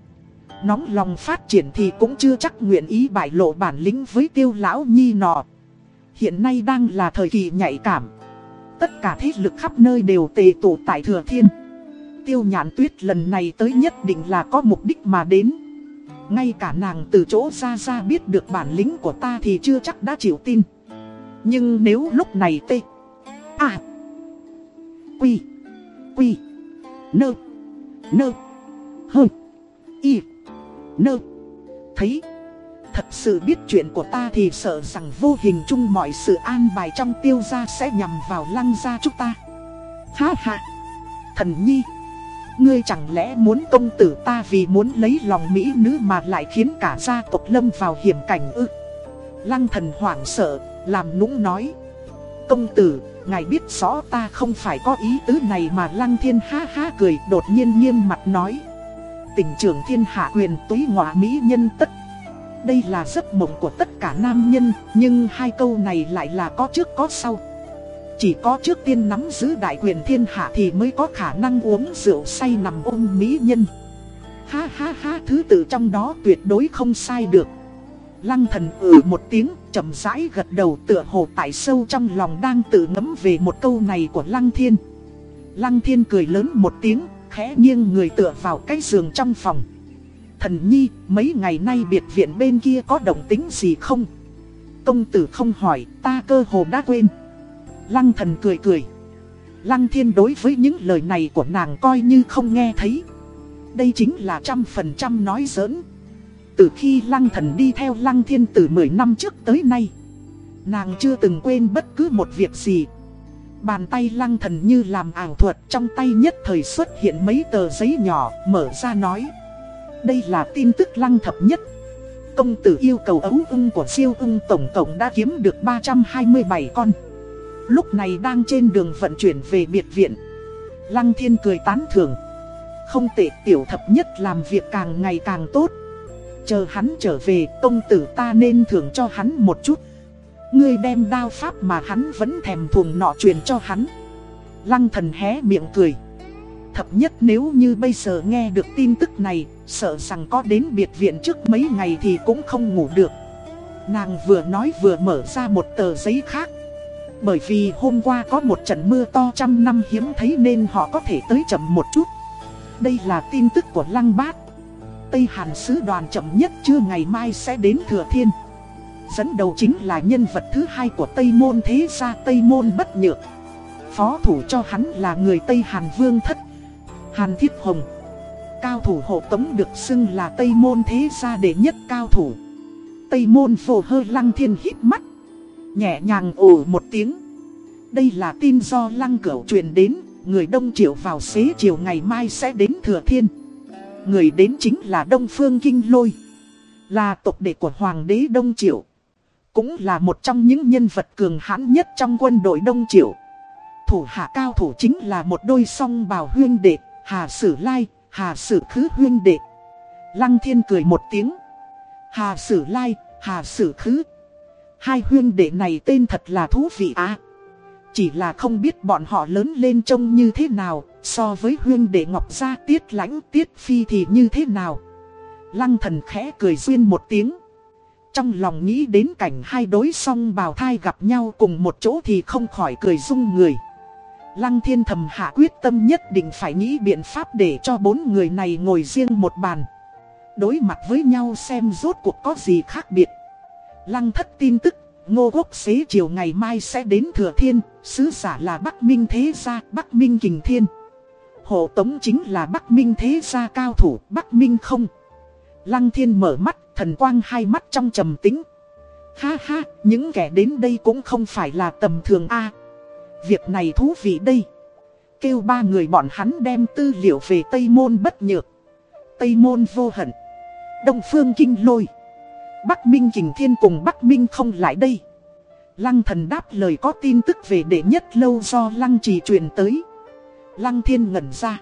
Nóng lòng phát triển thì cũng chưa chắc nguyện ý bại lộ bản lĩnh với tiêu lão nhi nọ. Hiện nay đang là thời kỳ nhạy cảm. Tất cả thế lực khắp nơi đều tề tụ tại thừa thiên tiêu nhạn tuyết lần này tới nhất định là có mục đích mà đến. Ngay cả nàng từ chỗ ra ra biết được bản lĩnh của ta thì chưa chắc đã chịu tin Nhưng nếu lúc này tê À Quy Quy, Nơ Nơ, Hơ, Y, Nơ, Thấy Thật sự biết chuyện của ta thì sợ rằng vô hình chung mọi sự an bài trong tiêu gia sẽ nhằm vào lăng gia chúng ta. Ha ha. Thần nhi Ngươi chẳng lẽ muốn công tử ta vì muốn lấy lòng mỹ nữ mà lại khiến cả gia tộc lâm vào hiểm cảnh ư? Lăng thần hoảng sợ, làm nũng nói. Công tử, ngài biết rõ ta không phải có ý tứ này mà lăng thiên ha ha cười đột nhiên nghiêm mặt nói. Tỉnh trưởng thiên hạ quyền túy ngọa mỹ nhân tất đây là giấc mộng của tất cả nam nhân Nhưng hai câu này lại là có trước có sau Chỉ có trước tiên nắm giữ đại quyền thiên hạ thì mới có khả năng uống rượu say nằm ôm mỹ nhân Ha ha ha thứ tự trong đó tuyệt đối không sai được Lăng thần ừ một tiếng, chậm rãi gật đầu tựa hồ tại sâu trong lòng đang tự ngẫm về một câu này của Lăng Thiên. Lăng Thiên cười lớn một tiếng, khẽ nghiêng người tựa vào cái giường trong phòng. Thần nhi, mấy ngày nay biệt viện bên kia có động tính gì không? Công tử không hỏi, ta cơ hồ đã quên. Lăng thần cười cười. Lăng thiên đối với những lời này của nàng coi như không nghe thấy. Đây chính là trăm phần trăm nói giỡn. Từ khi lăng thần đi theo lăng thiên từ 10 năm trước tới nay Nàng chưa từng quên bất cứ một việc gì Bàn tay lăng thần như làm ảo thuật trong tay nhất thời xuất hiện mấy tờ giấy nhỏ mở ra nói đây là tin tức lăng thập nhất. Công tử yêu cầu ấu ưng của siêu ưng tổng cộng đã kiếm được 327 con. Lúc này đang trên đường vận chuyển về biệt viện. Lăng thiên cười tán thưởng. Không tệ, tiểu thập nhất làm việc càng ngày càng tốt. Chờ hắn trở về, công tử ta nên thưởng cho hắn một chút. Ngươi đem đao pháp mà hắn vẫn thèm thuồng nọ truyền cho hắn. Lăng thần hé miệng cười. Thập nhất nếu như bây giờ nghe được tin tức này Sợ rằng có đến biệt viện trước mấy ngày thì cũng không ngủ được. Nàng vừa nói vừa mở ra một tờ giấy khác. Bởi vì hôm qua có một trận mưa to trăm năm hiếm thấy nên họ có thể tới chậm một chút. Đây là tin tức của Lăng Bát. Tây Hàn sứ đoàn chậm nhất chưa ngày mai sẽ đến Thừa Thiên. Dẫn đầu chính là nhân vật thứ hai của Tây Môn Thế Gia Tây Môn Bất Nhược. Phó thủ cho hắn là người Tây Hàn Vương Thất, Hàn Thiết Hồng. Cao thủ hộ tống được xưng là Tây Môn Thế Gia đệ nhất cao thủ Tây Môn phổ hơ lăng thiên hít mắt Nhẹ nhàng ồ một tiếng Đây là tin do lăng cửu truyền đến Người đông triệu vào xế chiều ngày mai sẽ đến Thừa Thiên Người đến chính là Đông Phương Kinh Lôi. Là tộc đệ của Hoàng đế Đông Triệu. Cũng là một trong những nhân vật cường hãn nhất trong quân đội Đông Triệu. Thủ hạ cao thủ chính là một đôi song bào huyên đệ, Hà Sử Lai, Hà Sử Khứ huyên đệ. Lăng Thiên cười một tiếng. Hà Sử Lai, Hà Sử Khứ. Hai huyên đệ này tên thật là thú vị á. Chỉ là không biết bọn họ lớn lên trông như thế nào, So với huyên đệ ngọc gia tiết lãnh tiết phi thì như thế nào? Lăng thần khẽ cười duyên một tiếng. Trong lòng nghĩ đến cảnh hai đối song bào thai gặp nhau cùng một chỗ thì không khỏi cười rung người. Lăng thiên thầm hạ quyết tâm nhất định phải nghĩ biện pháp để cho bốn người này ngồi riêng một bàn. Đối mặt với nhau xem rốt cuộc có gì khác biệt. Lăng thất tin tức, ngô quốc xế chiều ngày mai sẽ đến Thừa Thiên, sứ giả là Bắc Minh Thế Gia, Bắc Minh Kình Thiên. Hộ tống chính là Bắc Minh thế gia cao thủ Bắc Minh không Lăng thiên mở mắt thần quang hai mắt trong trầm tính Ha ha những kẻ đến đây cũng không phải là tầm thường a Việc này thú vị đây Kêu ba người bọn hắn đem tư liệu về Tây Môn bất nhược Tây Môn vô hận Đông Phương Kinh Lôi Bắc Minh Kình Thiên cùng Bắc Minh không lại đây Lăng thần đáp lời có tin tức về đệ nhất lâu do Lăng trì truyền tới Lăng thiên ngẩn ra.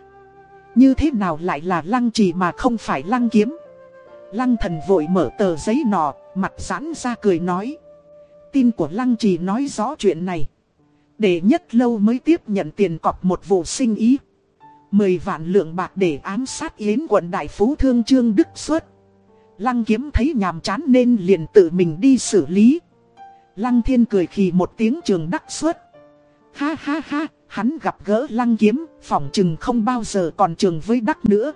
Như thế nào lại là lăng trì mà không phải lăng kiếm? Lăng thần vội mở tờ giấy nọ, mặt giãn ra cười nói. Tin của lăng trì nói rõ chuyện này. Để nhất lâu mới tiếp nhận tiền cọc một vụ sinh ý. Mười vạn lượng bạc để ám sát yến quận đại phú thương trương Đức Xuất. Lăng kiếm thấy nhàm chán nên liền tự mình đi xử lý. Lăng thiên cười khì một tiếng trường đắc xuất. Ha ha ha, Hắn gặp gỡ lăng kiếm, phỏng chừng không bao giờ còn trường với đắc nữa.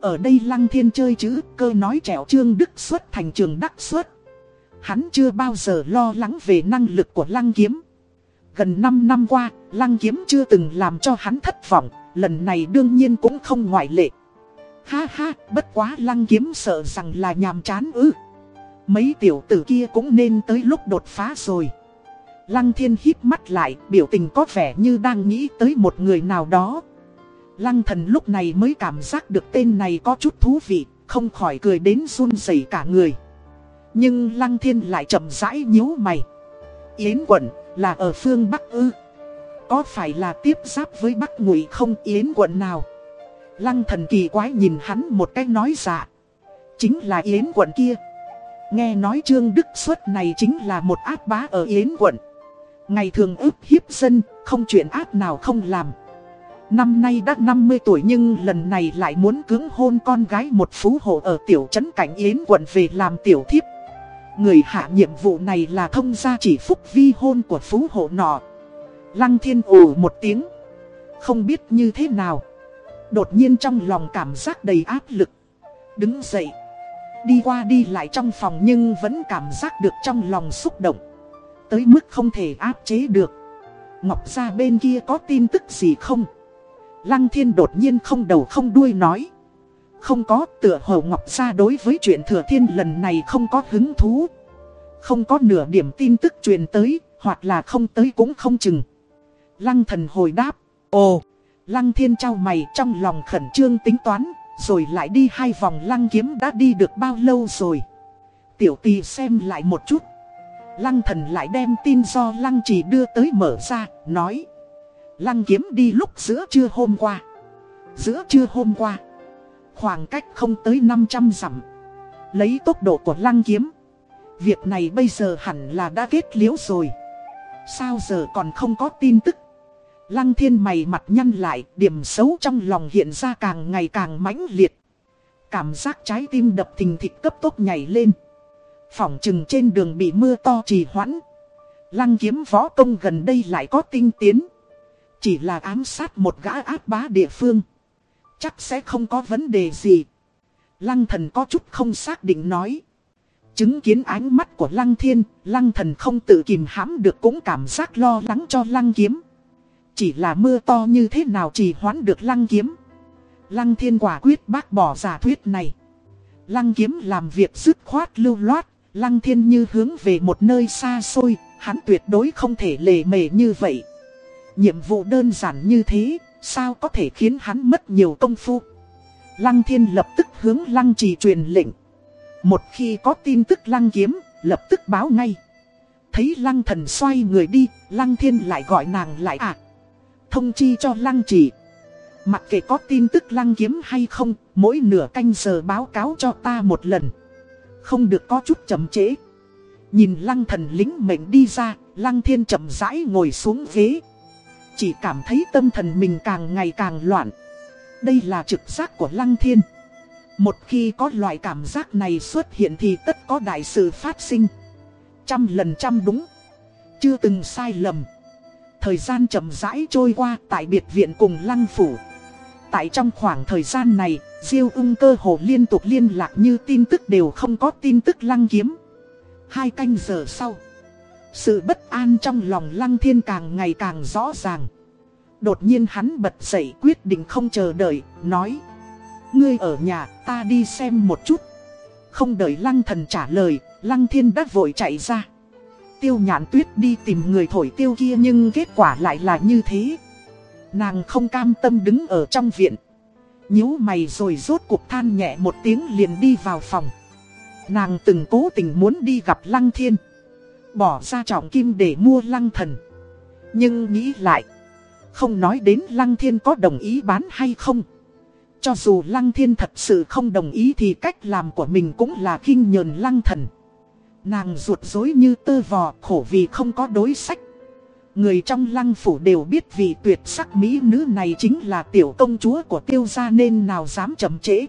Ở đây Lăng Thiên chơi chữ cơ nói trẻo trương đức xuất thành trường đắc xuất. Hắn chưa bao giờ lo lắng về năng lực của Lăng Kiếm. Gần 5 năm qua, Lăng Kiếm chưa từng làm cho hắn thất vọng, lần này đương nhiên cũng không ngoại lệ. Ha ha, bất quá Lăng Kiếm sợ rằng là nhàm chán ư. Mấy tiểu tử kia cũng nên tới lúc đột phá rồi. Lăng Thiên hít mắt lại, biểu tình có vẻ như đang nghĩ tới một người nào đó. Lăng thần lúc này mới cảm giác được tên này có chút thú vị, không khỏi cười đến run rẩy cả người. Nhưng Lăng Thiên lại chậm rãi nhíu mày. Yến quận là ở phương Bắc ư? Có phải là tiếp giáp với Bắc Ngụy không Yến quận nào? Lăng thần kỳ quái nhìn hắn một cách nói dạ. Chính là Yến quận kia. Nghe nói Trương Đức Xuất này chính là một ác bá ở Yến quận. Ngày thường ức hiếp dân, không chuyện ác nào không làm. Năm nay đã 50 tuổi nhưng lần này lại muốn cưỡng hôn con gái một phú hộ ở tiểu trấn cảnh Yến quận về làm tiểu thiếp. Người hạ nhiệm vụ này là thông gia chỉ phúc vi hôn của phú hộ nọ. Lăng thiên ồ một tiếng. Không biết như thế nào. Đột nhiên trong lòng cảm giác đầy áp lực. Đứng dậy. Đi qua đi lại trong phòng nhưng vẫn cảm giác được trong lòng xúc động. Tới mức không thể áp chế được. Ngọc ra bên kia có tin tức gì không? Lăng thiên đột nhiên không đầu không đuôi nói. Không có tựa hồ Ngọc Gia đối với chuyện thừa thiên lần này không có hứng thú. Không có nửa điểm tin tức truyền tới, hoặc là không tới cũng không chừng. Lăng thần hồi đáp, ồ, lăng thiên trao mày trong lòng khẩn trương tính toán, rồi lại đi hai vòng lăng kiếm đã đi được bao lâu rồi. Tiểu tì xem lại một chút. Lăng thần lại đem tin do lăng chỉ đưa tới mở ra, nói. Lăng kiếm đi lúc giữa trưa hôm qua. Giữa trưa hôm qua. Khoảng cách không tới 500 dặm. Lấy tốc độ của lăng kiếm. Việc này bây giờ hẳn là đã kết liễu rồi. Sao giờ còn không có tin tức? Lăng thiên mày mặt nhăn lại, điểm xấu trong lòng hiện ra càng ngày càng mãnh liệt. Cảm giác trái tim đập thình thịch cấp tốc nhảy lên. Phỏng chừng trên đường bị mưa to trì hoãn. Lăng kiếm võ công gần đây lại có tinh tiến. Chỉ là ám sát một gã áp bá địa phương. Chắc sẽ không có vấn đề gì. Lăng thần có chút không xác định nói. Chứng kiến ánh mắt của lăng thiên, lăng thần không tự kìm hãm được cũng cảm giác lo lắng cho lăng kiếm. Chỉ là mưa to như thế nào chỉ hoán được lăng kiếm. Lăng thiên quả quyết bác bỏ giả thuyết này. Lăng kiếm làm việc dứt khoát lưu loát, lăng thiên như hướng về một nơi xa xôi, hắn tuyệt đối không thể lề mề như vậy. Nhiệm vụ đơn giản như thế, sao có thể khiến hắn mất nhiều công phu. Lăng thiên lập tức hướng lăng trì truyền lệnh. Một khi có tin tức lăng kiếm, lập tức báo ngay. Thấy lăng thần xoay người đi, lăng thiên lại gọi nàng lại à. Thông chi cho lăng trì. Mặc kệ có tin tức lăng kiếm hay không, mỗi nửa canh giờ báo cáo cho ta một lần. Không được có chút chậm trễ. Nhìn lăng thần lính mệnh đi ra, lăng thiên chậm rãi ngồi xuống ghế. Chỉ cảm thấy tâm thần mình càng ngày càng loạn. Đây là trực giác của lăng thiên. Một khi có loại cảm giác này xuất hiện thì tất có đại sự phát sinh. Trăm lần trăm đúng. Chưa từng sai lầm. Thời gian chậm rãi trôi qua tại biệt viện cùng lăng phủ. Tại trong khoảng thời gian này, Diêu ung cơ hồ liên tục liên lạc như tin tức đều không có tin tức lăng kiếm. Hai canh giờ sau, sự bất an trong lòng lăng thiên càng ngày càng rõ ràng. Đột nhiên hắn bật dậy quyết định không chờ đợi, nói Ngươi ở nhà, ta đi xem một chút. Không đợi lăng thần trả lời, lăng thiên đã vội chạy ra. Tiêu nhãn tuyết đi tìm người thổi tiêu kia nhưng kết quả lại là như thế. Nàng không cam tâm đứng ở trong viện. nhíu mày rồi rốt cuộc than nhẹ một tiếng liền đi vào phòng. Nàng từng cố tình muốn đi gặp lăng thiên. Bỏ ra trọng kim để mua lăng thần. Nhưng nghĩ lại. Không nói đến lăng thiên có đồng ý bán hay không. Cho dù Lăng Thiên thật sự không đồng ý thì cách làm của mình cũng là khinh nhờn Lăng Thần. Nàng ruột dối như tơ vò, khổ vì không có đối sách. Người trong lăng phủ đều biết vị tuyệt sắc mỹ nữ này chính là tiểu công chúa của tiêu gia nên nào dám chậm trễ.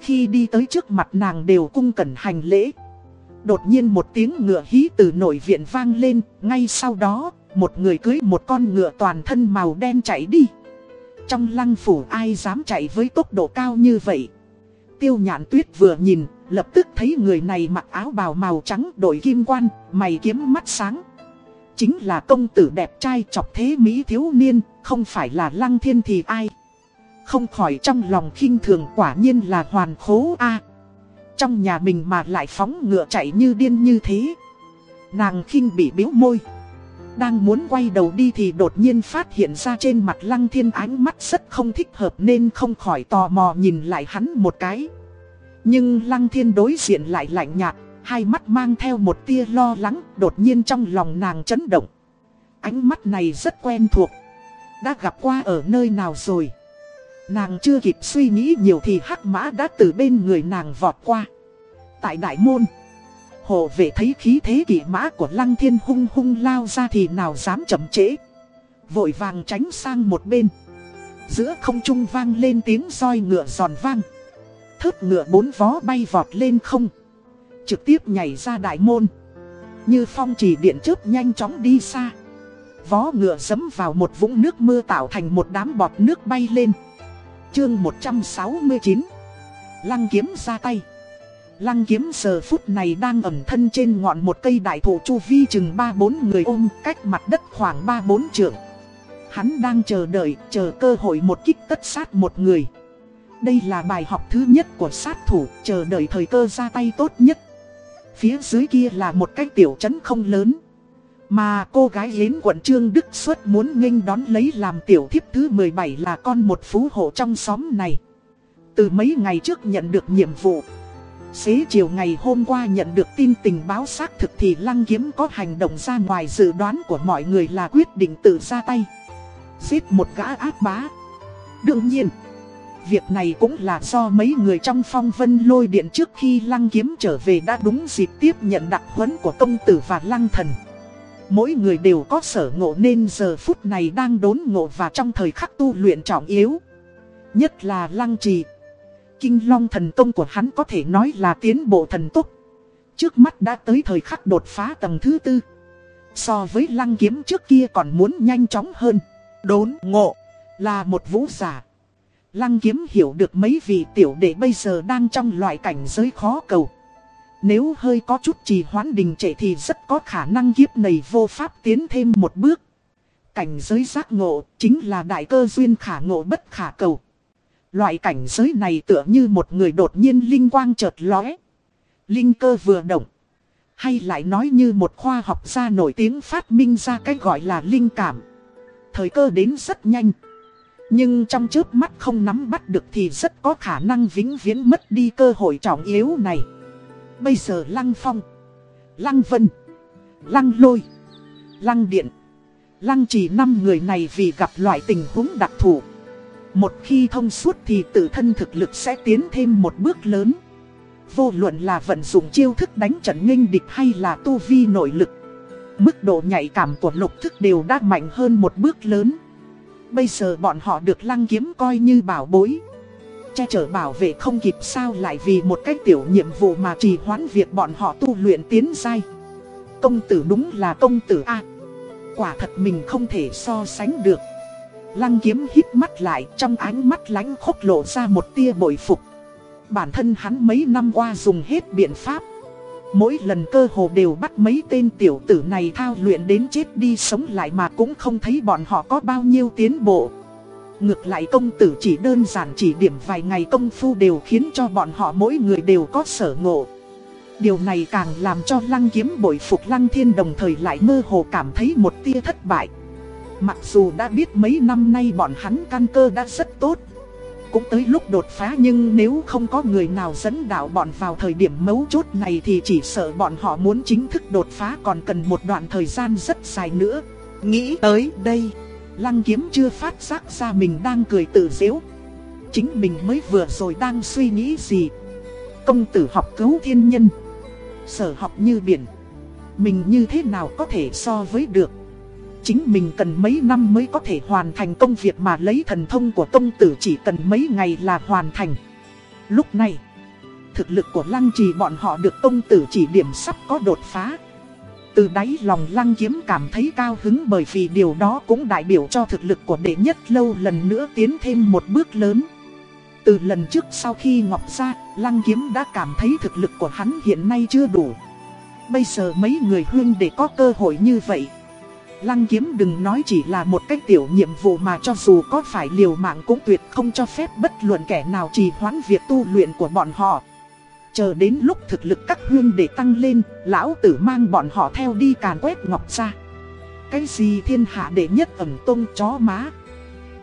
Khi đi tới trước mặt nàng đều cung cẩn hành lễ. Đột nhiên một tiếng ngựa hí từ nội viện vang lên, ngay sau đó, một người cưới một con ngựa toàn thân màu đen chạy đi. Trong lăng phủ ai dám chạy với tốc độ cao như vậy tiêu nhạn tuyết vừa nhìn, lập tức thấy người này mặc áo bào màu trắng đội kim quan, mày kiếm mắt sáng. Chính là công tử đẹp trai chọc thế Mỹ thiếu niên, không phải là lăng thiên thì ai. Không khỏi trong lòng khinh thường quả nhiên là hoàn khố a trong nhà mình mà lại phóng ngựa chạy như điên như thế. Nàng khinh bị biếu môi. Đang muốn quay đầu đi thì đột nhiên phát hiện ra trên mặt lăng thiên ánh mắt rất không thích hợp nên không khỏi tò mò nhìn lại hắn một cái. Nhưng lăng thiên đối diện lại lạnh nhạt, hai mắt mang theo một tia lo lắng, đột nhiên trong lòng nàng chấn động. Ánh mắt này rất quen thuộc, đã gặp qua ở nơi nào rồi. Nàng chưa kịp suy nghĩ nhiều thì hắc mã đã từ bên người nàng vọt qua. Tại đại môn, hộ vệ thấy khí thế kỵ mã của lăng thiên hung hung lao ra thì nào dám chậm trễ. Vội vàng tránh sang một bên. Giữa không trung vang lên tiếng roi ngựa giòn vang. Thớt ngựa bốn vó bay vọt lên không. Trực tiếp nhảy ra đại môn. Như phong chỉ điện chớp nhanh chóng đi xa. Vó ngựa dấm vào một vũng nước mưa tạo thành một đám bọt nước bay lên. Chương 169 Lăng kiếm ra tay Lăng kiếm giờ phút này đang ẩn thân trên ngọn một cây đại thụ chu vi chừng 3-4 người ôm cách mặt đất khoảng 3-4 trượng. Hắn đang chờ đợi, chờ cơ hội một kích tất sát một người. Đây là bài học thứ nhất của sát thủ, chờ đợi thời cơ ra tay tốt nhất. Phía dưới kia là một cái tiểu trấn không lớn. Mà cô gái Yến quận Trương Đức Xuất muốn nghênh đón lấy làm tiểu thiếp thứ 17 là con một phú hộ trong xóm này. Từ mấy ngày trước nhận được nhiệm vụ. Xế chiều ngày hôm qua nhận được tin tình báo xác thực thì Lăng Kiếm có hành động ra ngoài dự đoán của mọi người là quyết định tự ra tay. Giết một gã ác bá. Đương nhiên, việc này cũng là do mấy người trong phong vân lôi điện trước khi Lăng Kiếm trở về đã đúng dịp tiếp nhận đặc huấn của công tử và Lăng Thần. Mỗi người đều có sở ngộ nên giờ phút này đang đốn ngộ và trong thời khắc tu luyện trọng yếu. Nhất là Lăng Trì. Kinh long thần công của hắn có thể nói là tiến bộ thần tốc. Trước mắt đã tới thời khắc đột phá tầng thứ tư. So với lăng kiếm trước kia còn muốn nhanh chóng hơn. Đốn ngộ là một vũ giả. Lăng kiếm hiểu được mấy vị tiểu đệ bây giờ đang trong loại cảnh giới khó cầu. Nếu hơi có chút trì hoãn đình trệ thì rất có khả năng kiếp này vô pháp tiến thêm một bước. Cảnh giới giác ngộ chính là đại cơ duyên khả ngộ bất khả cầu. Loại cảnh giới này tựa như một người đột nhiên linh quang chợt lóe. Linh cơ vừa động. Hay lại nói như một khoa học gia nổi tiếng phát minh ra cái gọi là linh cảm. Thời cơ đến rất nhanh. Nhưng trong chớp mắt không nắm bắt được thì rất có khả năng vĩnh viễn mất đi cơ hội trọng yếu này. Bây giờ Lăng Phong, Lăng Vân, Lăng Lôi, Lăng Điện, Lăng chỉ năm người này vì gặp loại tình huống đặc thù một khi thông suốt thì tự thân thực lực sẽ tiến thêm một bước lớn. Vô luận là vận dụng chiêu thức đánh trận nghênh địch hay là tu vi nội lực. Mức độ nhạy cảm của lục thức đều đã mạnh hơn một bước lớn. Bây giờ bọn họ được lăng kiếm coi như bảo bối. Che chở bảo vệ không kịp sao lại vì một cái tiểu nhiệm vụ mà trì hoãn việc bọn họ tu luyện tiến dai. Công tử đúng là công tử A. quả thật mình không thể so sánh được. Lăng kiếm hít mắt lại, trong ánh mắt lánh khốc lộ ra một tia bội phục. Bản thân hắn mấy năm qua dùng hết biện pháp. Mỗi lần cơ hồ đều bắt mấy tên tiểu tử này thao luyện đến chết đi sống lại mà cũng không thấy bọn họ có bao nhiêu tiến bộ. Ngược lại công tử chỉ đơn giản chỉ điểm vài ngày công phu đều khiến cho bọn họ mỗi người đều có sở ngộ. Điều này càng làm cho lăng kiếm bội phục lăng thiên đồng thời lại mơ hồ cảm thấy một tia thất bại. Mặc dù đã biết mấy năm nay bọn hắn căn cơ đã rất tốt, Cũng tới lúc đột phá nhưng nếu không có người nào dẫn đạo bọn vào thời điểm mấu chốt này Thì chỉ sợ bọn họ muốn chính thức đột phá còn cần một đoạn thời gian rất dài nữa Nghĩ tới đây Lăng kiếm chưa phát giác ra mình đang cười tự dễu. Chính mình mới vừa rồi đang suy nghĩ gì? Công tử học cứu thiên nhân. Sở học như biển. Mình như thế nào có thể so với được? Chính mình cần mấy năm mới có thể hoàn thành công việc mà lấy thần thông của công tử chỉ cần mấy ngày là hoàn thành. Lúc này, thực lực của lăng trì bọn họ được công tử chỉ điểm sắp có đột phá. Từ đáy lòng lăng kiếm cảm thấy cao hứng bởi vì điều đó cũng đại biểu cho thực lực của đệ nhất lâu lần nữa tiến thêm một bước lớn. Từ lần trước sau khi Ngọc ra, Lăng Kiếm đã cảm thấy thực lực của hắn hiện nay chưa đủ. Bây giờ mấy người huyên để có cơ hội như vậy. Lăng Kiếm đừng nói chỉ là một cách tiểu nhiệm vụ mà cho dù có phải liều mạng cũng tuyệt không cho phép bất luận kẻ nào trì hoãn việc tu luyện của bọn họ. Chờ đến lúc thực lực các huyên để tăng lên, lão tử mang bọn họ theo đi càn quét Ngọc ra. Cái gì thiên hạ đệ nhất ẩm tôn chó má.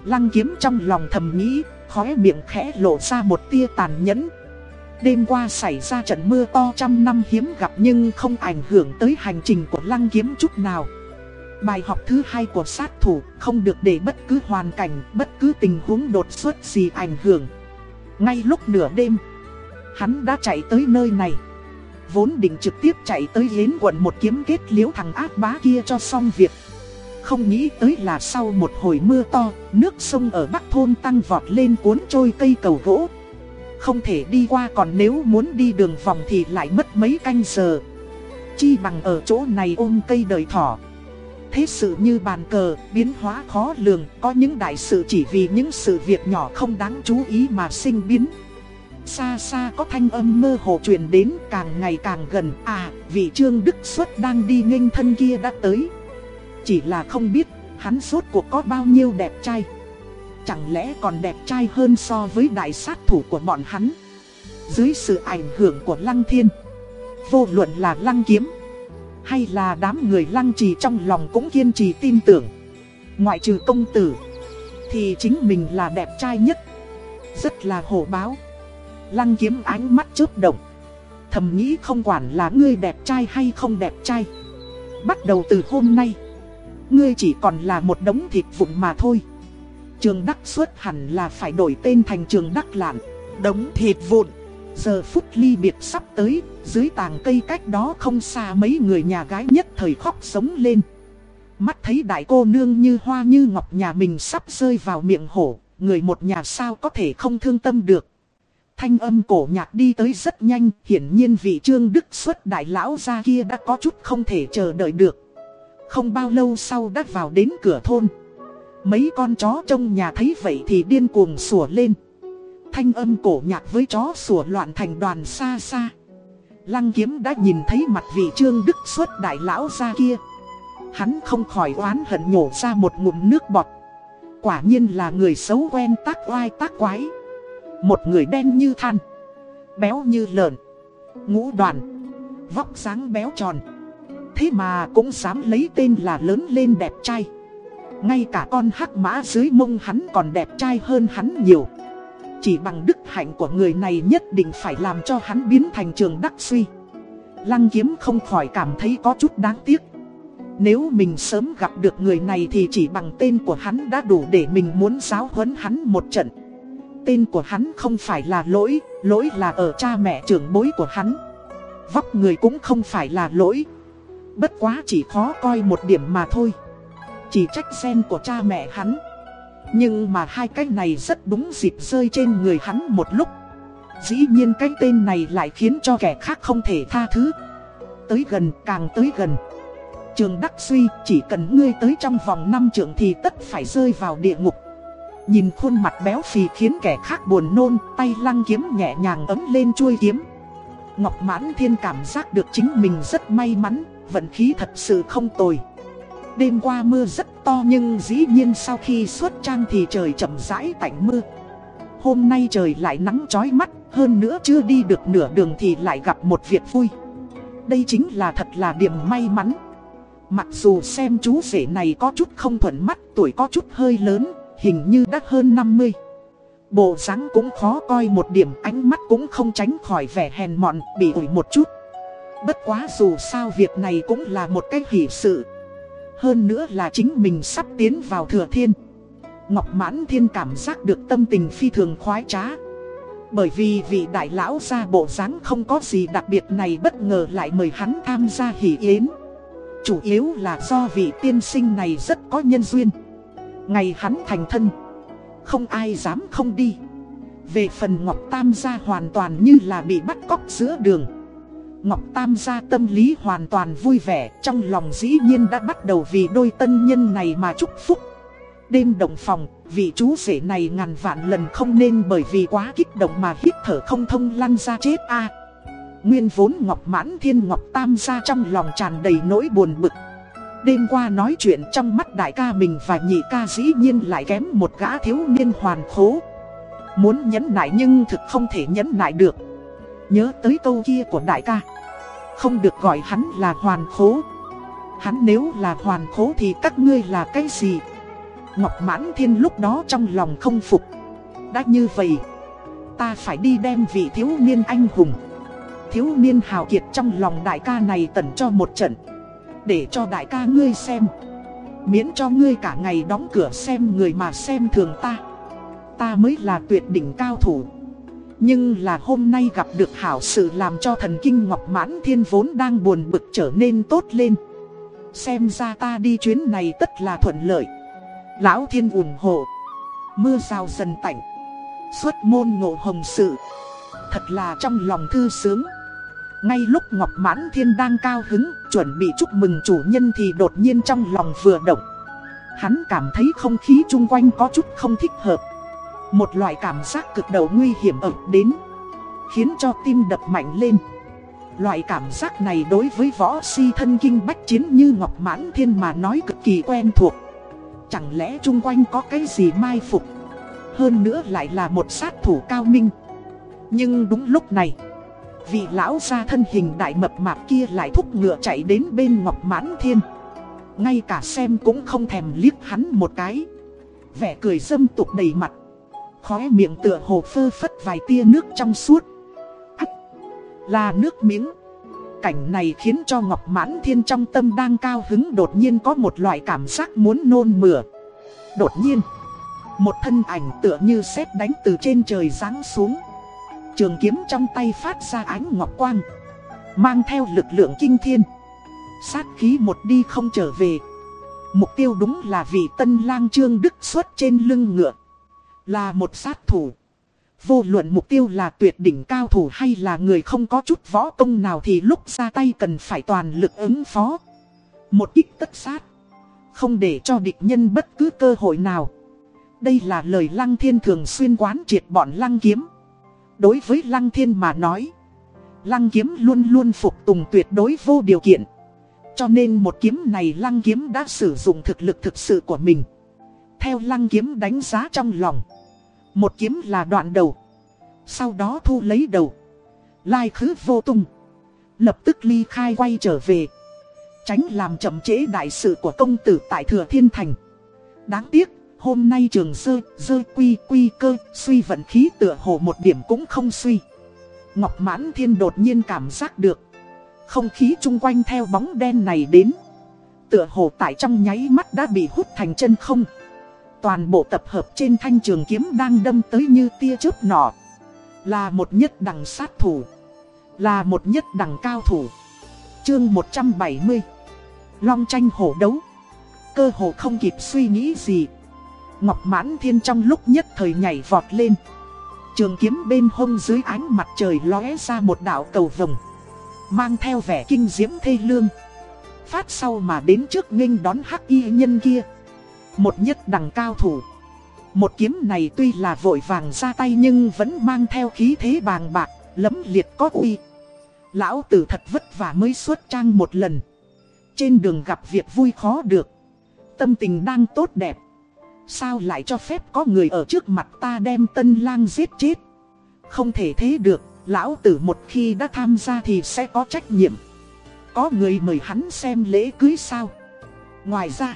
Lăng kiếm trong lòng thầm nghĩ, khóe miệng khẽ lộ ra một tia tàn nhẫn. Đêm qua xảy ra trận mưa to trăm năm hiếm gặp nhưng không ảnh hưởng tới hành trình của lăng kiếm chút nào. Bài học thứ hai của sát thủ không được để bất cứ hoàn cảnh, bất cứ tình huống đột xuất gì ảnh hưởng. Ngay lúc nửa đêm, hắn đã chạy tới nơi này. Vốn định trực tiếp chạy tới Yến quận một kiếm kết liễu thằng ác bá kia cho xong việc. Không nghĩ tới là sau một hồi mưa to, nước sông ở Bắc Thôn tăng vọt lên cuốn trôi cây cầu gỗ. Không thể đi qua còn nếu muốn đi đường vòng thì lại mất mấy canh giờ. Chi bằng ở chỗ này ôm cây đời thỏ. Thế sự như bàn cờ, biến hóa khó lường, có những đại sự chỉ vì những sự việc nhỏ không đáng chú ý mà sinh biến. Xa xa có thanh âm mơ hồ truyền đến càng ngày càng gần, à, vị trương Đức Xuất đang đi nghênh thân kia đã tới. Chỉ là không biết, hắn suốt cuộc có bao nhiêu đẹp trai. Chẳng lẽ còn đẹp trai hơn so với đại sát thủ của bọn hắn. Dưới sự ảnh hưởng của Lăng Thiên, vô luận là Lăng Kiếm hay là đám người lăng trì trong lòng cũng kiên trì tin tưởng Ngoại trừ công tử Thì chính mình là đẹp trai nhất Rất là hổ báo Lăng kiếm ánh mắt chớp động. Thầm nghĩ không quản là ngươi đẹp trai hay không đẹp trai. Bắt đầu từ hôm nay Ngươi chỉ còn là một đống thịt vụn mà thôi. Trường Đắc xuất hẳn là phải đổi tên thành trường Đắc Lạn. Đống thịt vụn. Giờ phút ly biệt sắp tới, dưới tàng cây cách đó không xa mấy người nhà gái nhất thời khóc sống lên. Mắt thấy đại cô nương như hoa như ngọc nhà mình sắp rơi vào miệng hổ, người một nhà sao có thể không thương tâm được. Thanh âm cổ nhạc đi tới rất nhanh, hiển nhiên vị trương đức xuất đại lão ra kia đã có chút không thể chờ đợi được. Không bao lâu sau đã vào đến cửa thôn. Mấy con chó trong nhà thấy vậy thì điên cuồng sủa lên. Thanh âm cổ nhạc với chó sủa loạn thành đoàn xa xa. Lăng kiếm đã nhìn thấy mặt vị trương đức xuất đại lão ra kia. Hắn không khỏi oán hận nhổ ra một ngụm nước bọt. Quả nhiên là người xấu quen tác oai tác quái. Một người đen như than. Béo như lợn. Ngũ đoàn. Vóc dáng béo tròn. Thế mà cũng dám lấy tên là lớn lên đẹp trai. Ngay cả con hắc mã dưới mông hắn còn đẹp trai hơn hắn nhiều. Chỉ bằng đức hạnh của người này nhất định phải làm cho hắn biến thành trường đắc suy Lăng kiếm không khỏi cảm thấy có chút đáng tiếc Nếu mình sớm gặp được người này thì chỉ bằng tên của hắn đã đủ để mình muốn giáo huấn hắn một trận Tên của hắn không phải là lỗi, lỗi là ở cha mẹ trưởng bối của hắn. Vóc người cũng không phải là lỗi. Bất quá chỉ khó coi một điểm mà thôi. Chỉ trách sen của cha mẹ hắn. Nhưng mà hai cái này rất đúng dịp rơi trên người hắn một lúc. Dĩ nhiên cái tên này lại khiến cho kẻ khác không thể tha thứ. Tới gần càng tới gần. Trường Đắc Suy chỉ cần ngươi tới trong vòng 5 trường thì tất phải rơi vào địa ngục. Nhìn khuôn mặt béo phì khiến kẻ khác buồn nôn Tay lăng kiếm nhẹ nhàng ấm lên chuôi kiếm Ngọc Mãn Thiên cảm giác được chính mình rất may mắn Vận khí thật sự không tồi Đêm qua mưa rất to nhưng dĩ nhiên sau khi xuất trang thì trời chậm rãi tạnh mưa. Hôm nay trời lại nắng chói mắt, hơn nữa chưa đi được nửa đường thì lại gặp một việc vui. Đây chính là thật là điểm may mắn. Mặc dù xem chú rể này có chút không thuận mắt, tuổi có chút hơi lớn, hình như đã hơn 50. Bộ dáng cũng khó coi một điểm, ánh mắt cũng không tránh khỏi vẻ hèn mọn, bị ủi một chút. Bất quá dù sao việc này cũng là một cái hỷ sự. Hơn nữa là chính mình sắp tiến vào thừa thiên Ngọc Mãn Thiên cảm giác được tâm tình phi thường khoái trá Bởi vì vị đại lão ra bộ dáng không có gì đặc biệt này bất ngờ lại mời hắn tham gia hỷ yến Chủ yếu là do vị tiên sinh này rất có nhân duyên Ngày hắn thành thân Không ai dám không đi Về phần Ngọc Tam gia hoàn toàn như là bị bắt cóc giữa đường Ngọc Tam gia tâm lý hoàn toàn vui vẻ, trong lòng dĩ nhiên đã bắt đầu vì đôi tân nhân này mà chúc phúc. Đêm động phòng, vị chú rể này ngàn vạn lần không nên bởi vì quá kích động mà hít thở không thông lăn ra chết a Nguyên vốn Ngọc Mãn Thiên Ngọc Tam gia trong lòng tràn đầy nỗi buồn bực. Đêm qua nói chuyện trong mắt đại ca mình và nhị ca dĩ nhiên lại kém một gã thiếu niên hoàn khố. Muốn nhẫn nại nhưng thực không thể nhẫn nại được. Nhớ tới câu kia của đại ca. Không được gọi hắn là hoàn khố. Hắn nếu là hoàn khố thì các ngươi là cái gì? Ngọc Mãn Thiên lúc đó trong lòng không phục. Đã như vậy, ta phải đi đem vị thiếu niên anh hùng. Thiếu niên hào kiệt trong lòng đại ca này tẩn cho một trận. Để cho đại ca ngươi xem. Miễn cho ngươi cả ngày đóng cửa xem người mà xem thường ta. Ta mới là tuyệt đỉnh cao thủ. Nhưng là hôm nay gặp được hảo sự làm cho thần kinh Ngọc Mãn Thiên vốn đang buồn bực trở nên tốt lên. Xem ra ta đi chuyến này tất là thuận lợi. Lão Thiên ủng hộ. Mưa rào dần tạnh. Xuất môn ngộ hồng sự. Thật là trong lòng thư sướng. Ngay lúc Ngọc Mãn Thiên đang cao hứng, chuẩn bị chúc mừng chủ nhân thì đột nhiên trong lòng vừa động. Hắn cảm thấy không khí chung quanh có chút không thích hợp. Một loại cảm giác cực đầu nguy hiểm ập đến Khiến cho tim đập mạnh lên Loại cảm giác này đối với võ si thân kinh bách chiến như Ngọc Mãn Thiên mà nói cực kỳ quen thuộc Chẳng lẽ chung quanh có cái gì mai phục Hơn nữa lại là một sát thủ cao minh Nhưng đúng lúc này Vị lão gia thân hình đại mập mạp kia lại thúc ngựa chạy đến bên Ngọc Mãn Thiên. Ngay cả xem cũng không thèm liếc hắn một cái. Vẻ cười dâm tục đầy mặt. Khóe miệng tựa hồ phơ phất vài tia nước trong suốt. Ách, Là nước miếng. Cảnh này khiến cho Ngọc Mãn Thiên trong tâm đang cao hứng đột nhiên có một loại cảm giác muốn nôn mửa. Đột nhiên Một thân ảnh tựa như sét đánh từ trên trời giáng xuống. Trường kiếm trong tay phát ra ánh ngọc quang, Mang theo lực lượng kinh thiên Sát khí một đi không trở về Mục tiêu đúng là vị tân lang trương đức xuất trên lưng ngựa là một sát thủ. Vô luận mục tiêu là tuyệt đỉnh cao thủ hay là người không có chút võ công nào thì lúc ra tay cần phải toàn lực ứng phó. Một kích tất sát. Không để cho địch nhân bất cứ cơ hội nào. Đây là lời Lăng Thiên thường xuyên quán triệt bọn Lăng Kiếm. Đối với Lăng Thiên mà nói. Lăng Kiếm luôn luôn phục tùng tuyệt đối vô điều kiện. Cho nên một kiếm này Lăng Kiếm đã sử dụng thực lực thực sự của mình. Theo Lăng Kiếm đánh giá trong lòng. Một kiếm là đoạn đầu. Sau đó thu lấy đầu. Lai khứ vô tung. Lập tức ly khai quay trở về. Tránh làm chậm trễ đại sự của công tử tại Thừa Thiên Thành. Đáng tiếc, hôm nay trường sơ, dơ quy quy cơ, suy vận khí tựa hồ một điểm cũng không suy. Ngọc Mãn Thiên đột nhiên cảm giác được. Không khí chung quanh theo bóng đen này đến. Tựa hồ tại trong nháy mắt đã bị hút thành chân không. Toàn bộ tập hợp trên thanh trường kiếm đang đâm tới như tia chớp nọ. Là một nhất đẳng sát thủ. Là một nhất đẳng cao thủ. Chương 170 Long tranh hổ đấu Cơ hồ không kịp suy nghĩ gì Ngọc mãn thiên trong lúc nhất thời nhảy vọt lên Trường kiếm bên hông dưới ánh mặt trời lóe ra một đạo cầu vồng Mang theo vẻ kinh diễm thê lương Phát sau mà đến trước nghênh đón hắc y nhân kia một nhất đẳng cao thủ. Một kiếm này tuy là vội vàng ra tay nhưng vẫn mang theo khí thế bàng bạc, lấm liệt có uy. Lão tử thật vất vả mới xuất trang một lần. Trên đường gặp việc vui khó được. Tâm tình đang tốt đẹp. Sao lại cho phép có người ở trước mặt ta đem tân lang giết chết? Không thể thế được, lão tử một khi đã tham gia thì sẽ có trách nhiệm. Có người mời hắn xem lễ cưới sao? Ngoài ra...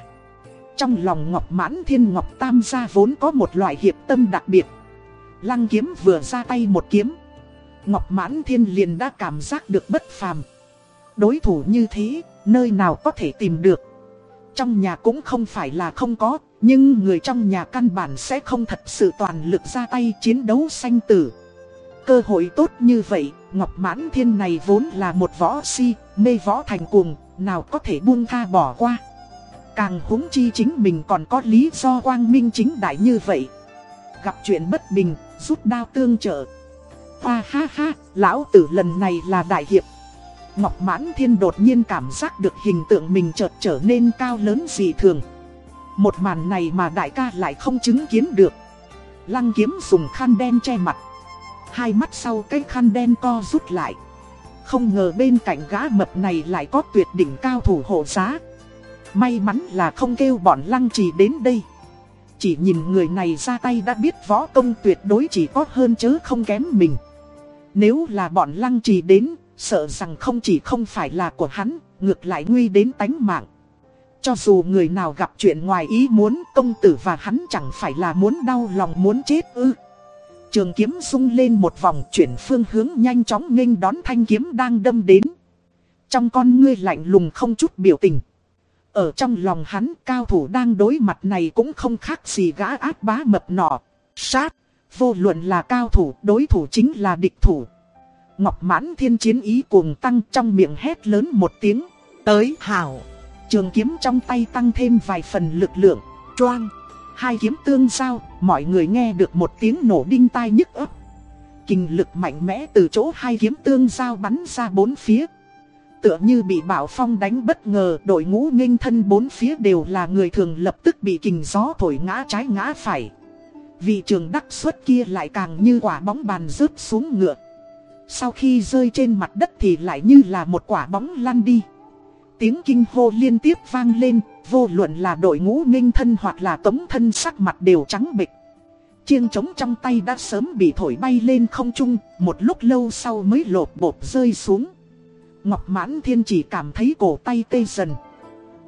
Trong lòng Ngọc Mãn Thiên Ngọc Tam gia vốn có một loại hiệp tâm đặc biệt. Lăng kiếm vừa ra tay một kiếm. Ngọc Mãn Thiên liền đã cảm giác được bất phàm. Đối thủ như thế, nơi nào có thể tìm được. Trong nhà cũng không phải là không có, nhưng người trong nhà căn bản sẽ không thật sự toàn lực ra tay chiến đấu sanh tử. Cơ hội tốt như vậy, Ngọc Mãn Thiên này vốn là một võ si, mê võ thành cuồng, nào có thể buông tha bỏ qua. Càng húng chi chính mình còn có lý do quang minh chính đại như vậy. Gặp chuyện bất bình, rút đao tương trợ. ha ha ha, lão tử lần này là đại hiệp. Ngọc Mãn Thiên đột nhiên cảm giác được hình tượng mình chợt trở nên cao lớn dị thường. Một màn này mà đại ca lại không chứng kiến được. Lăng kiếm dùng khăn đen che mặt. Hai mắt sau cái khăn đen co rút lại. Không ngờ bên cạnh gã mập này lại có tuyệt đỉnh cao thủ hộ giá. May mắn là không kêu bọn lăng trì đến đây. Chỉ nhìn người này ra tay đã biết võ công tuyệt đối chỉ có hơn chứ không kém mình. Nếu là bọn lăng trì đến, Sợ rằng không chỉ không phải là của hắn, Ngược lại nguy đến tánh mạng cho dù người nào gặp chuyện ngoài ý muốn công tử và hắn chẳng phải là muốn đau lòng muốn chết ư. Trường kiếm sung lên một vòng chuyển phương hướng nhanh chóng nghênh đón thanh kiếm đang đâm đến. Trong con ngươi lạnh lùng không chút biểu tình. Ở trong lòng hắn cao thủ đang đối mặt này cũng không khác gì gã ác bá mập nọ. Sát, vô luận là cao thủ, đối thủ chính là địch thủ. Ngọc mãn thiên chiến ý cuồng tăng trong miệng hét lớn một tiếng. Tới hảo. Trường kiếm trong tay tăng thêm vài phần lực lượng. Choang. Hai kiếm tương giao, mọi người nghe được một tiếng nổ đinh tai nhức ấp. Kinh lực mạnh mẽ từ chỗ hai kiếm tương giao bắn ra bốn phía. Tựa như bị bảo phong đánh bất ngờ, đội ngũ nghênh thân bốn phía đều là người thường lập tức bị kình gió thổi ngã trái ngã phải. Vị trường đắc xuất kia lại càng như quả bóng bàn rớt xuống ngựa. Sau khi rơi trên mặt đất thì lại như là một quả bóng lăn đi tiếng kinh hô liên tiếp vang lên, vô luận là đội ngũ nghênh thân hoặc là tống thân sắc mặt đều trắng bệch. Chiêng trống trong tay đã sớm bị thổi bay lên không trung, một lúc lâu sau mới lột bột rơi xuống. Ngọc mãn thiên chỉ cảm thấy cổ tay tê dần.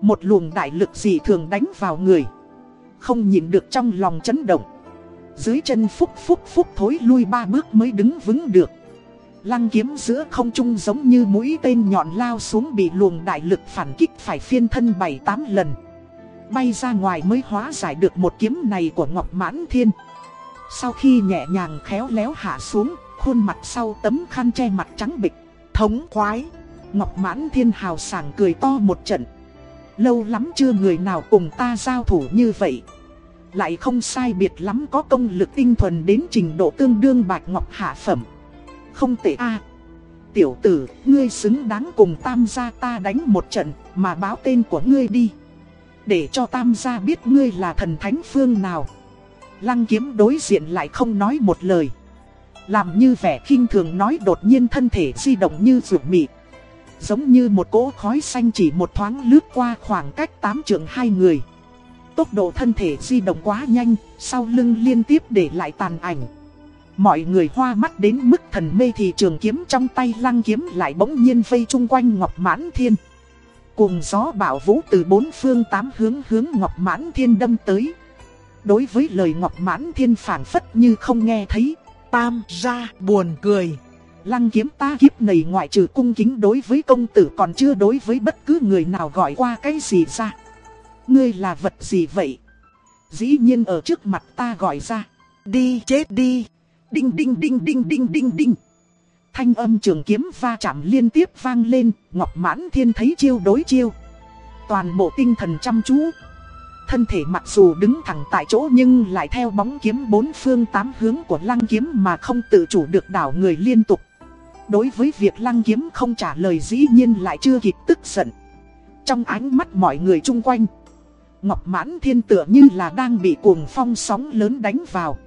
Một luồng đại lực dị thường đánh vào người. Không nhìn được trong lòng chấn động. Dưới chân phúc phúc phúc thối lui ba bước mới đứng vững được. Lăng kiếm giữa không trung giống như mũi tên nhọn lao xuống bị luồng đại lực phản kích phải phiên thân 7-8 lần. Bay ra ngoài mới hóa giải được một kiếm này của Ngọc Mãn Thiên. Sau khi nhẹ nhàng khéo léo hạ xuống, khuôn mặt sau tấm khăn che mặt trắng bịch, thống khoái. Ngọc Mãn Thiên hào sảng cười to một trận. Lâu lắm chưa người nào cùng ta giao thủ như vậy. Lại không sai biệt lắm có công lực tinh thuần đến trình độ tương đương bạch ngọc hạ phẩm không tệ a Tiểu tử, ngươi xứng đáng cùng tam gia ta đánh một trận, mà báo tên của ngươi đi. Để cho tam gia biết ngươi là thần thánh phương nào. Lăng kiếm đối diện lại không nói một lời. Làm như vẻ khinh thường nói đột nhiên thân thể di động như rượu mị. Giống như một cỗ khói xanh chỉ một thoáng lướt qua khoảng cách tám trượng hai người. Tốc độ thân thể di động quá nhanh, sau lưng liên tiếp để lại tàn ảnh. Mọi người hoa mắt đến mức thần mê thì trường kiếm trong tay lăng kiếm lại bỗng nhiên vây chung quanh Ngọc Mãn Thiên. Cùng gió bảo vũ từ bốn phương tám hướng hướng Ngọc Mãn Thiên đâm tới. Đối với lời Ngọc Mãn Thiên phản phất như không nghe thấy, tam ra buồn cười. Lăng kiếm ta kiếp này ngoại trừ cung kính đối với công tử còn chưa đối với bất cứ người nào gọi qua cái gì ra. Ngươi là vật gì vậy? Dĩ nhiên ở trước mặt ta gọi ra. Đi chết đi. Đinh đinh đinh đinh đinh đinh đinh. Thanh âm trường kiếm va chạm liên tiếp vang lên, Ngọc Mãn Thiên thấy chiêu đối chiêu. Toàn bộ tinh thần chăm chú. Thân thể mặc dù đứng thẳng tại chỗ nhưng lại theo bóng kiếm bốn phương tám hướng của lăng kiếm mà không tự chủ được đảo người liên tục. Đối với việc lăng kiếm không trả lời dĩ nhiên lại chưa kịp tức giận. Trong ánh mắt mọi người chung quanh, Ngọc Mãn Thiên tựa như là đang bị cuồng phong sóng lớn đánh vào.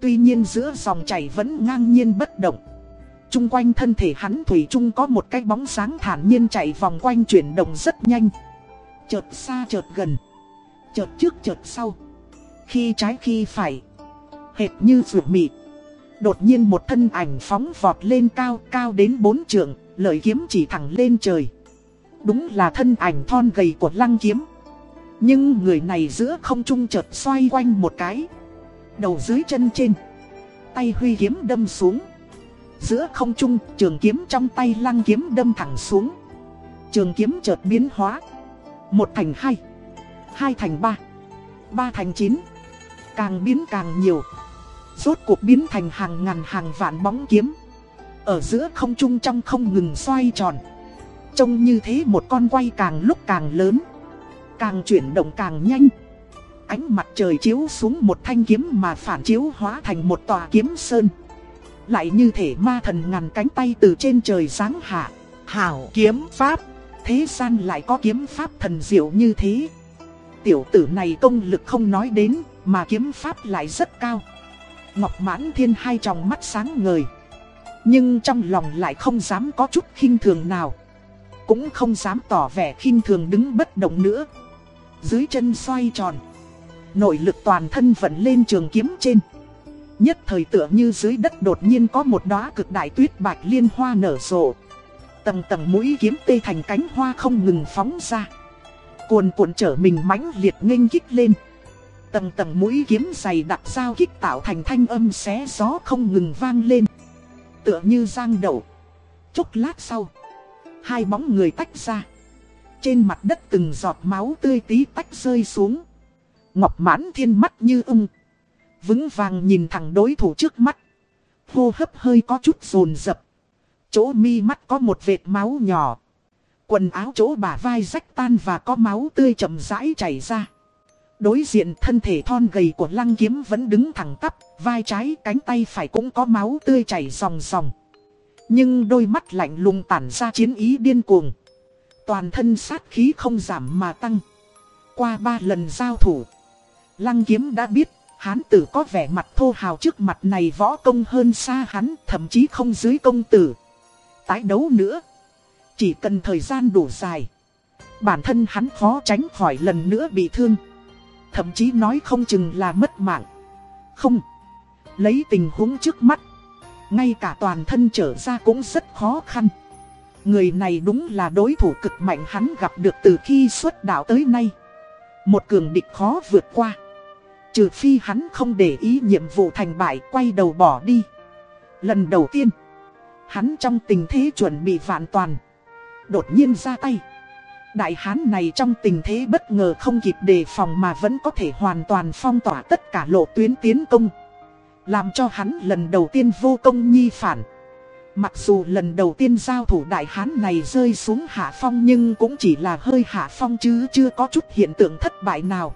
Tuy nhiên giữa dòng chảy vẫn ngang nhiên bất động. Trung quanh thân thể hắn Thủy chung có một cái bóng sáng thản nhiên chạy vòng quanh chuyển động rất nhanh. Chợt xa chợt gần. Chợt trước chợt sau. Khi trái khi phải. Hệt như rượu mị. Đột nhiên một thân ảnh phóng vọt lên cao cao đến bốn trượng, Lợi kiếm chỉ thẳng lên trời. Đúng là thân ảnh thon gầy của lăng kiếm. Nhưng người này giữa không trung chợt xoay quanh một cái đầu dưới chân trên. Tay huy kiếm đâm xuống. Giữa không trung, trường kiếm trong tay lăng kiếm đâm thẳng xuống. Trường kiếm chợt biến hóa. Một thành hai. Hai thành ba. Ba thành chín. Càng biến càng nhiều. Rốt cuộc biến thành hàng ngàn hàng vạn bóng kiếm. Ở giữa không trung trong không ngừng xoay tròn. Trông như thế một con quay càng lúc càng lớn. Càng chuyển động càng nhanh. Ánh mặt trời chiếu xuống một thanh kiếm mà phản chiếu hóa thành một tòa kiếm sơn Lại như thể ma thần ngàn cánh tay từ trên trời giáng hạ Hảo kiếm pháp Thế gian lại có kiếm pháp thần diệu như thế tiểu tử này công lực không nói đến, mà kiếm pháp lại rất cao. Ngọc mãn thiên hai tròng mắt sáng ngời. Nhưng trong lòng lại không dám có chút khinh thường nào. Cũng không dám tỏ vẻ khinh thường đứng bất động nữa. Dưới chân xoay tròn. Nội lực toàn thân vận lên trường kiếm trên. Nhất thời tựa như dưới đất đột nhiên có một đóa cực đại tuyết bạch liên hoa nở rộ. Tầng tầng mũi kiếm tê thành cánh hoa không ngừng phóng ra. Cuồn cuộn trở mình mãnh liệt nghênh kích lên. Tầng tầng mũi kiếm dày đặc sao kích tạo thành thanh âm xé gió không ngừng vang lên. Tựa như giang đậu. Chốc lát sau. Hai bóng người tách ra. Trên mặt đất từng giọt máu tươi tí tách rơi xuống. Ngọc mãn thiên mắt như ưng. Vững vàng nhìn thẳng đối thủ trước mắt. Hô hấp hơi có chút rồn rập. Chỗ mi mắt có một vệt máu nhỏ. Quần áo chỗ bả vai rách tan và có máu tươi chậm rãi chảy ra. Đối diện thân thể thon gầy của lăng kiếm vẫn đứng thẳng tắp, vai trái cánh tay phải cũng có máu tươi chảy ròng ròng. Nhưng đôi mắt lạnh lùng tản ra chiến ý điên cuồng. Toàn thân sát khí không giảm mà tăng. Qua ba lần giao thủ, lăng kiếm đã biết hán tử có vẻ mặt thô hào trước mặt này võ công hơn xa hắn, thậm chí không dưới công tử. Tái đấu nữa, chỉ cần thời gian đủ dài. Bản thân hắn khó tránh khỏi lần nữa bị thương. Thậm chí nói không chừng là mất mạng. Không. Lấy tình huống trước mắt. Ngay cả toàn thân trở ra cũng rất khó khăn. Người này đúng là đối thủ cực mạnh hắn gặp được từ khi xuất đạo tới nay. Một cường địch khó vượt qua. Trừ phi hắn không để ý nhiệm vụ thành bại quay đầu bỏ đi. Lần đầu tiên, hắn trong tình thế chuẩn bị vạn toàn. Đột nhiên ra tay. Đại hán này trong tình thế bất ngờ không kịp đề phòng mà vẫn có thể hoàn toàn phong tỏa tất cả lộ tuyến tiến công. Làm cho hắn lần đầu tiên vô công nhi phản. Mặc dù lần đầu tiên giao thủ đại hán này rơi xuống hạ phong nhưng cũng chỉ là hơi hạ phong chứ chưa có chút hiện tượng thất bại nào.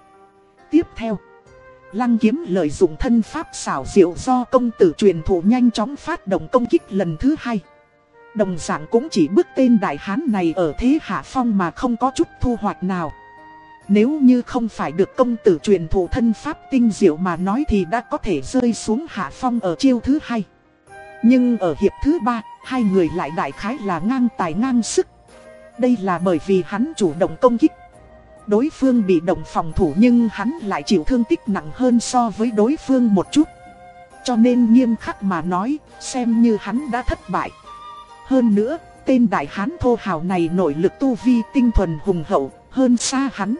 Tiếp theo, Lăng kiếm lợi dụng thân pháp xảo diệu do công tử truyền thủ nhanh chóng phát động công kích lần thứ hai. Đồng dạng cũng chỉ bước tên đại hán này ở thế hạ phong mà không có chút thu hoạch nào. Nếu như không phải được công tử truyền thủ thân pháp tinh diệu mà nói thì đã có thể rơi xuống hạ phong ở chiêu thứ hai. Nhưng ở hiệp thứ ba, hai người lại đại khái là ngang tài ngang sức. Đây là bởi vì hắn chủ động công kích. Đối phương bị động phòng thủ nhưng hắn lại chịu thương tích nặng hơn so với đối phương một chút. Cho nên nghiêm khắc mà nói, xem như hắn đã thất bại. Hơn nữa, tên đại hán thô hào này nội lực tu vi tinh thuần hùng hậu, hơn xa hắn.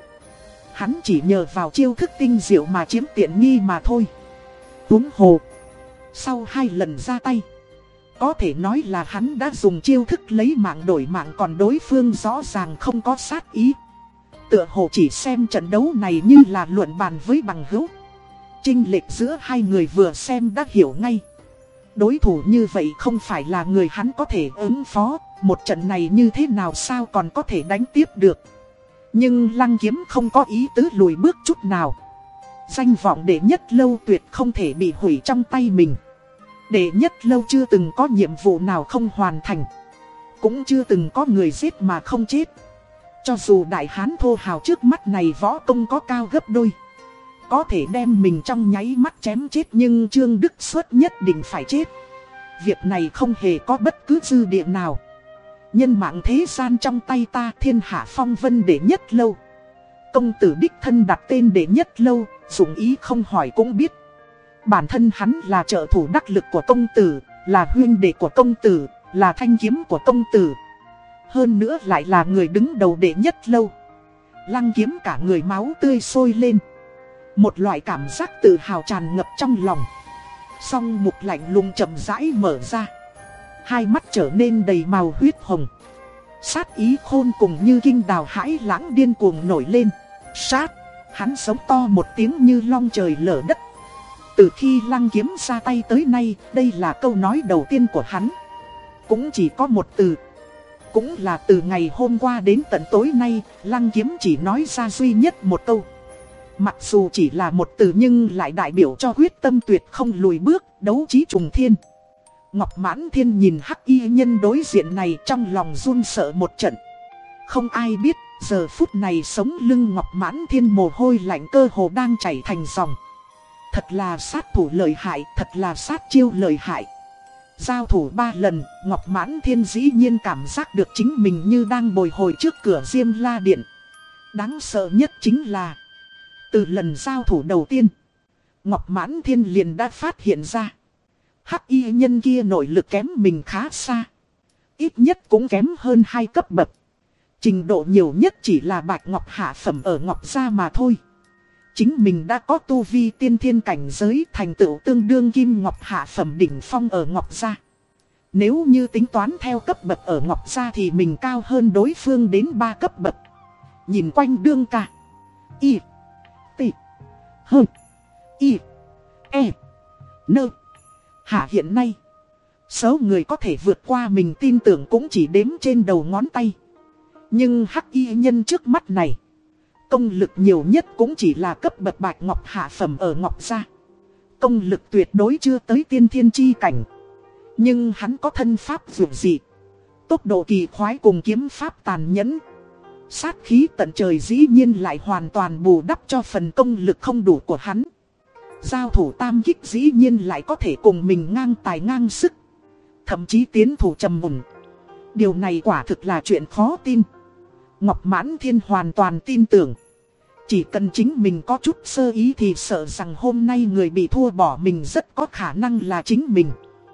Hắn chỉ nhờ vào chiêu thức tinh diệu mà chiếm tiện nghi mà thôi. Húng hồ. Sau hai lần ra tay, có thể nói là hắn đã dùng chiêu thức lấy mạng đổi mạng còn đối phương rõ ràng không có sát ý. Tựa hồ chỉ xem trận đấu này như là luận bàn với bằng hữu. Trinh lệch giữa hai người vừa xem đã hiểu ngay. Đối thủ như vậy không phải là người hắn có thể ứng phó, một trận này như thế nào sao còn có thể đánh tiếp được. Nhưng lăng kiếm không có ý tứ lùi bước chút nào. Danh vọng đệ nhất lâu tuyệt không thể bị hủy trong tay mình. Đệ nhất lâu chưa từng có nhiệm vụ nào không hoàn thành. Cũng chưa từng có người giết mà không chết. Cho dù đại hán thô hào trước mắt này võ công có cao gấp đôi, Có thể đem mình trong nháy mắt chém chết nhưng Trương Đức Xuất nhất định phải chết. Việc này không hề có bất cứ dư địa nào. Nhân mạng thế gian trong tay ta thiên hạ phong vân để nhất lâu. Công tử đích thân đặt tên để nhất lâu, Dụng ý không hỏi cũng biết. Bản thân hắn là trợ thủ đắc lực của công tử, Là huyên đệ của công tử, Là thanh kiếm của công tử hơn nữa lại là người đứng đầu đệ nhất lâu. Lăng kiếm cả người máu tươi sôi lên. Một loại cảm giác tự hào tràn ngập trong lòng. Song mục lạnh lùng chậm rãi mở ra. Hai mắt trở nên đầy màu huyết hồng. Sát ý khôn cùng như kinh đào hãi lãng điên cuồng nổi lên. Sát, hắn sống to một tiếng như long trời lở đất. Từ khi lăng kiếm ra tay tới nay, đây là câu nói đầu tiên của hắn. Cũng chỉ có một từ cũng là từ ngày hôm qua đến tận tối nay, Lăng Kiếm chỉ nói ra duy nhất một câu. Mặc dù chỉ là một từ nhưng lại đại biểu cho quyết tâm tuyệt không lùi bước, đấu trí trùng thiên. Ngọc Mãn Thiên nhìn hắc y nhân đối diện này trong lòng run sợ một trận. Không ai biết, Giờ phút này sống lưng ngọc mãn thiên mồ hôi lạnh cơ hồ đang chảy thành dòng. Thật là sát thủ lợi hại, thật là sát chiêu lợi hại. Giao thủ ba lần, Ngọc Mãn Thiên dĩ nhiên cảm giác được chính mình như đang bồi hồi trước cửa Diêm La Điện. Đáng sợ nhất chính là, từ lần giao thủ đầu tiên, Ngọc Mãn Thiên liền đã phát hiện ra. Hắc y nhân kia nội lực kém mình khá xa. Ít nhất cũng kém hơn hai cấp bậc. Trình độ nhiều nhất chỉ là bạch ngọc hạ phẩm ở ngọc gia mà thôi. Chính mình đã có tu vi tiên thiên cảnh giới thành tựu tương đương kim ngọc hạ phẩm đỉnh phong ở ngọc gia. Nếu như tính toán theo cấp bậc ở ngọc gia thì mình cao hơn đối phương đến 3 cấp bậc. Nhìn quanh đương cả. Y. T. H. Y. E. Nơ. Hạ hiện nay. Số người có thể vượt qua mình tin tưởng cũng chỉ đếm trên đầu ngón tay. Nhưng hắc y nhân trước mắt này. Công lực nhiều nhất cũng chỉ là cấp bậc bạch ngọc hạ phẩm ở ngọc gia. Công lực tuyệt đối chưa tới tiên thiên chi cảnh. Nhưng hắn có thân pháp vượt dị. Tốc độ kỳ khoái cùng kiếm pháp tàn nhẫn. Sát khí tận trời dĩ nhiên lại hoàn toàn bù đắp cho phần công lực không đủ của hắn. Giao thủ tam kích dĩ nhiên lại có thể cùng mình ngang tài ngang sức. Thậm chí tiến thủ trầm mùng. Điều này quả thực là chuyện khó tin. Ngọc Mãn Thiên hoàn toàn tin tưởng. Chỉ cần chính mình có chút sơ ý thì sợ rằng hôm nay người bị thua bỏ mình rất có khả năng là chính mình.